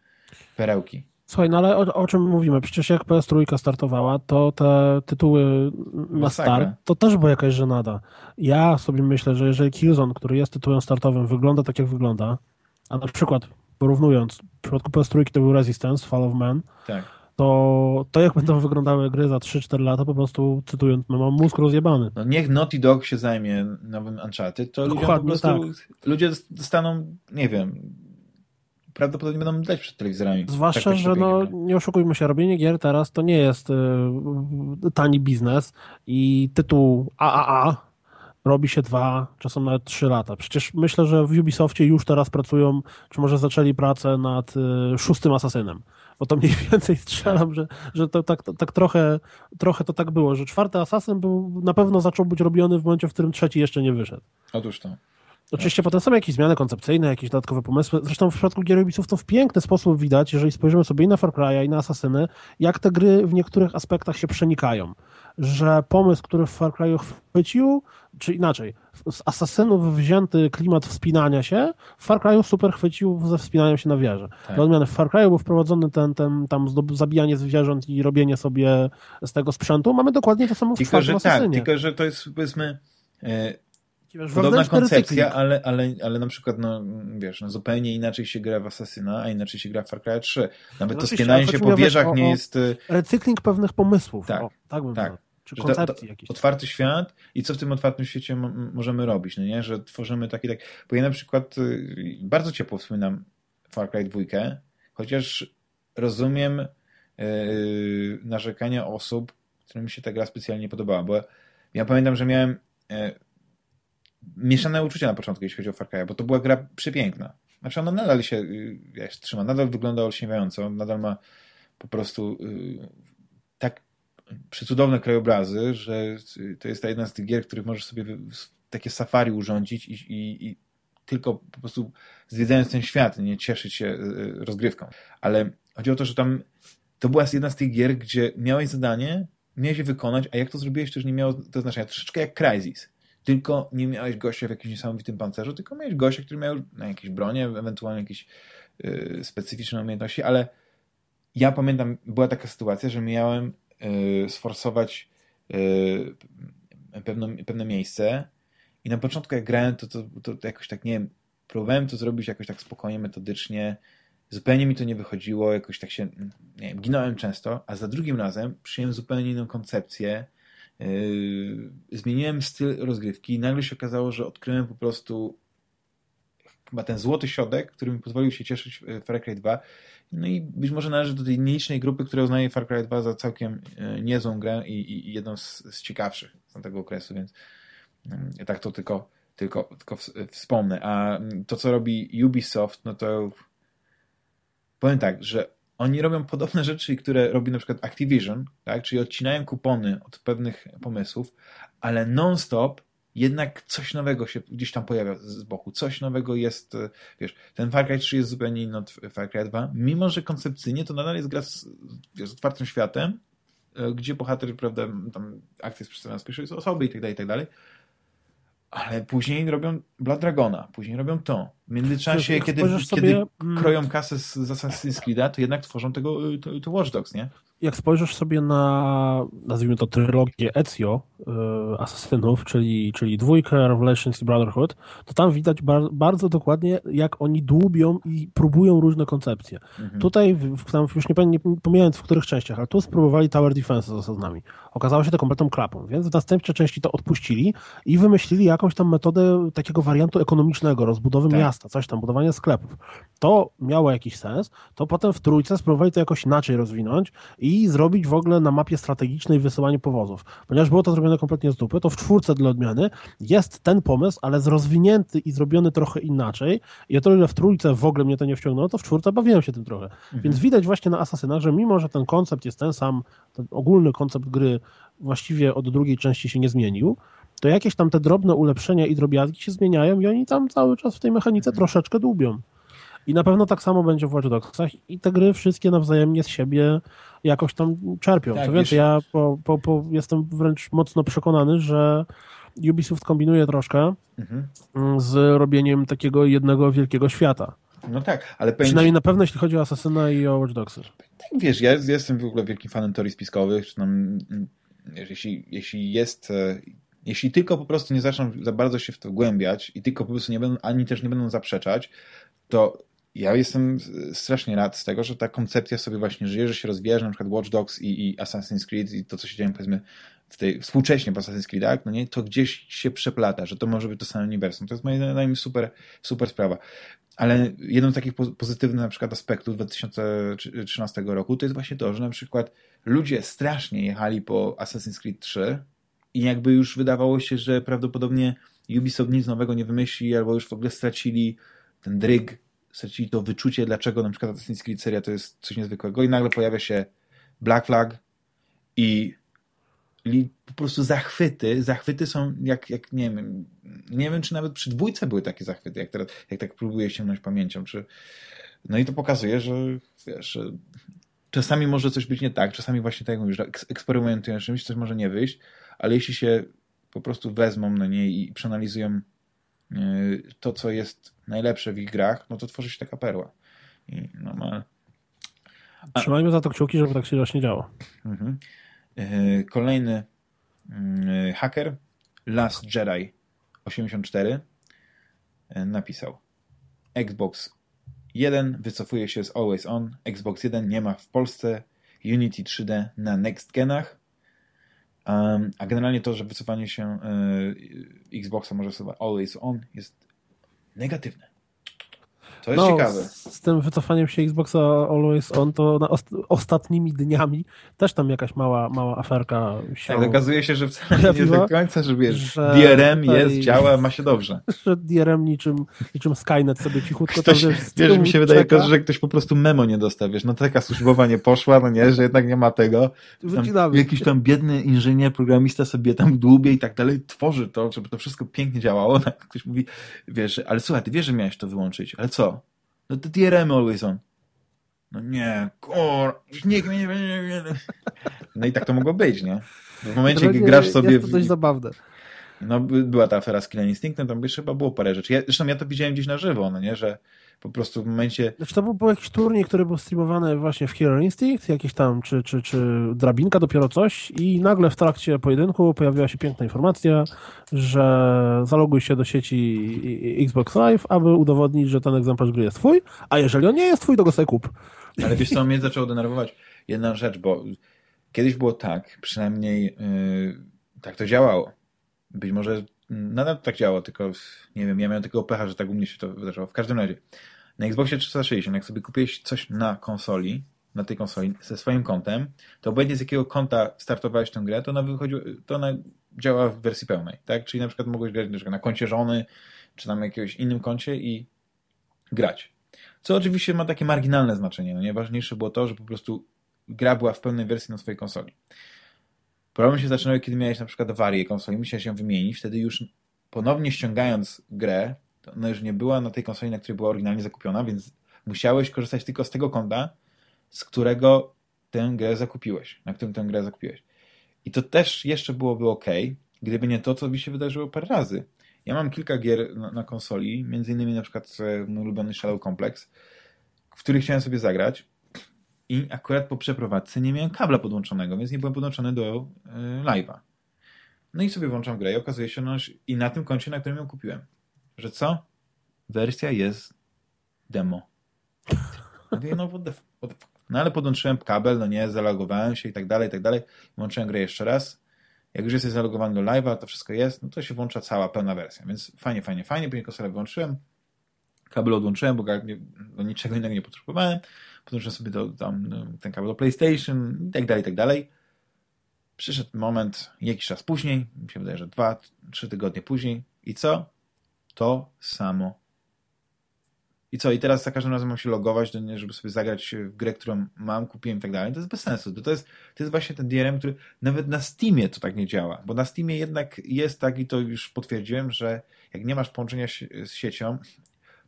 perełki. Słuchaj, no ale o, o, czym mówimy? Przecież jak PS3 startowała, to te tytuły na start, to też była jakaś żenada. Ja sobie myślę, że jeżeli Killzone, który jest tytułem startowym, wygląda tak jak wygląda, a na przykład porównując, w przypadku PS3 to był Resistance, Fall of Man, tak. to, to jak będą wyglądały gry za 3-4 lata, po prostu cytując, no mam mózg rozjebany. No niech Naughty Dog się zajmie nowym Uncharted, to ludzie po prostu, tak. ludzie dostaną, nie wiem, prawdopodobnie będą dać przed telewizorami. Zwłaszcza, tak że no, nie oszukujmy się, robienie gier teraz to nie jest y, tani biznes i tytuł AAA robi się dwa, czasem nawet trzy lata. Przecież myślę, że w Ubisoftie już teraz pracują, czy może zaczęli pracę nad y, szóstym asasynem. Bo to mniej [LAUGHS] więcej strzelam, że, że to tak, tak trochę, trochę to tak było, że czwarty asasyn był, na pewno zaczął być robiony w momencie, w którym trzeci jeszcze nie wyszedł. Otóż to. Oczywiście potem są jakieś zmiany koncepcyjne, jakieś dodatkowe pomysły. Zresztą w przypadku gier Ubisoft to w piękny sposób widać, jeżeli spojrzymy sobie i na Far Cry'a, i na Asasyny, jak te gry w niektórych aspektach się przenikają. Że pomysł, który w Far Cry'u chwycił, czy inaczej, z Asasynów wzięty klimat wspinania się, w Far Cry'u super chwycił ze wspinaniem się na wieżę. Tak. Dla odmiany w Far Cry'u był wprowadzony ten, ten tam zabijanie zwierząt i robienie sobie z tego sprzętu. Mamy dokładnie to samo w tylko, że Tak, tylko, że to jest powiedzmy e, wiesz, Podobna koncepcja, ale, ale, ale na przykład, no, wiesz, no, zupełnie inaczej się gra w Assassina, a inaczej się gra w Far Cry 3. Nawet no to spinanie się po wieżach o, nie jest... Y, recykling pewnych pomysłów. Tak, o, tak, bym tak. Czy koncepcji jakieś. Otwarty świat i co w tym otwartym świecie możemy robić, no nie? Że tworzymy taki tak... Bo ja na przykład y, bardzo ciepło wspominam Far Cry 2, chociaż rozumiem yy, narzekania osób, którym się ta gra specjalnie nie podobała, bo ja pamiętam, że miałem yy, mieszane uczucia na początku, jeśli chodzi o Far Cry, bo to była gra przepiękna. Znaczy ona nadal się y, wiesz, trzyma, nadal wygląda olśniewająco, nadal ma po prostu przecudowne krajobrazy, że to jest ta jedna z tych gier, których możesz sobie takie safari urządzić i, i, i tylko po prostu zwiedzając ten świat, nie cieszyć się y, y, rozgrywką. Ale chodzi o to, że tam to była jedna z tych gier, gdzie miałeś zadanie, miałeś je wykonać, a jak to zrobiłeś, to już nie miało to znaczenia. Troszeczkę jak Crysis tylko nie miałeś gościa w jakimś niesamowitym pancerzu, tylko miałeś gościa, który miał na jakieś bronie, ewentualnie jakieś yy, specyficzne umiejętności, ale ja pamiętam, była taka sytuacja, że miałem sforsować yy, pewne, pewne miejsce. I na początku jak grałem, to, to, to jakoś tak, nie wiem, próbowałem to zrobić jakoś tak spokojnie, metodycznie, zupełnie mi to nie wychodziło, jakoś tak się, nie wiem, ginąłem często, a za drugim razem przyjąłem zupełnie inną koncepcję, Yy, zmieniłem styl rozgrywki. I nagle się okazało, że odkryłem po prostu chyba ten złoty środek, który mi pozwolił się cieszyć w Far Cry 2. No i być może należy do tej nielicznej grupy, która uznaje Far Cry 2 za całkiem e, niezłą grę i, i jedną z, z ciekawszych z tego okresu, więc ja tak to tylko, tylko, tylko wspomnę. A to, co robi Ubisoft, no to powiem tak, że oni robią podobne rzeczy, które robi na przykład Activision, tak? czyli odcinają kupony od pewnych pomysłów, ale non-stop jednak coś nowego się gdzieś tam pojawia z boku. Coś nowego jest, e, wiesz, ten Far Cry 3 jest zupełnie inny od Far Cry 2, mimo że koncepcyjnie to nadal jest gra z, z otwartym światem, e, gdzie bohater, prawda, tam akcja jest przedstawiona z pierwszej osoby i tak dalej, i tak dalej, ale później robią Blood Dragona, później robią to. W międzyczasie, kiedy, kiedy sobie... kroją kasę z, z Assassin's Creed'a, to jednak tworzą tego y, to, to Watch Dogs, nie? Jak spojrzysz sobie na, nazwijmy to, trylogię Ezio yy, Asasynów, czyli, czyli dwójkę, Revelations i Brotherhood, to tam widać bar bardzo dokładnie, jak oni dłubią i próbują różne koncepcje. Mhm. Tutaj, w, tam już nie, nie pomijając w których częściach, ale tu spróbowali Tower Defense z osadami. Okazało się to kompletną klapą, więc w następnej części to odpuścili i wymyślili jakąś tam metodę takiego wariantu ekonomicznego, rozbudowy tak. miasta, coś tam, budowania sklepów. To miało jakiś sens, to potem w trójce spróbowali to jakoś inaczej rozwinąć i i zrobić w ogóle na mapie strategicznej wysyłanie powozów. Ponieważ było to zrobione kompletnie z dupy, to w czwórce dla odmiany jest ten pomysł, ale zrozwinięty i zrobiony trochę inaczej. I o to, ile w trójce w ogóle mnie to nie wciągnęło, to w czwórce bawiłem się tym trochę. Mhm. Więc widać właśnie na Asasynach, że mimo, że ten koncept jest ten sam, ten ogólny koncept gry właściwie od drugiej części się nie zmienił, to jakieś tam te drobne ulepszenia i drobiazgi się zmieniają i oni tam cały czas w tej mechanice mhm. troszeczkę dłubią. I na pewno tak samo będzie w Watch Dogsach i te gry wszystkie nawzajemnie z siebie jakoś tam czerpią. Tak, Co więcej, ja po, po, po jestem wręcz mocno przekonany, że Ubisoft kombinuje troszkę mhm. z robieniem takiego jednego wielkiego świata. No tak, ale. Przynajmniej na pewno, jeśli chodzi o Assassina i o Watch Dogsy. Tak, wiesz, ja jestem w ogóle wielkim fanem teorii spiskowych, czy tam, jeśli, jeśli jest e, jeśli tylko po prostu nie zaczną za bardzo się w to wgłębiać i tylko po prostu nie będą, ani też nie będą zaprzeczać, to ja jestem strasznie rad z tego, że ta koncepcja sobie właśnie żyje, że się rozwija, że na przykład Watch Dogs i, i Assassin's Creed i to, co się dzieje powiedzmy w tej, współcześnie w Assassin's Creed, no nie, to gdzieś się przeplata, że to może być to samo uniwersum. To jest moim zdaniem super, super sprawa. Ale jedną z takich pozytywnych na przykład aspektów 2013 roku to jest właśnie to, że na przykład ludzie strasznie jechali po Assassin's Creed 3 i jakby już wydawało się, że prawdopodobnie Ubisoft nic nowego nie wymyśli, albo już w ogóle stracili ten dryg, stracili to wyczucie, dlaczego na przykład Assassin's Creed seria to jest coś niezwykłego i nagle pojawia się Black Flag i, po prostu zachwyty, zachwyty są jak, jak nie wiem, nie wiem czy nawet przy dwójce były takie zachwyty, jak, teraz, jak tak próbuję sięgnąć pamięcią, czy no i to pokazuje, że wiesz, czasami może coś być nie tak, czasami właśnie tak jak mówisz, że eksperymentują czymś, coś może nie wyjść, ale jeśli się po prostu wezmą na niej i przeanalizują to, co jest najlepsze w ich grach, no to tworzy się taka perła. I no ma... A... Trzymajmy za to kciuki, żeby tak się właśnie działo. Mhm. E, kolejny mm, haker, Last Jedi 84 e, napisał Xbox 1 wycofuje się z Always On, Xbox 1 nie ma w Polsce Unity 3D na next genach, A generalnie to, że wycofanie się y, Xboxa może sobie always on jest negatywne. To jest no, ciekawe. Z, z, tym wycofaniem się Xboxa Always On, to ost ostatnimi dniami też tam jakaś mała, mała aferka się. Tak, okazuje się, że wcale nie do końca, że wiesz, że DRM jest, działa, ma się dobrze. [LAUGHS] Że DRM niczym, niczym Skynet sobie cichutko ktoś, tam, wiesz, wiesz mi się wydaje, czeka. że ktoś po prostu memo nie dostał, wiesz, no taka służbowa nie poszła, no nie, że jednak nie ma tego. Tam, jakiś tam biedny inżynier, programista sobie tam dłubie i tak dalej tworzy to, żeby to wszystko pięknie działało. No, [LAUGHS] ktoś mówi, wiesz, ale słuchaj, ty wiesz, że miałeś to wyłączyć, ale co? No to DRM always on. No nie, kur... Nikt mnie nie... No i tak to mogło być, nie? W momencie, kiedy grasz sobie... Jest to dość w... zabawne. No była ta afera z Killing Instinctem, tam jeszcze chyba było parę rzeczy. Ja, zresztą ja to widziałem gdzieś na żywo, no nie, że po prostu w momencie... Znaczy to był, był jakiś turniej, który był streamowany właśnie w Hero Instinct, jakiś tam, czy, czy, czy drabinka, dopiero coś i nagle w trakcie pojedynku pojawiła się piękna informacja, że zaloguj się do sieci Xbox Live, aby udowodnić, że ten egzemplarz gry jest twój, a jeżeli on nie jest twój, to go sobie kup. Ale wiesz co, mnie zaczęło denerwować jedna rzecz, bo kiedyś było tak, przynajmniej yy, tak to działało. Być może nadal tak działało, tylko nie wiem, ja miałem takiego pecha, że tak u mnie się to wydarzyło. W każdym razie, na Xboxie 360, jak sobie kupiłeś coś na konsoli, na tej konsoli ze swoim kontem, to obojętnie z jakiego konta startowałeś tę grę, to ona, wychodzi, to ona działa w wersji pełnej, tak? Czyli na przykład mogłeś grać na, na koncie żony, czy tam jakiegoś innym koncie i grać. Co oczywiście ma takie marginalne znaczenie. No najważniejsze było to, że po prostu gra była w pełnej wersji na swojej konsoli. Problem się zaczynały, kiedy miałeś na przykład awarię konsoli, musiałeś ją wymienić, wtedy już ponownie ściągając grę, ona już nie była na tej konsoli, na której była oryginalnie zakupiona, więc musiałeś korzystać tylko z tego konta, z którego tę grę zakupiłeś, na którym tę grę zakupiłeś. I to też jeszcze byłoby ok, gdyby nie to, co by się wydarzyło parę razy. Ja mam kilka gier na, na konsoli, między innymi na przykład e, mój ulubiony Shadow Complex, w których chciałem sobie zagrać i akurat po przeprowadzce nie miałem kabla podłączonego, więc nie byłem podłączony do y, live'a. No i sobie włączam grę i okazuje się, no, i na tym koncie, na którym ją kupiłem, że co? Wersja jest demo. No, what the, what the no ale podłączyłem kabel, no nie, zalogowałem się i tak dalej, i tak dalej. Włączyłem grę jeszcze raz. Jak już jesteś zalogowany do live'a, to wszystko jest, no to się włącza cała pełna wersja. Więc fajnie, fajnie, fajnie. Później konsolę wyłączyłem. Kabel odłączyłem, bo nie, no, niczego innego nie potrzebowałem. Podłączyłem sobie do, tam, no, ten kabel do PlayStation i tak dalej, i tak dalej. Przyszedł moment jakiś czas później, mi się wydaje, że dwa, trzy tygodnie później i co? To samo. I co? I teraz za każdym razem mam się logować, żeby sobie zagrać w grę, którą mam, kupiłem i tak dalej. To jest bez sensu. To jest, to jest właśnie ten DRM, który nawet na Steamie to tak nie działa. Bo na Steamie jednak jest tak, i to już potwierdziłem, że jak nie masz połączenia z siecią,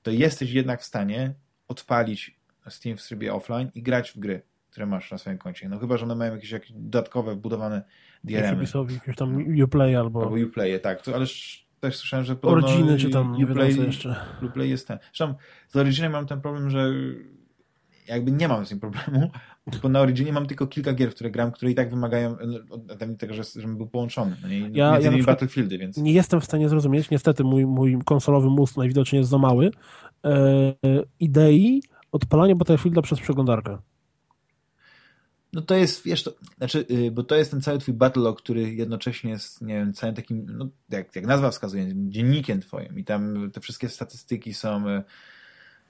to jesteś jednak w stanie odpalić Steam w trybie offline i grać w gry, które masz na swoim koncie. No chyba, że one mają jakieś, jakieś dodatkowe, wbudowane DRM-y. Jakieś tam Uplay albo... Albo Uplay, tak. To, ależ też słyszałem, że podobno Originy czy tam, nie Uplay, jeszcze. Uplay jest ten. Zresztą z Originem mam ten problem, że jakby nie mam z tym problemu, bo na Originie mam tylko kilka gier, w które gram, które i tak wymagają ode mnie tego, że, żebym był połączony. No nie? Ja, Między innymi Battlefieldy, więc... Nie jestem w stanie zrozumieć, niestety mój, mój konsolowy mózg najwidoczniej jest za mały, e, idei odpalania Battlefielda przez przeglądarkę. No to jest, wiesz, to, znaczy, yy, bo to jest ten cały twój battlelog, który jednocześnie jest, nie wiem, całym takim, no, jak, jak nazwa wskazuje, dziennikiem twoim i tam te wszystkie statystyki są, yy,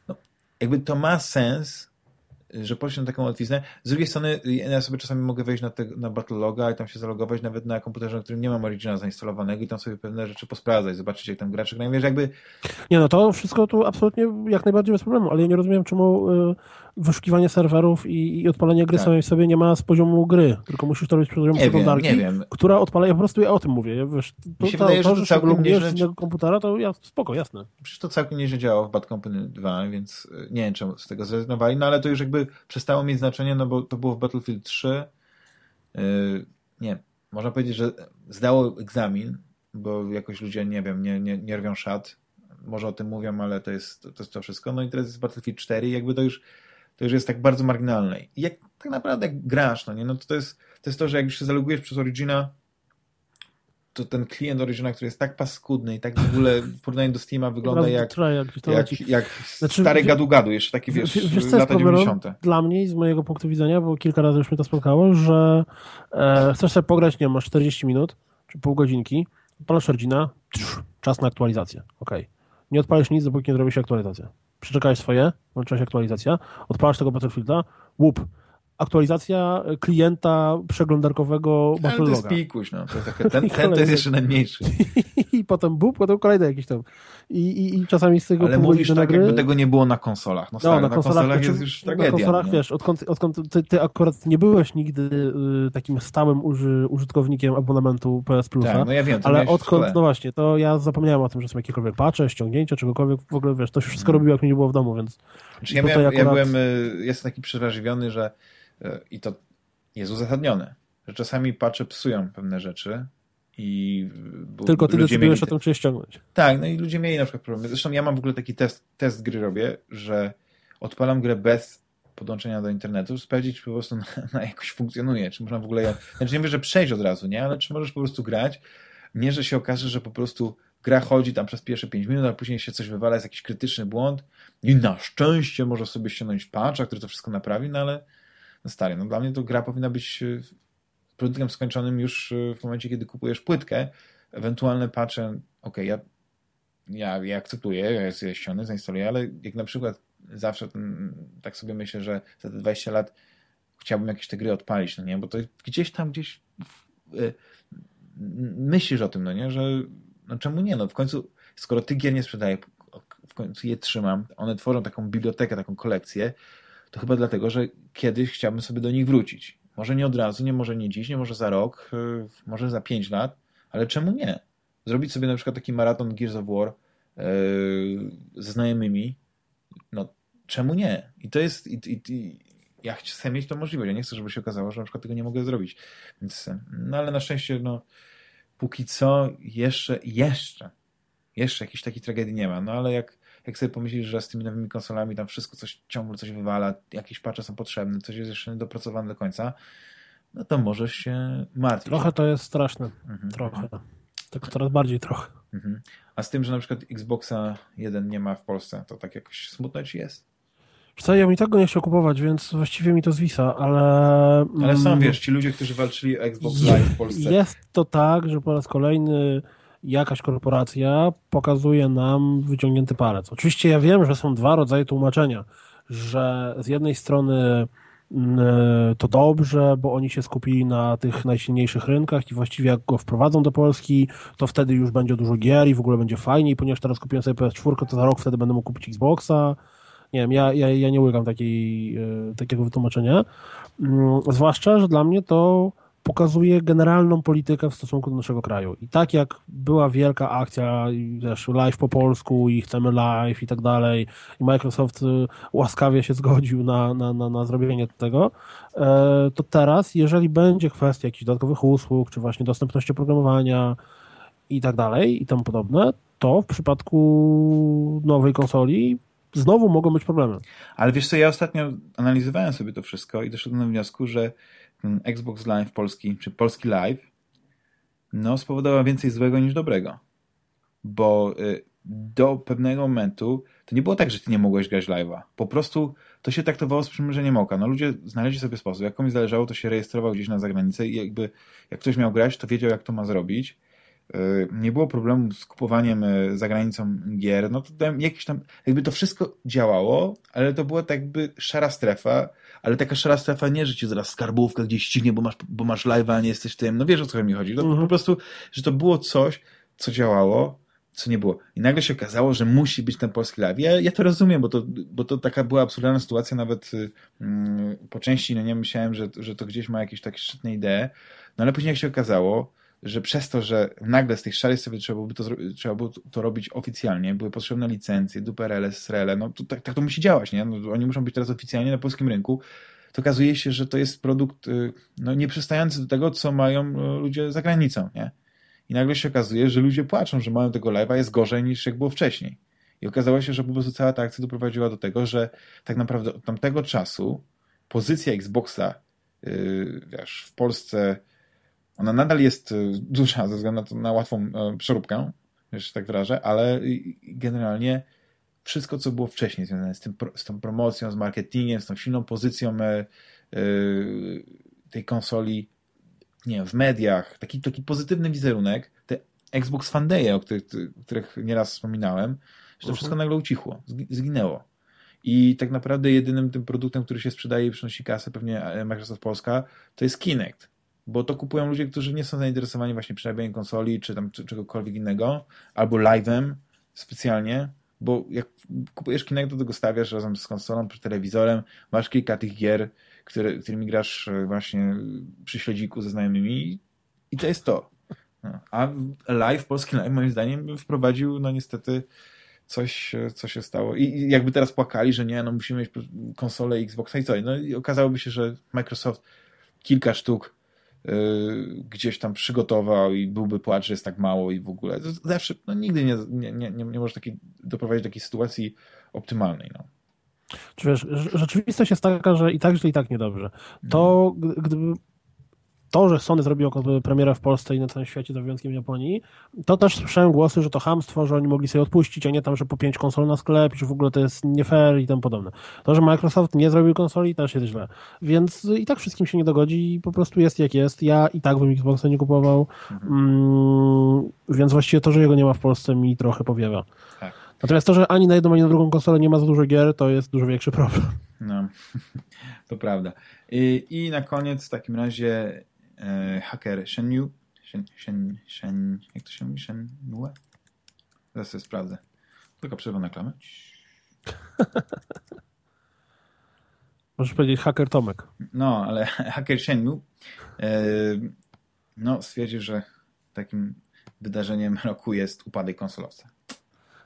no, jakby to ma sens, że poszli na taką łatwiznę. Z drugiej strony ja sobie czasami mogę wejść na, te, na Battleloga i tam się zalogować nawet na komputerze, na którym nie mam Origina zainstalowanego i tam sobie pewne rzeczy posprawdzać, zobaczyć jak tam gracze grają. Wiesz, jakby... Nie no, to wszystko tu absolutnie jak najbardziej bez problemu, ale ja nie rozumiem czemu y, wyszukiwanie serwerów i, i odpalenie gry tak. samej sobie nie ma z poziomu gry, tylko musisz to robić z poziomu przeglądarki, nie wiem. która odpala, ja po prostu ja o tym mówię. Wiesz, to, Mi się to, wydaje, to, że to całkiem nieźle... z komputera, to ja spoko, jasne. Przecież to całkiem nieźle działa w Bad Company 2, więc y, nie wiem czemu z tego zrezygnowali, no ale to już jakby przestało mieć znaczenie, no bo to było w Battlefield 3 yy, nie, można powiedzieć, że zdało egzamin, bo jakoś ludzie, nie wiem, nie, nie, nie rwią szat, może o tym mówią, ale to jest to, jest to wszystko. No i teraz jest Battlefield 4 i jakby to już to już jest tak bardzo marginalne. I jak tak naprawdę jak grasz, no nie, no to, to jest to, jest to że jak już się zalogujesz przez Origina, to ten klient Origina, który jest tak paskudny i tak w ogóle w porównaniu do Steama wygląda jak, jak, jak, jak znaczy, stary gadu-gadu, jeszcze taki wiesz, wiesz, lata 90. Dla mnie z mojego punktu widzenia, bo kilka razy już mnie to spotkało, że e, chcesz sobie pograć, nie masz 40 minut, czy pół godzinki, odpalasz Origina, czas na aktualizację, ok. Nie odpalisz nic, dopóki nie zrobi się aktualizacja przeczekałeś swoje, włączyła się aktualizacja, odpalasz tego Battlefielda, łup, aktualizacja klienta przeglądarkowego Battleloga. to jest pikuś, no. To jest takie, [LAUGHS] ten, ten to jest jeszcze najmniejszy. [LAUGHS] I potem bup, potem kolejny jakiś tam. I, i, i czasami z tego Ale mówisz tak, gry... jakby tego nie było na konsolach. No, stary, no na, konsolach, na konsolach jest już tragedia. Na konsolach, nie? wiesz, odkąd, odkąd ty, ty, akurat nie byłeś nigdy y, takim stałym uży, użytkownikiem abonamentu PS Plusa, tak, no ja wiem, ale odkąd, no właśnie, to ja zapomniałem o tym, że są jakiekolwiek patche, ściągnięcia, czegokolwiek, w ogóle, wiesz, to się wszystko hmm. robiło, jak mi nie było w domu, więc... Znaczy, ja, miałem, akurat... ja byłem, y, jestem taki przerażliwiony, że y, i to jest uzasadnione, że czasami patche psują pewne rzeczy, i Tylko ty decydujesz o tym, czy je ściągnąć. Tak, no i ludzie mieli na przykład problemy. Zresztą ja mam w ogóle taki test, test gry robię, że odpalam grę bez podłączenia do internetu, sprawdzić, czy po prostu [LAUGHS] na, na jakoś funkcjonuje, czy można w ogóle. Znaczy nie mówię, że przejść od razu, nie? Ale czy możesz po prostu grać, nie, że się okaże, że po prostu gra chodzi tam przez pierwsze 5 minut, a później się coś wywala, jest jakiś krytyczny błąd i na szczęście może sobie ściągnąć patcha, który to wszystko naprawi, no ale no stary, no dla mnie to gra powinna być produktem skończonym już y, w momencie, kiedy kupujesz płytkę, ewentualne patche, ok, ja, ja, ja akceptuję, ja sobie ściągnę, zainstaluję, ale jak na przykład zawsze ten, tak sobie myślę, że za te 20 lat chciałbym jakieś te gry odpalić, no nie, bo to gdzieś tam, gdzieś y, myślisz o tym, no nie, że no czemu nie, no w końcu, skoro ty gier nie sprzedaję, w końcu je trzymam, one tworzą taką bibliotekę, taką kolekcję, to chyba dlatego, że kiedyś chciałbym sobie do nich wrócić. Może nie od razu, nie może nie dziś, nie może za rok, y, może za pięć lat, ale czemu nie? Zrobić sobie na przykład taki maraton Gears of War yy, ze znajomymi, no czemu nie? I to jest, i, i, i, ja chcę mieć tą możliwość, ja nie chcę, żeby się okazało, że na przykład tego nie mogę zrobić. Więc, no ale na szczęście, no póki co jeszcze, jeszcze, jeszcze jakiejś takiej tragedii nie ma, no ale jak jak sobie pomyślisz, że z tymi nowymi konsolami tam wszystko coś ciągle coś wywala, jakieś patche są potrzebne, coś jest jeszcze niedopracowane do końca, no to możesz się martwić. Trochę to jest straszne. Mhm. Trochę. Tak coraz bardziej trochę. Mhm. A z tym, że na przykład Xboxa 1 nie ma w Polsce, to tak jakoś smutno ci jest? Co, ja mi tego nie chciał kupować, więc właściwie mi to zwisa, ale... Ale sam mm, wiesz, ci ludzie, którzy walczyli o Xbox Live w Polsce... Jest to tak, że po raz kolejny jakaś korporacja pokazuje nam wyciągnięty palec. Oczywiście ja wiem, że są dwa rodzaje tłumaczenia, że z jednej strony mm, to dobrze, bo oni się skupili na tych najsilniejszych rynkach i właściwie jak go wprowadzą do Polski, to wtedy już będzie dużo gier i w ogóle będzie fajniej, ponieważ teraz kupiłem sobie PS4, to za rok wtedy będę mógł kupić Xboxa. Nie wiem, ja, ja, ja nie łykam takiej, e, takiego wytłumaczenia. Mm, zwłaszcza, że dla mnie to pokazuje generalną politykę w stosunku do naszego kraju. I tak jak była wielka akcja, też live po polsku i chcemy live i tak dalej, i Microsoft y, łaskawie się zgodził na, na, na, na zrobienie tego, e, to teraz, jeżeli będzie kwestia jakichś dodatkowych usług, czy właśnie dostępności oprogramowania i tak dalej, i tam podobne, to w przypadku nowej konsoli znowu mogą być problemy. Ale wiesz co, ja ostatnio analizowałem sobie to wszystko i doszedłem do wniosku, że Xbox Live polski, czy polski live, no spowodował więcej złego niż dobrego. Bo y, do pewnego momentu to nie było tak, że ty nie mogłeś grać live'a. Po prostu to się traktowało z przymrużeniem oka. No ludzie znaleźli sobie sposób. Jak komuś zależało, to się rejestrował gdzieś na zagranicę i jakby jak ktoś miał grać, to wiedział, jak to ma zrobić. Y, nie było problemu z kupowaniem y, za granicą gier. No to tam jakieś tam, jakby to wszystko działało, ale to była tak jakby szara strefa, ale taka szara strefa nie, że ci zaraz skarbówka gdzieś ścignie, bo masz, bo masz live'a, a nie jesteś tym. No wiesz, o co mi chodzi. To mhm. po prostu, że to było coś, co działało, co nie było. I nagle się okazało, że musi być ten polski live. Ja, ja to rozumiem, bo to, bo to taka była absurdalna sytuacja, nawet mm, po części, no nie myślałem, że, że to gdzieś ma jakieś takie szczytne idee, no ale później jak się okazało, że przez to, że nagle z tych szarych sobie trzeba byłoby to, trzeba było to robić oficjalnie, były potrzebne licencje, DuperL, SRL, no to tak, tak to musi działać, nie? No, oni muszą być teraz oficjalnie na polskim rynku, to okazuje się, że to jest produkt y, no, nieprzystający do tego, co mają y, ludzie za granicą, nie? I nagle się okazuje, że ludzie płaczą, że mają tego live'a, jest gorzej niż jak było wcześniej. I okazało się, że po prostu cała ta akcja doprowadziła do tego, że tak naprawdę od tamtego czasu pozycja Xboxa yy, wiesz, w Polsce ona nadal jest y, duża ze względu na, na łatwą e, przeróbkę, że tak wyrażę, ale generalnie wszystko, co było wcześniej związane z, tym, z tą promocją, z marketingiem, z tą silną pozycją e, e, tej konsoli, nie wiem, w mediach, taki, taki pozytywny wizerunek, te Xbox Fandeje, o których, których nieraz wspominałem, że to wszystko mhm. nagle ucichło, zginęło. I tak naprawdę jedynym tym produktem, który się sprzedaje i przynosi kasę, pewnie Microsoft Polska, to jest Kinect bo to kupują ludzie, którzy nie są zainteresowani właśnie przerabianiem konsoli, czy tam czegokolwiek innego, albo live'em specjalnie, bo jak kupujesz Kinect, to tego stawiasz razem z konsolą, przy telewizorem, masz kilka tych gier, które, którymi grasz e, właśnie przy śledziku ze znajomymi i to jest to. No. A live, polski live moim zdaniem wprowadził no niestety coś, e, co się stało. I jakby teraz płakali, że nie, no musimy mieć konsolę Xboxa i co. No i okazało się, że Microsoft kilka sztuk gdzieś tam przygotował i byłby płacz, że jest tak mało i w ogóle. Zawsze, no nigdy nie, nie, nie, nie może takiej, doprowadzić do takiej sytuacji optymalnej. No. Czy wiesz, rzeczywistość jest taka, że i tak źle, i tak niedobrze. To gdyby to, że Sony zrobiło premierę w Polsce i na całym świecie, za wyjątkiem Japonii, to też słyszałem głosy, że to hamstwo, że oni mogli sobie odpuścić, a nie tam, że po pięć konsol na sklep, że w ogóle to jest nie fair i tam podobne. To, że Microsoft nie zrobił konsoli, też jest źle. Więc i tak wszystkim się nie dogodzi i po prostu jest jak jest. Ja i tak bym Xboxa nie kupował, mhm. mm, więc właściwie to, że jego nie ma w Polsce mi trochę powiewa. Tak. Natomiast to, że ani na jedną, ani na drugą konsolę nie ma za dużo gier, to jest dużo większy problem. No, [LAUGHS] to prawda. I, I na koniec w takim razie e, haker Shenmue, Shen, Shen, Shen, jak to się mówi? Shenmue? Zaraz sobie sprawdzę. Tylko przerwę na klamę. [LAUGHS] Możesz powiedzieć haker Tomek. No, ale [LAUGHS] haker Shenmue e, no, stwierdził, że takim wydarzeniem roku jest upadek konsolowca.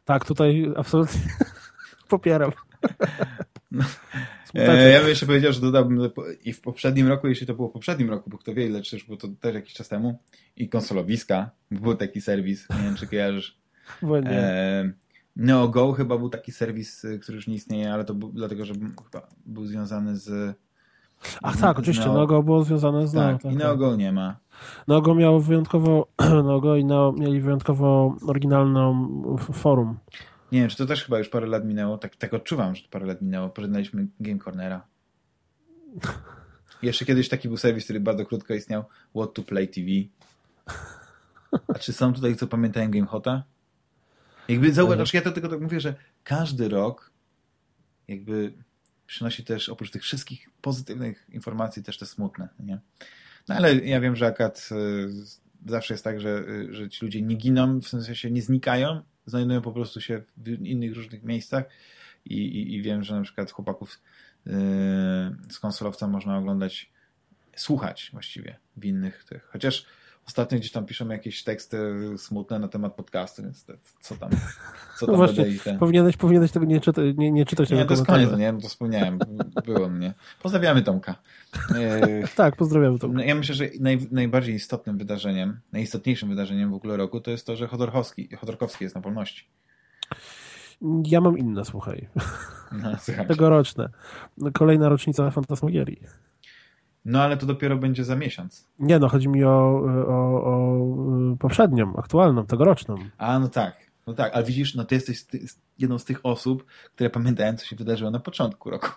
Tak, tutaj absolutnie [LAUGHS] popieram. No, E, ja bym jeszcze powiedział, że dodałbym i w poprzednim roku, jeśli to było w poprzednim roku, bo kto wie, ile przecież było to też jakiś czas temu, i konsolowiska, był taki serwis, nie wiem czy kojarzysz. [LAUGHS] E, NeoGo chyba był taki serwis, y, który już nie istnieje, ale to był, dlatego, że chyba był związany z Ach tak, oczywiście, Neo... Neogo było związane z tak, tak, i Neogo tak. nie ma. Neogo miał wyjątkowo, [CLEARS THROAT] Neogo i Neo mieli wyjątkowo oryginalną forum. Nie wiem, czy to też chyba już parę lat minęło. Tak, tak odczuwam, że parę lat minęło. Pożegnaliśmy Game Cornera. [LAUGHS] Jeszcze kiedyś taki był serwis, który bardzo krótko istniał. What to Play TV. A czy są tutaj, co pamiętają Game Hota? Jakby zauważ, ja to tylko tak mówię, że każdy rok jakby przynosi też oprócz tych wszystkich pozytywnych informacji też te smutne, nie? No ale ja wiem, że akad y, zawsze jest tak, że, y, że ci ludzie nie giną, w sensie nie znikają, znajdują po prostu się w innych różnych miejscach i, i, i wiem, że na przykład chłopaków yy, z konsolowca można oglądać, słuchać właściwie w innych tych, chociaż Ostatnio gdzieś tam piszą jakieś teksty smutne na temat podcastu, więc te, co tam, co tam no właśnie, te... powinieneś, powinieneś tego nie, czyta, nie, nie czytać. Nie, to jest koniec, nie? To wspomniałem. Było mnie. Pozdrawiamy Tomka. [LAUGHS] Tak, pozdrawiamy Tomka. No, ja myślę, że naj, najbardziej istotnym wydarzeniem, najistotniejszym wydarzeniem w ogóle roku to jest to, że Chodorkowski, Chodorkowski jest na wolności. Ja mam inne, słuchaj. No, [LAUGHS] Tegoroczne. Kolejna rocznica Fantasmagierii. No ale to dopiero będzie za miesiąc. Nie, no chodzi mi o, o, o poprzednią, aktualną, tegoroczną. A, no tak. No tak, ale widzisz, no ty jesteś jedną z tych osób, które pamiętają, co się wydarzyło na początku roku.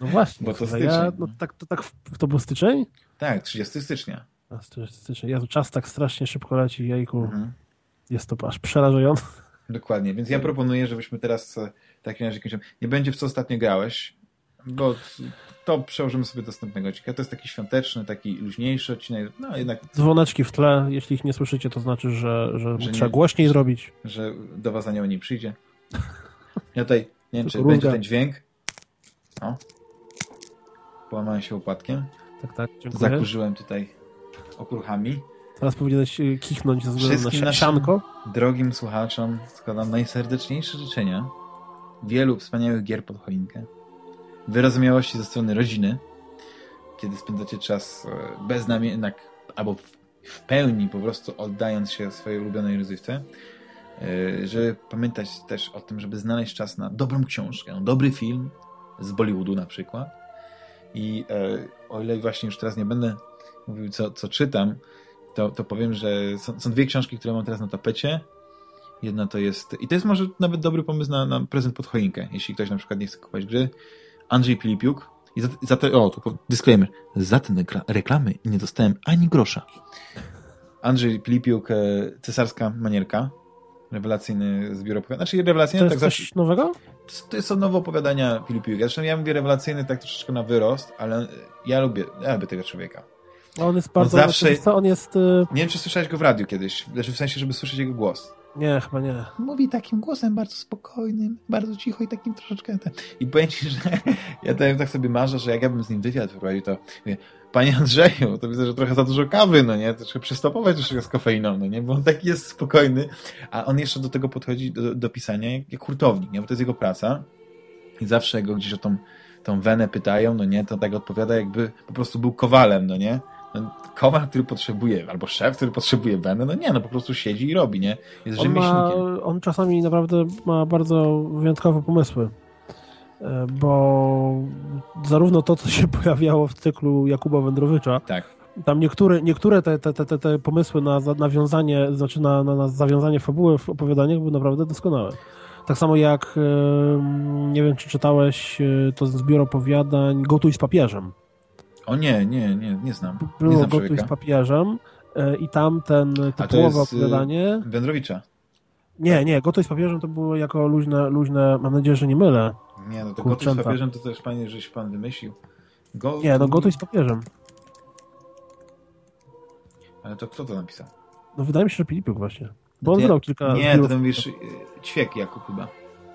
No właśnie. [LAUGHS] Bo to styczeń. Ja, no, tak, to, tak w, to był styczeń? Tak, 30 stycznia. A, 30 stycznia. Jezu, czas tak strasznie szybko leci, jajku. Mhm. Jest to aż przerażające. Dokładnie, więc ja proponuję, żebyśmy teraz e, w takim razie. Nie będzie w co ostatnio grałeś, bo to przełożymy sobie do następnego odcinka. To jest taki świąteczny, taki luźniejszy odcinek. No jednak... Dzwoneczki w tle, jeśli ich nie słyszycie, to znaczy, że, że, że trzeba nie, głośniej zrobić. Że do was anioł nie przyjdzie. Ja tutaj, nie wiem, czy będzie ten dźwięk. O. Połamałem się upadkiem. Tak, tak, dziękuję. Zakurzyłem tutaj okruchami. Teraz powinieneś e, kichnąć ze względu na sianko. drogim słuchaczom składam najserdeczniejsze życzenia. Wielu wspaniałych gier pod choinkę wyrozumiałości ze strony rodziny, kiedy spędzacie czas e, bez nami, jednak, albo w pełni po prostu oddając się swojej ulubionej rozrywce, e, żeby pamiętać też o tym, żeby znaleźć czas na dobrą książkę, dobry film z Bollywoodu na przykład. I e, o ile właśnie już teraz nie będę mówił, co, co czytam, to, to powiem, że są, są dwie książki, które mam teraz na tapecie. Jedna to jest, i to jest może nawet dobry pomysł na, na prezent pod choinkę, jeśli ktoś na przykład nie chce kupować gry, Andrzej Pilipiuk. I za, za te, o, tu disclaimer. Za te reklamy nie dostałem ani grosza. Andrzej Pilipiuk, e, cesarska manierka. Rewelacyjny zbiór opowiadań. Znaczy rewelacyjny, to jest tak coś zawsze... nowego? To jest nowe opowiadania Filipiuka. Zresztą ja mówię rewelacyjny tak troszeczkę na wyrost, ale ja lubię, ja lubię tego człowieka. On jest bardzo... On zawsze... On jest... Y- nie wiem, czy słyszałeś go w radiu kiedyś. Znaczy w sensie, żeby słyszeć jego głos. Nie, chyba nie. Mówi takim głosem bardzo spokojnym, bardzo cicho i takim troszeczkę... I powiem ci, że [LAUGHS] ja tak, tak sobie marzę, że jak ja bym z nim wywiad wyprowadził, to mówię, Panie Andrzeju, to widzę, że trochę za dużo kawy, no nie? To trzeba przystopować troszkę z kofeiną, no nie? Bo on taki jest spokojny, a on jeszcze do tego podchodzi, do, do pisania jak, jak hurtownik, nie? Bo to jest jego praca i zawsze go gdzieś o tą, tą wenę pytają, no nie? To tak odpowiada jakby po prostu był kowalem, no nie? Kowal, który potrzebuje, albo szef, który potrzebuje weny, no nie, no po prostu siedzi i robi, nie? Jest on rzemieślnikiem. Ma, on czasami naprawdę ma bardzo wyjątkowe pomysły, e, bo zarówno to, co się [LAUGHS] pojawiało w cyklu Jakuba Wędrowicza, tak. tam niektóre, niektóre te, te, te, te pomysły na nawiązanie, znaczy na, na, na zawiązanie fabuły w opowiadaniach były naprawdę doskonałe. Tak samo jak, nie wiem, czy czytałeś e, to zbiór opowiadań Gotuj z papieżem. O nie, nie, nie, nie znam. Było nie znam Gotuj z papieżem e, i tam ten tytułowe y, opowiadanie... Wędrowicza. Nie, nie, Gotuj z papieżem to było jako luźne, luźne, mam nadzieję, że nie mylę. Nie, no to Gotuj z papieżem to też panie, żeś pan wymyślił. Go... Nie, no Gotuj z papieżem. Ale to kto to napisał? No wydaje mi się, że Filipuk właśnie. Bo on nie, kilka... Nie, to mówisz y, Ćwiek Jakub chyba.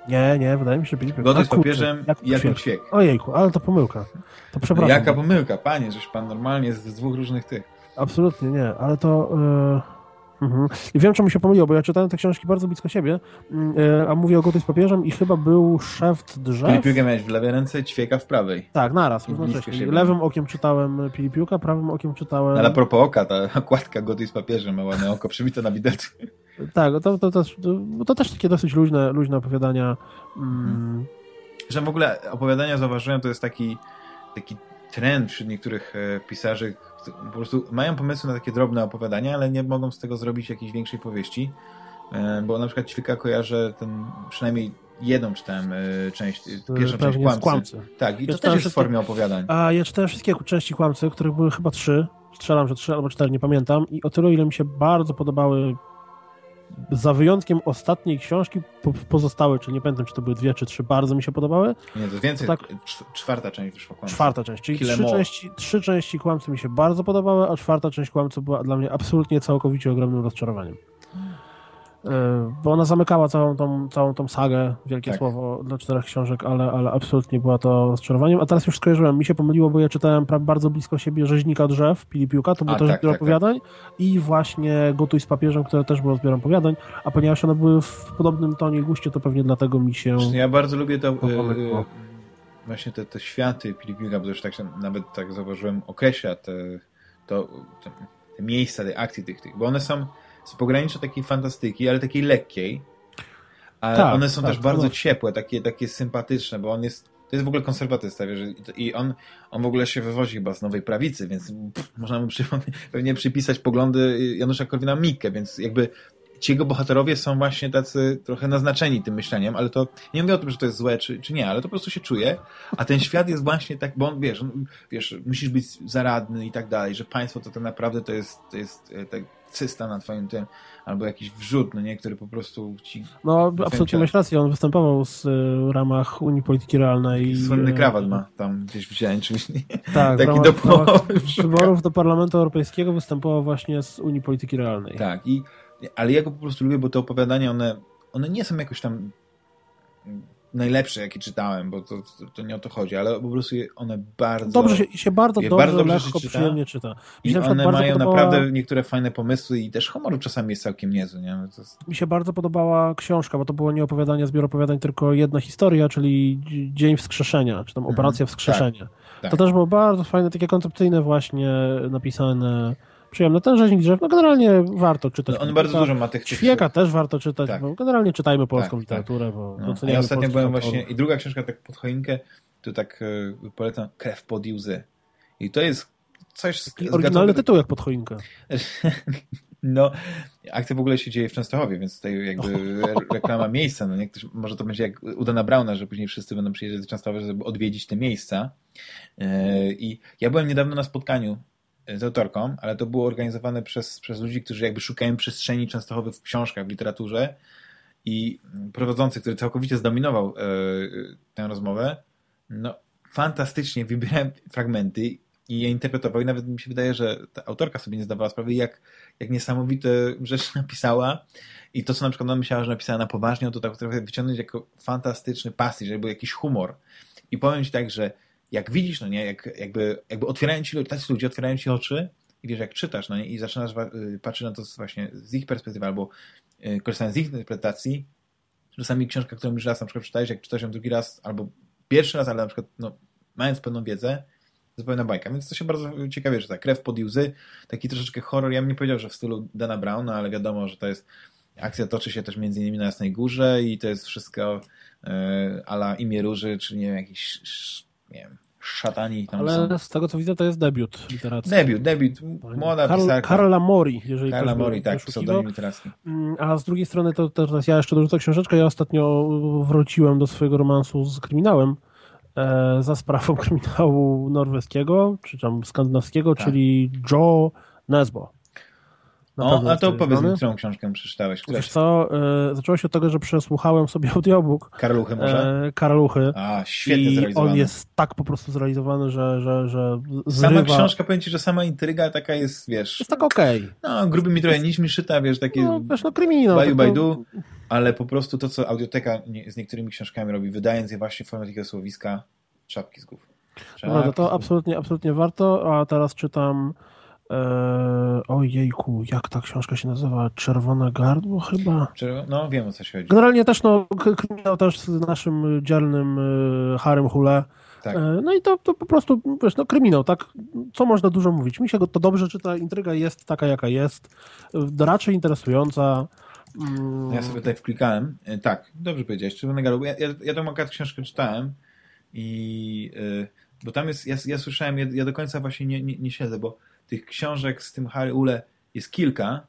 Nie, nie, wydaje mi się, że Filipek. Gotuj z papieżem Jakub, Ćwiek. Ojejku, ale to pomyłka. To przepraszam. Jaka pomyłka, panie, żeś pan normalnie z, z dwóch różnych tych. Absolutnie nie, ale to... Yy... Mhm. I wiem, czemu się pomyliło, bo ja czytałem te książki bardzo blisko siebie, yy, a mówię o Gotuj z papieżem i chyba był szef drzew. Pilipiukę miałeś w lewej ręce, ćwieka w prawej. Tak, naraz, równocześnie. Lewym okiem czytałem Pilipiuka, prawym okiem czytałem... Ale a propos oka, ta [LAUGHS] okładka Gotuj z papieżem ma ładne oko przybite na widelcu. Tak, to, to, to, to, też takie dosyć luźne, luźne opowiadania. Mm. Że w ogóle opowiadania, zauważyłem, to jest taki, taki trend wśród niektórych e, pisarzy, po prostu mają pomysły na takie drobne opowiadania, ale nie mogą z tego zrobić jakiejś większej powieści. E, bo na przykład Ćwika kojarzę ten, przynajmniej jedną czytałem e, część, pierwszą część Kłamcy. Kłamcy. Tak, i ja to też jest w formie opowiadań. A ja czytałem wszystkie części Kłamcy, których były chyba trzy, strzelam, że trzy albo cztery, nie pamiętam i o tyle, ile mi się bardzo podobały za wyjątkiem ostatniej książki pozostałe, czyli nie pamiętam, czy to były dwie, czy trzy, bardzo mi się podobały. Nie, to więcej, to tak, czwarta część wyszła Kłamcy. Czwarta część, czyli trzy części, trzy części Kłamcy mi się bardzo podobały, a czwarta część Kłamcy była dla mnie absolutnie całkowicie ogromnym rozczarowaniem. E, bo ona zamykała całą tą, całą tą sagę, wielkie tak. słowo dla czterech książek, ale, ale absolutnie była to rozczarowaniem. A teraz już skojarzyłem, mi się pomyliło, bo ja czytałem bardzo blisko siebie Rzeźnika Drzew, Pilipiuka, to był też tak, zbiór tak, tak, opowiadań i właśnie Gotuj z papieżem, które też było zbiorem opowiadań, a ponieważ one były w podobnym tonie i guście, to pewnie dlatego mi się... Ja bardzo lubię to... Yy, właśnie te, te światy Pilipiuka, bo też tak nawet tak zauważyłem, określa te, to, te, te miejsca tej akcji tych, tych, bo one są z pogranicza takiej fantastyki, ale takiej lekkiej. Ale tak, one są tak, też bardzo no. ciepłe, takie, takie sympatyczne, bo on jest to jest w ogóle konserwatysta, wiesz, i on, on w ogóle się wywodzi chyba z Nowej Prawicy, więc pff, można mu przy, [LAUGHS] pewnie przypisać poglądy Janusza Korwina-Mikke, więc jakby ci jego bohaterowie są właśnie tacy trochę naznaczeni tym myśleniem, ale to nie mówię o tym, że to jest złe czy, czy nie, ale to po prostu się czuje, a ten świat jest właśnie tak, bo on, wiesz, on, wiesz, musisz być zaradny i tak dalej, że państwo to tak naprawdę to jest, to jest e, tak cysta na twoim tym, albo jakiś wrzut, no nie, który po prostu ci... No, absolutnie masz rację, on występował z, e, w ramach Unii Polityki Realnej. Słynny e, krawat ma tam gdzieś czymś, nie? [LAUGHS] Tak, Taki do wyborów do Parlamentu Europejskiego występował właśnie z Unii Polityki Realnej. Tak, i ale ja go po prostu lubię, bo te opowiadania, one, one nie są jakoś tam najlepsze, jakie czytałem, bo to, to, to, nie o to chodzi, ale po prostu one bardzo... Dobrze się, się bardzo dobrze, bardzo dobrze lekko, czyta. przyjemnie czyta. Mi I one mają podobała... naprawdę niektóre fajne pomysły i też humor czasami jest całkiem niezły. Nie? Jest... Mi się bardzo podobała książka, bo to było nie opowiadanie, zbiór opowiadań, tylko jedna historia, czyli Dzień Wskrzeszenia, czy tam mhm. Operacja Wskrzeszenia. Tak, tak. To też było bardzo fajne, takie koncepcyjne właśnie napisane przyjemne. Ten rzeźnik drzew, no generalnie warto czytać. No on bardzo dużo ma tych... Ćwieka też warto czytać, tak. bo generalnie czytajmy polską tak, tak. literaturę, bo no. Ja ostatnio byłem właśnie, i druga książka tak pod choinkę, to tak e, polecam, Krew pod łzy. I to jest coś... Z, oryginalny tytuł jak pod choinkę. [LAUGHS] No, akcja w ogóle się dzieje w Częstochowie, więc tutaj jakby [LAUGHS] reklama miejsca. No nie? Ktoś, może to będzie jak Udana Brauna, że później wszyscy będą przyjeżdżać do Częstochowy, żeby odwiedzić te miejsca. E, I ja byłem niedawno na spotkaniu z autorką, ale to było organizowane przez, przez ludzi, którzy jakby szukają przestrzeni częstochowych w książkach, w literaturze. I prowadzący, który całkowicie zdominował e, tę rozmowę, no fantastycznie wybierałem fragmenty i je interpretował. I nawet mi się wydaje, że ta autorka sobie nie zdawała sprawy, jak, jak niesamowite rzeczy [LAUGHS] napisała. I to, co na przykład ona myślała, że napisała na poważnie, to tak trochę wyciągnąć jako fantastyczny pasji, żeby był jakiś humor. I powiem Ci tak, że jak widzisz, no nie, jak, jakby, jakby otwierają ci, tacy ludzie otwierają ci oczy i wiesz, jak czytasz, no nie, i zaczynasz y, patrzeć na to właśnie z ich perspektywy albo y, korzystając z ich interpretacji, czasami książka, którą już raz na przykład czytałeś, jak czytasz ją drugi raz albo pierwszy raz, ale na przykład no, mając pewną wiedzę, zupełna bajka, więc to się bardzo ciekawie że tak Krew pod łzy, taki troszeczkę horror, ja bym nie powiedział, że w stylu Dana Browna, ale wiadomo, że to jest akcja toczy się też między innymi na Jasnej Górze i to jest wszystko yy, ala Imię Róży, czyli nie wiem, jakiś nie wiem, szatani tam Ale są. z tego co widzę, to jest debiut literacki. Debiut, debiut. Młoda Karl, pisarka. Karla Mori, jeżeli Karla Mori, tak, pseudonim literacki. Mm, a z drugiej strony, to teraz ja jeszcze dorzucę książeczkę. Ja ostatnio wróciłem do swojego romansu z kryminałem e, za sprawą [LAUGHS] kryminału norweskiego, czy tam skandynawskiego, tak. czyli Joe Nesbo. No, a to powiedz mi, którą książkę przeczytałeś? Wiesz co, e, zaczęło się od tego, że przesłuchałem sobie audiobook. Karluchy może? E, Karluchy. A, świetnie I zrealizowany. on jest tak po prostu zrealizowany, że, że, że zrywa... Sama książka, powiem ci, że sama intryga taka jest, wiesz... Jest tak okej. Okay. No, gruby mi trochę niż mi szyta, wiesz, takie... No, wiesz, no kryminał. Baju, bajdu, ale po prostu to, co audioteka z niektórymi książkami robi, wydając je właśnie w formie takiego słowiska, czapki z głów. Czapki no, to absolutnie, absolutnie warto, a teraz czytam Eee, ojejku, jak ta książka się nazywa? Czerwone gardło chyba? No, wiem o co się chodzi. Generalnie też, no, kryminał też z naszym dzielnym e, Harem Hule. Tak. E, no i to, to po prostu, wiesz, no kryminał, tak? Co można dużo mówić? Mi się to dobrze czyta, intryga jest taka, jaka jest. Raczej interesująca. Mm. Ja sobie tutaj wklikałem. E, tak, dobrze powiedziałeś, Czerwone gardło. Ja, ja, ja tą akurat książkę czytałem i... Yy, bo tam jest, ja, ja słyszałem, ja, ja, do końca właśnie nie, nie, nie siedzę, bo tych książek z tym Harry Ule jest kilka.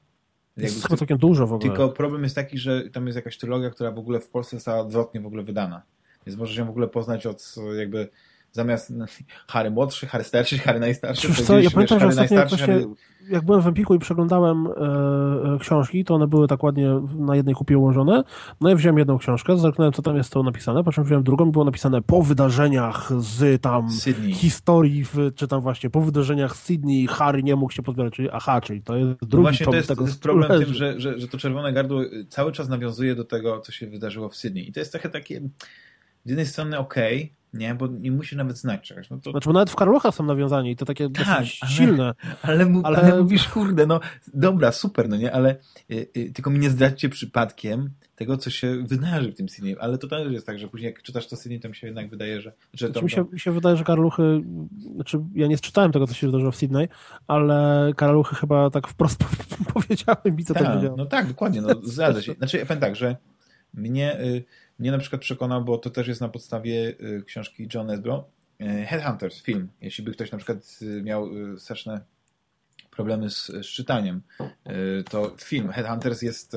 Jest chyba całkiem dużo w ogóle. Tylko problem jest taki, że tam jest jakaś trylogia, która w ogóle w Polsce została odwrotnie w ogóle wydana. Więc możesz ją w ogóle poznać od jakby zamiast Harry młodszy, Harry starszy, Harry najstarszy. Wiesz co, ja pamiętam, że ostatnio jak, Harry... jak byłem w Empiku i przeglądałem e, e, książki, to one były tak ładnie na jednej kupie ułożone. No ja wziąłem jedną książkę, zerknąłem, co tam jest to napisane, po czym wziąłem drugą, było napisane po wydarzeniach z tam Sydney. historii, w, czy tam właśnie po wydarzeniach z Sydney Harry nie mógł się pozbierać, czyli aha, czyli to jest drugi no właśnie to jest, to jest problem tym, że, że, że to czerwone gardło cały czas nawiązuje do tego, co się wydarzyło w Sydney. I to jest trochę takie z jednej strony okej, okay, nie, bo nie musi nawet znać czegoś. No to... Znaczy, bo nawet w Karluchach są nawiązania i to takie tak, ale, silne. Ale, ale... ale, mówisz, kurde, no dobra, super, no nie, ale y, y, tylko mi nie zdradźcie przypadkiem tego, co się wydarzy w tym Sydney, ale to też jest tak, że później jak czytasz to Sydney, to mi się jednak wydaje, że... że znaczy, to, mi, się, mi się wydaje, że Karluchy, znaczy ja nie czytałem tego, co się wydarzyło w Sydney, ale Karluchy chyba tak wprost [LAUGHS] powiedziały mi, co tak, tam No tak, dokładnie, no zgadza się. Znaczy, ja powiem tak, że mnie... Y mnie na przykład przekonał, bo to też jest na podstawie y, książki John Esbro, y, Headhunters, film. Jeśli by ktoś na przykład y, miał straszne problemy z, z czytaniem, to film Headhunters jest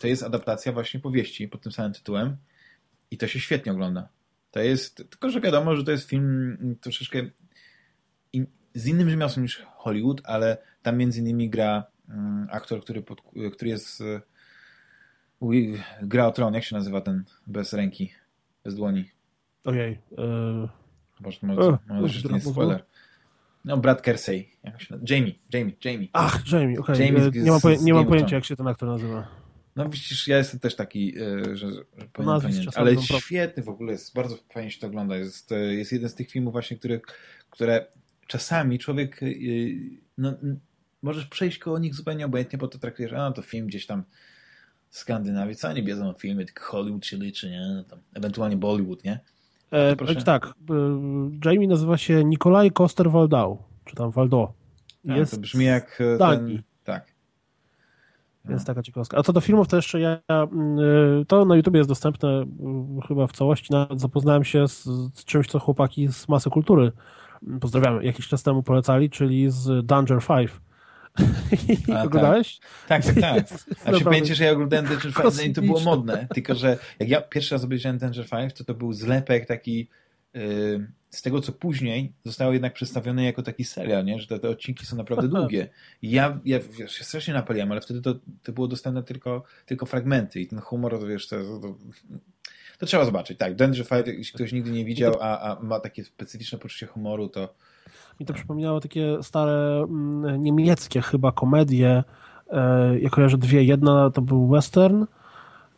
to jest adaptacja właśnie powieści pod tym samym tytułem i to się świetnie ogląda. To jest, tylko że wiadomo, że to jest film troszeczkę in, z innym rzemiosłem niż Hollywood, ale tam między innymi gra um, aktor, który, pod, który jest Gra o Tron, jak się nazywa ten bez ręki, bez dłoni? Ojej. Yy... Boże, może, może to nie jest spoiler. No, Brad Kersey. Jamie, Jamie, Jamie. Ach, Jamie, okej. Okay. Nie, mam, poję nie mam pojęcia, jak się ten aktor nazywa. No widzisz, ja jestem też taki, e, że, że pamiętać. Ale świetny w ogóle jest, bardzo fajnie się to ogląda. Jest, e, jest jeden z tych filmów właśnie, które, które czasami człowiek, e, no, możesz przejść koło nich zupełnie obojętnie, bo to traktujesz, a no to film gdzieś tam Skandynawii, co nie wiedzą o filmie, tylko Hollywood się liczy, nie? No tam, ewentualnie Bollywood, nie? E, tak, e, Jamie nazywa się Nikolaj Koster-Waldau, czy tam Waldo. Tak, jest to brzmi jak e, ten... Tak. No. Jest taka ciekawostka. A co do filmów, to jeszcze ja, mm, e, to na YouTube jest dostępne mm, chyba w całości, nawet zapoznałem się z, z czymś, co chłopaki z Masy Kultury, mm, pozdrawiam, jakiś czas temu polecali, czyli z Danger 5 A, Oglądałeś? Tak, tak, tak. tak. Znaczy pamiętacie, że ja oglądałem Danger 5 no i to było modne, tylko że jak ja pierwszy raz obejrzałem Danger 5, to to był zlepek taki yy, z tego, co później zostało jednak przedstawione jako taki serial, nie? że te, te odcinki są naprawdę [LAUGHS] długie. I ja, ja wiesz, się strasznie napaliłem, ale wtedy to, to było dostępne tylko, tylko fragmenty i ten humor, to wiesz, to, to, to trzeba zobaczyć. Tak, Danger 5, jeśli ktoś nigdy nie widział, a, a ma takie specyficzne poczucie humoru, to mi to przypominało takie stare mm, niemieckie chyba komedie. E, ja kojarzę dwie. Jedna to był western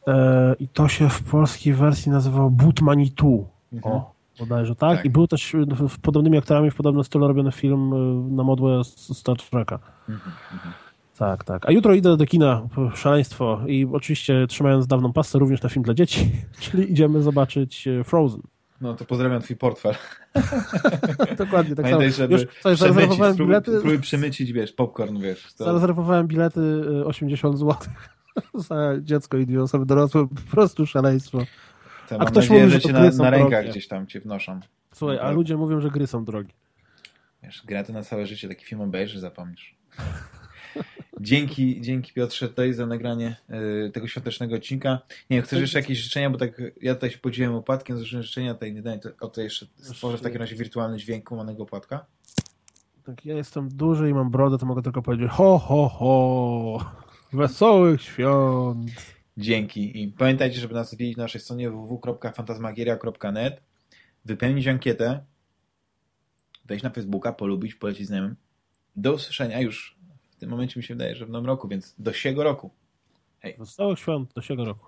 e, i to się w polskiej wersji nazywało But Manitou. Mhm. O, bodajże tak? tak. I był też w podobnymi aktorami w podobnym stylu robiony film e, na modłę Star Treka. Mhm, mhm. Tak, tak. A jutro idę do kina, szaleństwo i oczywiście trzymając dawną pasę również na film dla dzieci, [LAUGHS] czyli idziemy zobaczyć Frozen. No to pozdrawiam twój portfel. [LAUGHS] Dokładnie, tak Pamiętaj, samo. Już coś zarezerwowałem spróbuj, bilety. Spróbuj przemycić, wiesz, popcorn, wiesz. To... Zarezerwowałem bilety 80 y, zł [LAUGHS] za dziecko i dwie osoby dorosłe. Po prostu szaleństwo. A ktoś nadzieję, mówi, że, że cię na, na rękach drogie. gdzieś tam cię wnoszą. Słuchaj, a ludzie mówią, że gry są drogie. Wiesz, gra to na całe życie, taki film obejrzysz, zapomnisz. [LAUGHS] Dzięki, dzięki Piotrze tutaj za nagranie y, tego świątecznego odcinka. Nie wiem, chcesz jeszcze jakieś życzenia, bo tak ja tutaj się podzieliłem opłatkiem, złożyłem życzenia, tutaj nie daję, o to jeszcze stworzę w takim razie wirtualny dźwięk łamanego opłatka. Tak, ja jestem duży i mam brodę, to mogę tylko powiedzieć ho, ho, ho, wesołych świąt. Dzięki i pamiętajcie, żeby nas odwiedzić na naszej stronie www.fantasmagieria.net wypełnić ankietę, wejść na Facebooka, polubić, polecić znajomym. Do usłyszenia już w tym momencie mi się wydaje, że w nowym roku, więc do siego roku. Hej. Wesołych świąt, do siego roku.